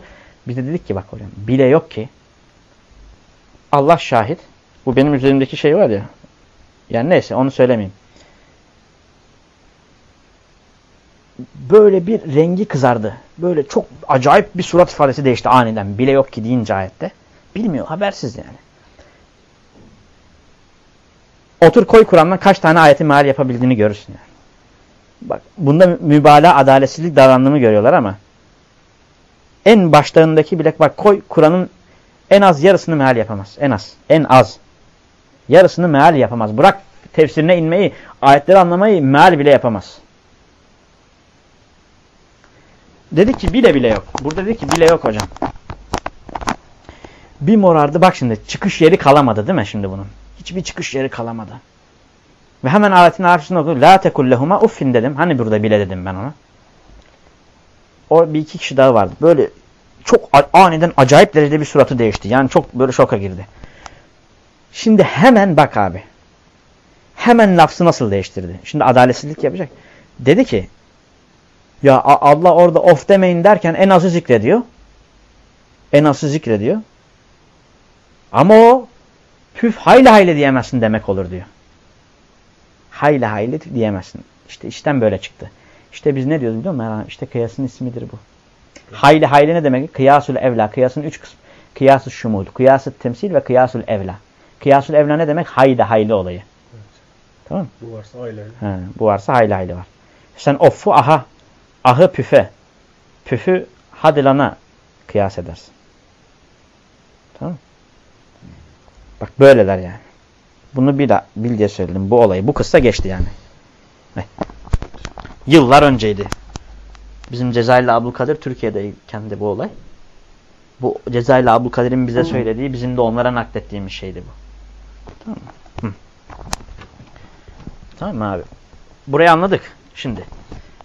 Biz de dedik ki bak hocam bile yok ki. Allah şahit. Bu benim üzerimdeki şey var ya. Yani neyse onu söylemeyeyim. Böyle bir rengi kızardı. Böyle çok acayip bir surat ifadesi değişti aniden. Bile yok ki deyince ayette. Bilmiyor. Habersiz yani. Otur koy Kur'an'dan kaç tane ayeti meal yapabildiğini görürsün yani. Bak bunda mübalağa adaletsizlik davrandığını görüyorlar ama en başlarındaki bile bak koy Kur'an'ın en az yarısını meal yapamaz. En az. En az. Yarısını meal yapamaz. Bırak tefsirine inmeyi, ayetleri anlamayı meal bile yapamaz. Dedi ki bile bile yok. Burada dedi ki bile yok hocam. Bir morardı. Bak şimdi çıkış yeri kalamadı değil mi şimdi bunun? Hiçbir çıkış yeri kalamadı. Ve hemen ayetin arkasında okudu. La tekullehuma uffin dedim. Hani burada bile dedim ben ona. O bir iki kişi daha vardı. Böyle çok aniden acayip derecede bir suratı değişti. Yani çok böyle şoka girdi. Şimdi hemen bak abi. Hemen lafzı nasıl değiştirdi? Şimdi adaletsizlik yapacak. Dedi ki ya Allah orada of demeyin derken en azı zikrediyor. En azı zikrediyor. Ama o püf hayli hayli diyemezsin demek olur diyor. Hayli hayli diyemezsin. İşte işten böyle çıktı. İşte biz ne diyoruz biliyor musun? İşte kıyasın ismidir bu. Hayli hayli ne demek? Kıyasül evla. Kıyasın üç kısmı. Kıyas-ı şumul, kıyas temsil ve kıyasül evla. Kıyasül evla ne demek? Hayli hayli olayı. Evet. Tamam
Bu varsa hayli hayli.
He, bu varsa hayli hayli var. Sen offu aha ahı püfe, püfü hadilana kıyas edersin. Tamam Bak böyleler yani. Bunu bir daha bil diye söyledim. Bu olayı. Bu kıssa geçti yani. Ne? Yıllar önceydi. Bizim Cezayirli Abdülkadir Türkiye'de kendi bu olay. Bu Cezayirli Abdülkadir'in bize söylediği, bizim de onlara naklettiğimiz şeydi bu. Tamam mı? Hı. Tamam mı abi? Burayı anladık. Şimdi.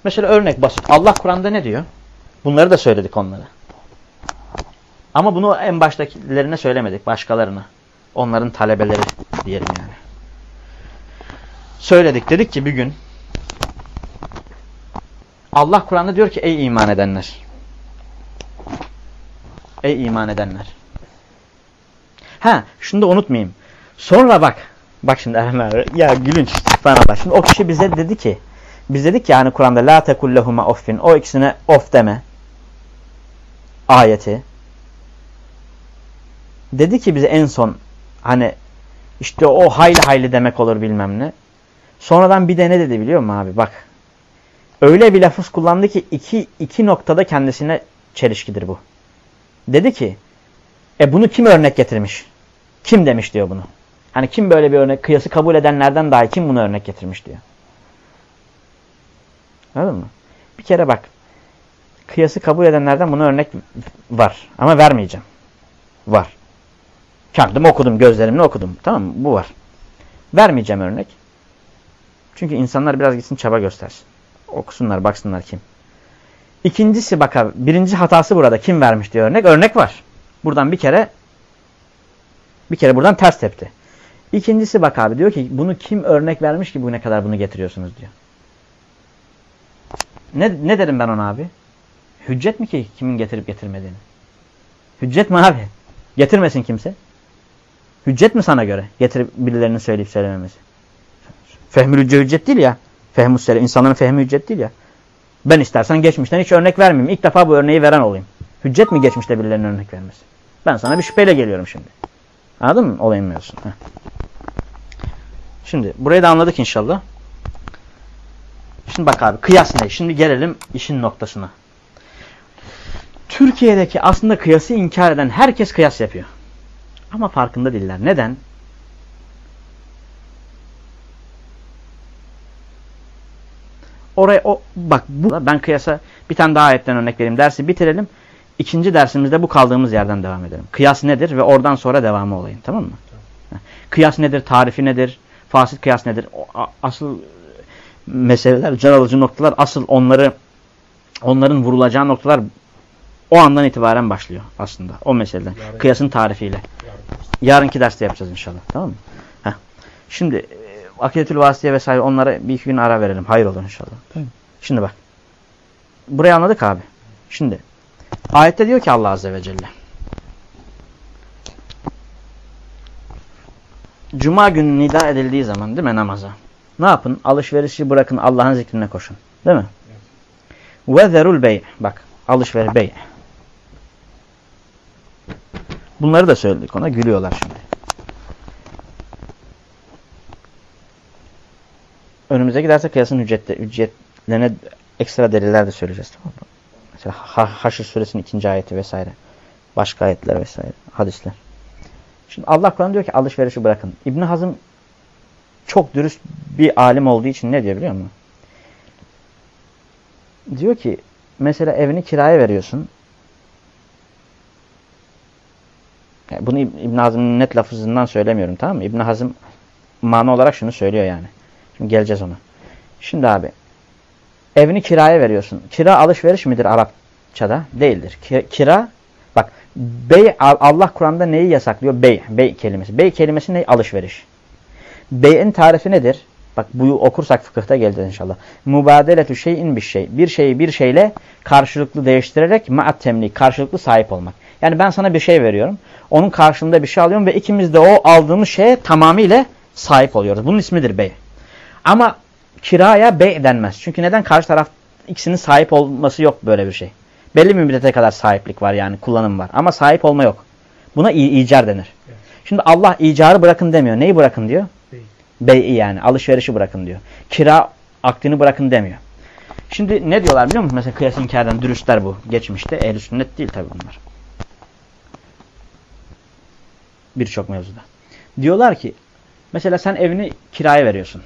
Mesela örnek basit. Allah Kur'an'da ne diyor? Bunları da söyledik onlara. Ama bunu en baştakilerine söylemedik. Başkalarına. Onların talebeleri diyelim yani. Söyledik. Dedik ki bir gün Allah Kur'an'da diyor ki ey iman edenler. Ey iman edenler. Ha şunu da unutmayayım. Sonra bak. Bak şimdi ya gülünç. Bana Şimdi o kişi bize dedi ki biz dedik ya hani Kur'an'da la tekullehuma offin. O ikisine of deme. Ayeti. Dedi ki bize en son hani işte o hayli hayli demek olur bilmem ne. Sonradan bir de ne dedi biliyor musun abi? Bak. Öyle bir lafız kullandı ki iki, iki noktada kendisine çelişkidir bu. Dedi ki e bunu kim örnek getirmiş? Kim demiş diyor bunu. Hani kim böyle bir örnek kıyası kabul edenlerden dahi kim bunu örnek getirmiş diyor. Anladın mı? Bir kere bak. Kıyası kabul edenlerden buna örnek var. Ama vermeyeceğim. Var. Kendim okudum, gözlerimle okudum. Tamam mı? Bu var. Vermeyeceğim örnek. Çünkü insanlar biraz gitsin çaba göstersin. Okusunlar, baksınlar kim. İkincisi bak abi, birinci hatası burada kim vermiş diye örnek. Örnek var. Buradan bir kere bir kere buradan ters tepti. İkincisi bak abi diyor ki bunu kim örnek vermiş ki bugüne kadar bunu getiriyorsunuz diyor. Ne, ne dedim ben ona abi? Hüccet mi ki kimin getirip getirmediğini? Hüccet mi abi? Getirmesin kimse. Hüccet mi sana göre? Getirip birilerinin söyleyip söylememesi. Fehmül hücce hüccet değil ya. Fehmus selef. insanların fehmi hüccet değil ya. Ben istersen geçmişten hiç örnek vermeyeyim. İlk defa bu örneği veren olayım. Hüccet mi geçmişte birilerinin örnek vermesi? Ben sana bir şüpheyle geliyorum şimdi. Anladın mı? Olayım mevzusunu. Heh. Şimdi burayı da anladık inşallah. Şimdi bak abi kıyas ne? Şimdi gelelim işin noktasına. Türkiye'deki aslında kıyası inkar eden herkes kıyas yapıyor. Ama farkında değiller. Neden? Oraya o bak bu ben kıyasa bir tane daha ayetten örnek vereyim. Dersi bitirelim. İkinci dersimizde bu kaldığımız yerden devam edelim. Kıyas nedir ve oradan sonra devamı olayım. Tamam mı? Tamam. Kıyas nedir? Tarifi nedir? Fasit kıyas nedir? O, asıl meseleler, can alıcı noktalar asıl onları onların vurulacağı noktalar o andan itibaren başlıyor aslında. O meseleden.
Yarın,
Kıyasın tarifiyle.
yarın.
Yarınki derste yapacağız inşallah. Tamam mı? Heh. Şimdi e, akidetül vasıtiye vesaire onlara bir iki gün ara verelim. Hayır olur inşallah. Tamam. Şimdi bak. Burayı anladık abi. Şimdi ayette diyor ki Allah azze ve celle. Cuma günü nida edildiği zaman değil mi namaza? Ne yapın? Alışverişi bırakın Allah'ın zikrine koşun. Değil mi? Ve zerul bey. Bak alışveriş bey. Bunları da söyledik ona. Gülüyorlar şimdi. Önümüze giderse kıyasın ücrette, ücretlerine ekstra deliller de söyleyeceğiz. Tamam mı? Mesela ha Haşr suresinin ikinci ayeti vesaire. Başka ayetler vesaire. Hadisler. Şimdi Allah Kur'an diyor ki alışverişi bırakın. İbn Hazım çok dürüst bir alim olduğu için ne diyor biliyor musun? Diyor ki mesela evini kiraya veriyorsun. Yani bunu İbn Hazım'ın net lafızından söylemiyorum tamam mı? İbn Hazım mana olarak şunu söylüyor yani. Şimdi geleceğiz ona. Şimdi abi evini kiraya veriyorsun. Kira alışveriş midir Arapçada? Değildir. Kira bak bey Allah Kur'an'da neyi yasaklıyor? Bey, bey kelimesi. Bey kelimesi ne? Alışveriş. Bey'in tarifi nedir? Bak bu okursak fıkıhta geleceğiz inşallah. Mübadeletü şeyin bir şey. Bir şeyi bir şeyle karşılıklı değiştirerek ma'at temlik. Karşılıklı sahip olmak. Yani ben sana bir şey veriyorum. Onun karşılığında bir şey alıyorum ve ikimiz de o aldığımız şeye tamamıyla sahip oluyoruz. Bunun ismidir bey. Ama kiraya bey denmez. Çünkü neden? Karşı taraf ikisinin sahip olması yok böyle bir şey. Belli bir müddete kadar sahiplik var yani kullanım var. Ama sahip olma yok. Buna icar denir. Evet. Şimdi Allah icarı bırakın demiyor. Neyi bırakın diyor? Bey. Bey'i yani alışverişi bırakın diyor. Kira akdini bırakın demiyor. Şimdi ne diyorlar biliyor musun? Mesela kıyas inkardan dürüstler bu. Geçmişte. Ehl-i sünnet değil tabi bunlar. Birçok mevzuda. Diyorlar ki mesela sen evini kiraya veriyorsun.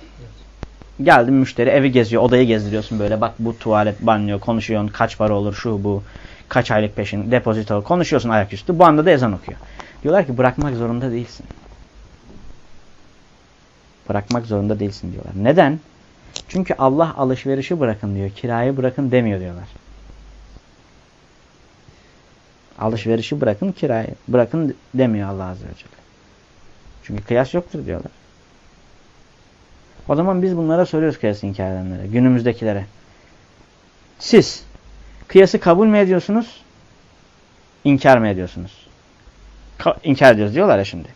Geldin müşteri evi geziyor, odayı gezdiriyorsun böyle. Bak bu tuvalet, banyo, konuşuyorsun. Kaç para olur, şu bu. Kaç aylık peşin, depozito. Konuşuyorsun ayaküstü. Bu anda da ezan okuyor. Diyorlar ki bırakmak zorunda değilsin. Bırakmak zorunda değilsin diyorlar. Neden? Çünkü Allah alışverişi bırakın diyor. Kirayı bırakın demiyor diyorlar. Alışverişi bırakın, kirayı bırakın demiyor Allah Azze ve Celle. Çünkü kıyas yoktur diyorlar. O zaman biz bunlara soruyoruz kıyası inkar edenlere, günümüzdekilere. Siz kıyası kabul mü ediyorsunuz, inkar mı ediyorsunuz? Ka inkar ediyoruz diyorlar ya şimdi.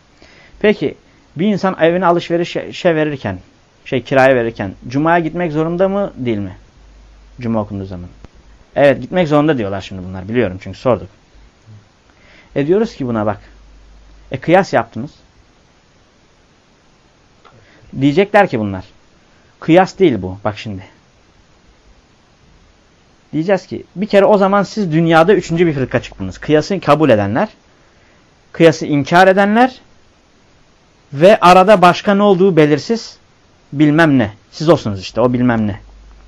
Peki bir insan evine alışverişe verirken, şey kiraya verirken cumaya gitmek zorunda mı değil mi? Cuma okunduğu zaman. Evet gitmek zorunda diyorlar şimdi bunlar biliyorum çünkü sorduk. E diyoruz ki buna bak. E kıyas yaptınız. Diyecekler ki bunlar. Kıyas değil bu. Bak şimdi. Diyeceğiz ki bir kere o zaman siz dünyada üçüncü bir fırka çıktınız. Kıyası kabul edenler, kıyası inkar edenler ve arada başka ne olduğu belirsiz bilmem ne. Siz olsunuz işte o bilmem ne.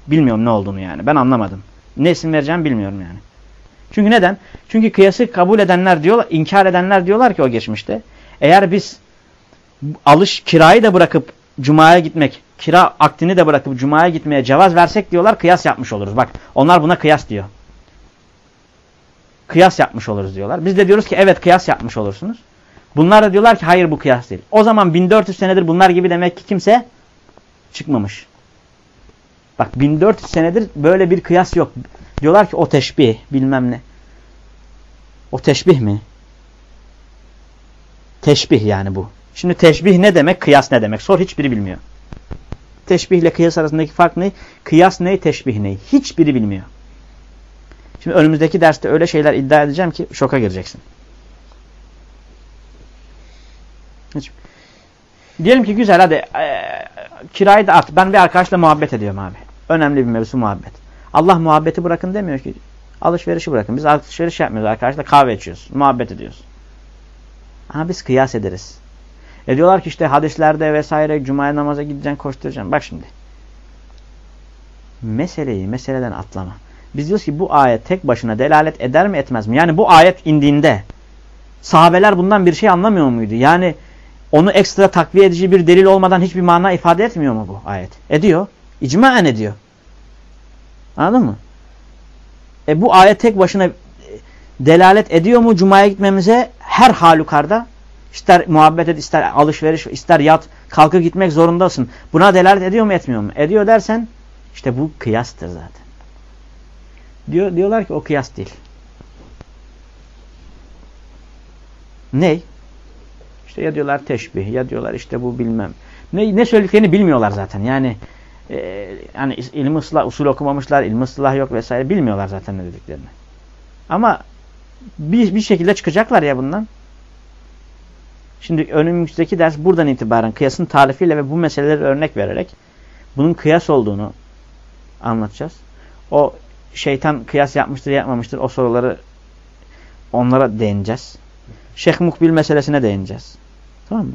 Bilmiyorum ne olduğunu yani. Ben anlamadım. Ne isim vereceğim bilmiyorum yani. Çünkü neden? Çünkü kıyası kabul edenler diyorlar, inkar edenler diyorlar ki o geçmişte. Eğer biz alış kirayı da bırakıp cumaya gitmek, kira akdini de bırakıp cumaya gitmeye cevaz versek diyorlar kıyas yapmış oluruz. Bak onlar buna kıyas diyor. Kıyas yapmış oluruz diyorlar. Biz de diyoruz ki evet kıyas yapmış olursunuz. Bunlar da diyorlar ki hayır bu kıyas değil. O zaman 1400 senedir bunlar gibi demek ki kimse çıkmamış. Bak 1400 senedir böyle bir kıyas yok. Diyorlar ki o teşbih bilmem ne. O teşbih mi? Teşbih yani bu. Şimdi teşbih ne demek? Kıyas ne demek? Sor hiçbiri bilmiyor. Teşbih ile kıyas arasındaki fark ne? Kıyas ne? Teşbih ne? Hiçbiri bilmiyor. Şimdi önümüzdeki derste öyle şeyler iddia edeceğim ki şoka gireceksin. Hiç. Diyelim ki güzel hadi e, kirayı da at. Ben bir arkadaşla muhabbet ediyorum abi. Önemli bir mevzu muhabbet. Allah muhabbeti bırakın demiyor ki. Alışverişi bırakın. Biz alışveriş yapmıyoruz arkadaşlar. Kahve içiyoruz. Muhabbet ediyoruz. Ama biz kıyas ederiz. E diyorlar ki işte hadislerde vesaire cumaya namaza gideceksin koşturacaksın. Bak şimdi. Meseleyi meseleden atlama. Biz diyoruz ki bu ayet tek başına delalet eder mi etmez mi? Yani bu ayet indiğinde sahabeler bundan bir şey anlamıyor muydu? Yani onu ekstra takviye edici bir delil olmadan hiçbir mana ifade etmiyor mu bu ayet? Ediyor. İcmaen ediyor. Anladın mı? E bu ayet tek başına delalet ediyor mu Cuma'ya gitmemize her halükarda? İster muhabbet et, ister alışveriş, ister yat, kalkıp gitmek zorundasın. Buna delalet ediyor mu etmiyor mu? Ediyor dersen işte bu kıyastır zaten. Diyor, diyorlar ki o kıyas değil. Ney? İşte ya diyorlar teşbih, ya diyorlar işte bu bilmem. Ne, ne söylediklerini bilmiyorlar zaten. Yani e, yani ilmi ıslah, usul okumamışlar, ilmi ıslah yok vesaire bilmiyorlar zaten ne dediklerini. Ama bir, bir şekilde çıkacaklar ya bundan. Şimdi önümüzdeki ders buradan itibaren kıyasın tarifiyle ve bu meseleleri örnek vererek bunun kıyas olduğunu anlatacağız. O şeytan kıyas yapmıştır yapmamıştır o soruları onlara değineceğiz. Şeyh Mukbil meselesine değineceğiz. Tamam mı?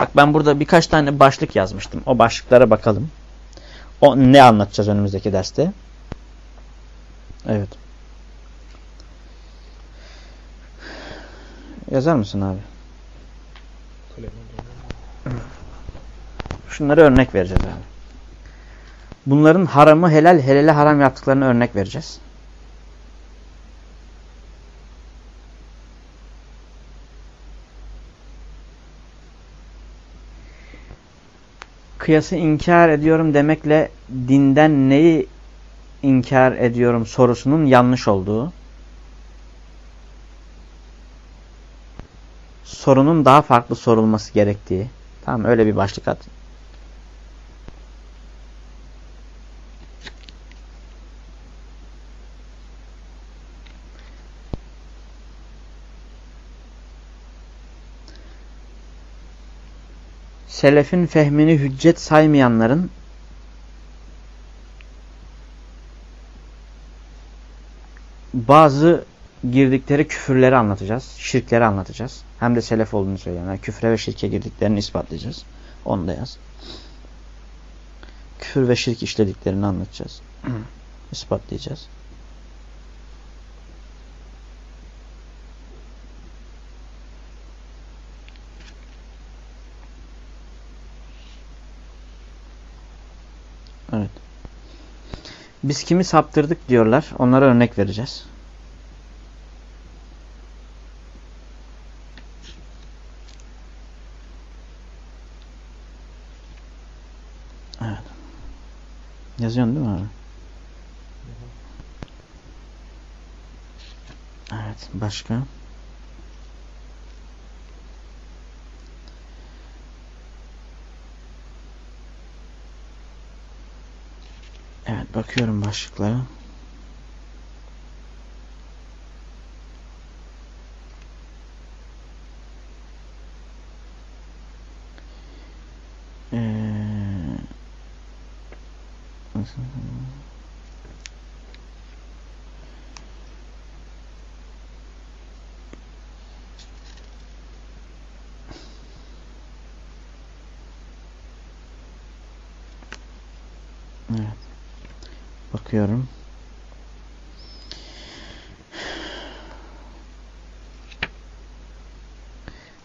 Bak ben burada birkaç tane başlık yazmıştım. O başlıklara bakalım. O ne anlatacağız önümüzdeki derste? Evet. Yazar mısın abi? Şunları örnek vereceğiz abi. Bunların haramı helal, helale haram yaptıklarını örnek vereceğiz. Kıyası inkar ediyorum demekle dinden neyi inkar ediyorum sorusunun yanlış olduğu, sorunun daha farklı sorulması gerektiği, tamam öyle bir başlık at. Selefin fehmini hüccet saymayanların bazı girdikleri küfürleri anlatacağız. Şirkleri anlatacağız. Hem de selef olduğunu söyleyenler. Küfre ve şirke girdiklerini ispatlayacağız. Onu da yaz. Küfür ve şirk işlediklerini anlatacağız. ispatlayacağız. Evet. Biz kimi saptırdık diyorlar. Onlara örnek vereceğiz. Evet. Yazıyorsun değil mi abi? Evet. Başka? Evet bakıyorum başlıklara. Ee, Evet. Bakıyorum.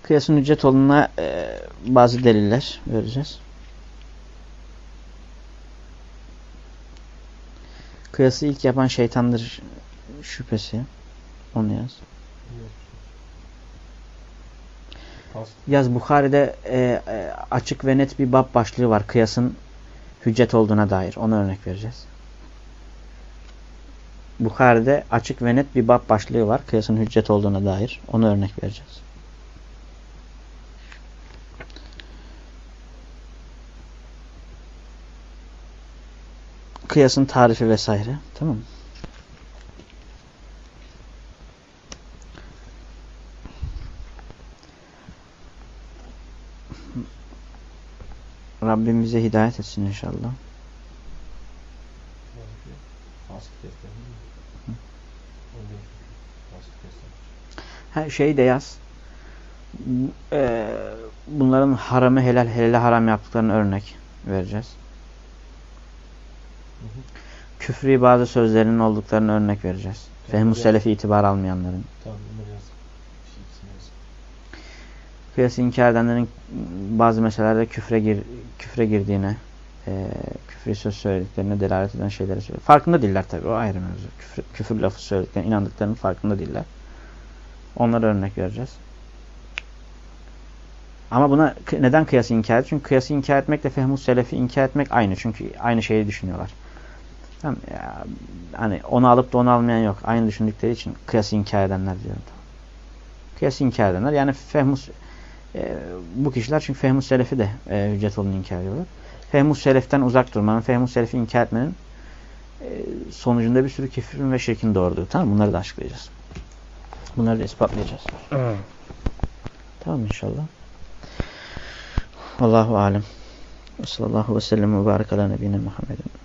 Kıyasın hüccet olduğuna e, bazı deliller vereceğiz. Kıyası ilk yapan şeytandır şüphesi. Onu yaz. Yaz Bukhari'de e, e, açık ve net bir bab başlığı var. Kıyasın hüccet olduğuna dair. Ona örnek vereceğiz. Bukhari'de açık ve net bir bab başlığı var. Kıyasın hüccet olduğuna dair. Ona örnek vereceğiz. Kıyasın tarifi vesaire. Tamam mı? Rabbim bize hidayet etsin inşallah. Her şeyi de yaz. Ee, bunların haramı helal, helali haram yaptıklarını örnek vereceğiz. Küfri bazı sözlerinin olduklarını örnek vereceğiz. Fehmus selefi itibar almayanların.
Tamam.
Kıyası inkar edenlerin bazı meselelerde küfre gir, küfre girdiğine, e, küfrü söz söylediklerine delalet eden şeyleri söylüyor. Farkında değiller tabii o ayrı mevzu. Küfür, küfür lafı söylediklerine inandıklarının farkında değiller. Onlara örnek vereceğiz. Ama buna neden kıyası inkar ediyor? Çünkü kıyası inkar etmekle fehmus selefi inkar etmek aynı. Çünkü aynı şeyi düşünüyorlar. Tamam, ya, hani onu alıp da onu almayan yok. Aynı düşündükleri için kıyası inkar edenler diyorum. Kıyası inkar edenler yani fehmus e, bu kişiler çünkü fehmus selefi de e, hüccet olduğunu inkar ediyorlar. Fehmus seleften uzak durmanın, fehmus selefi inkar etmenin e, sonucunda bir sürü küfrün ve şirkin doğurduğu. Tamam? Bunları da açıklayacağız. Bunları da ispatlayacağız. Tamam inşallah. Allahu alem. Sallallahu ve sellem ve barik ala nebine Muhammedin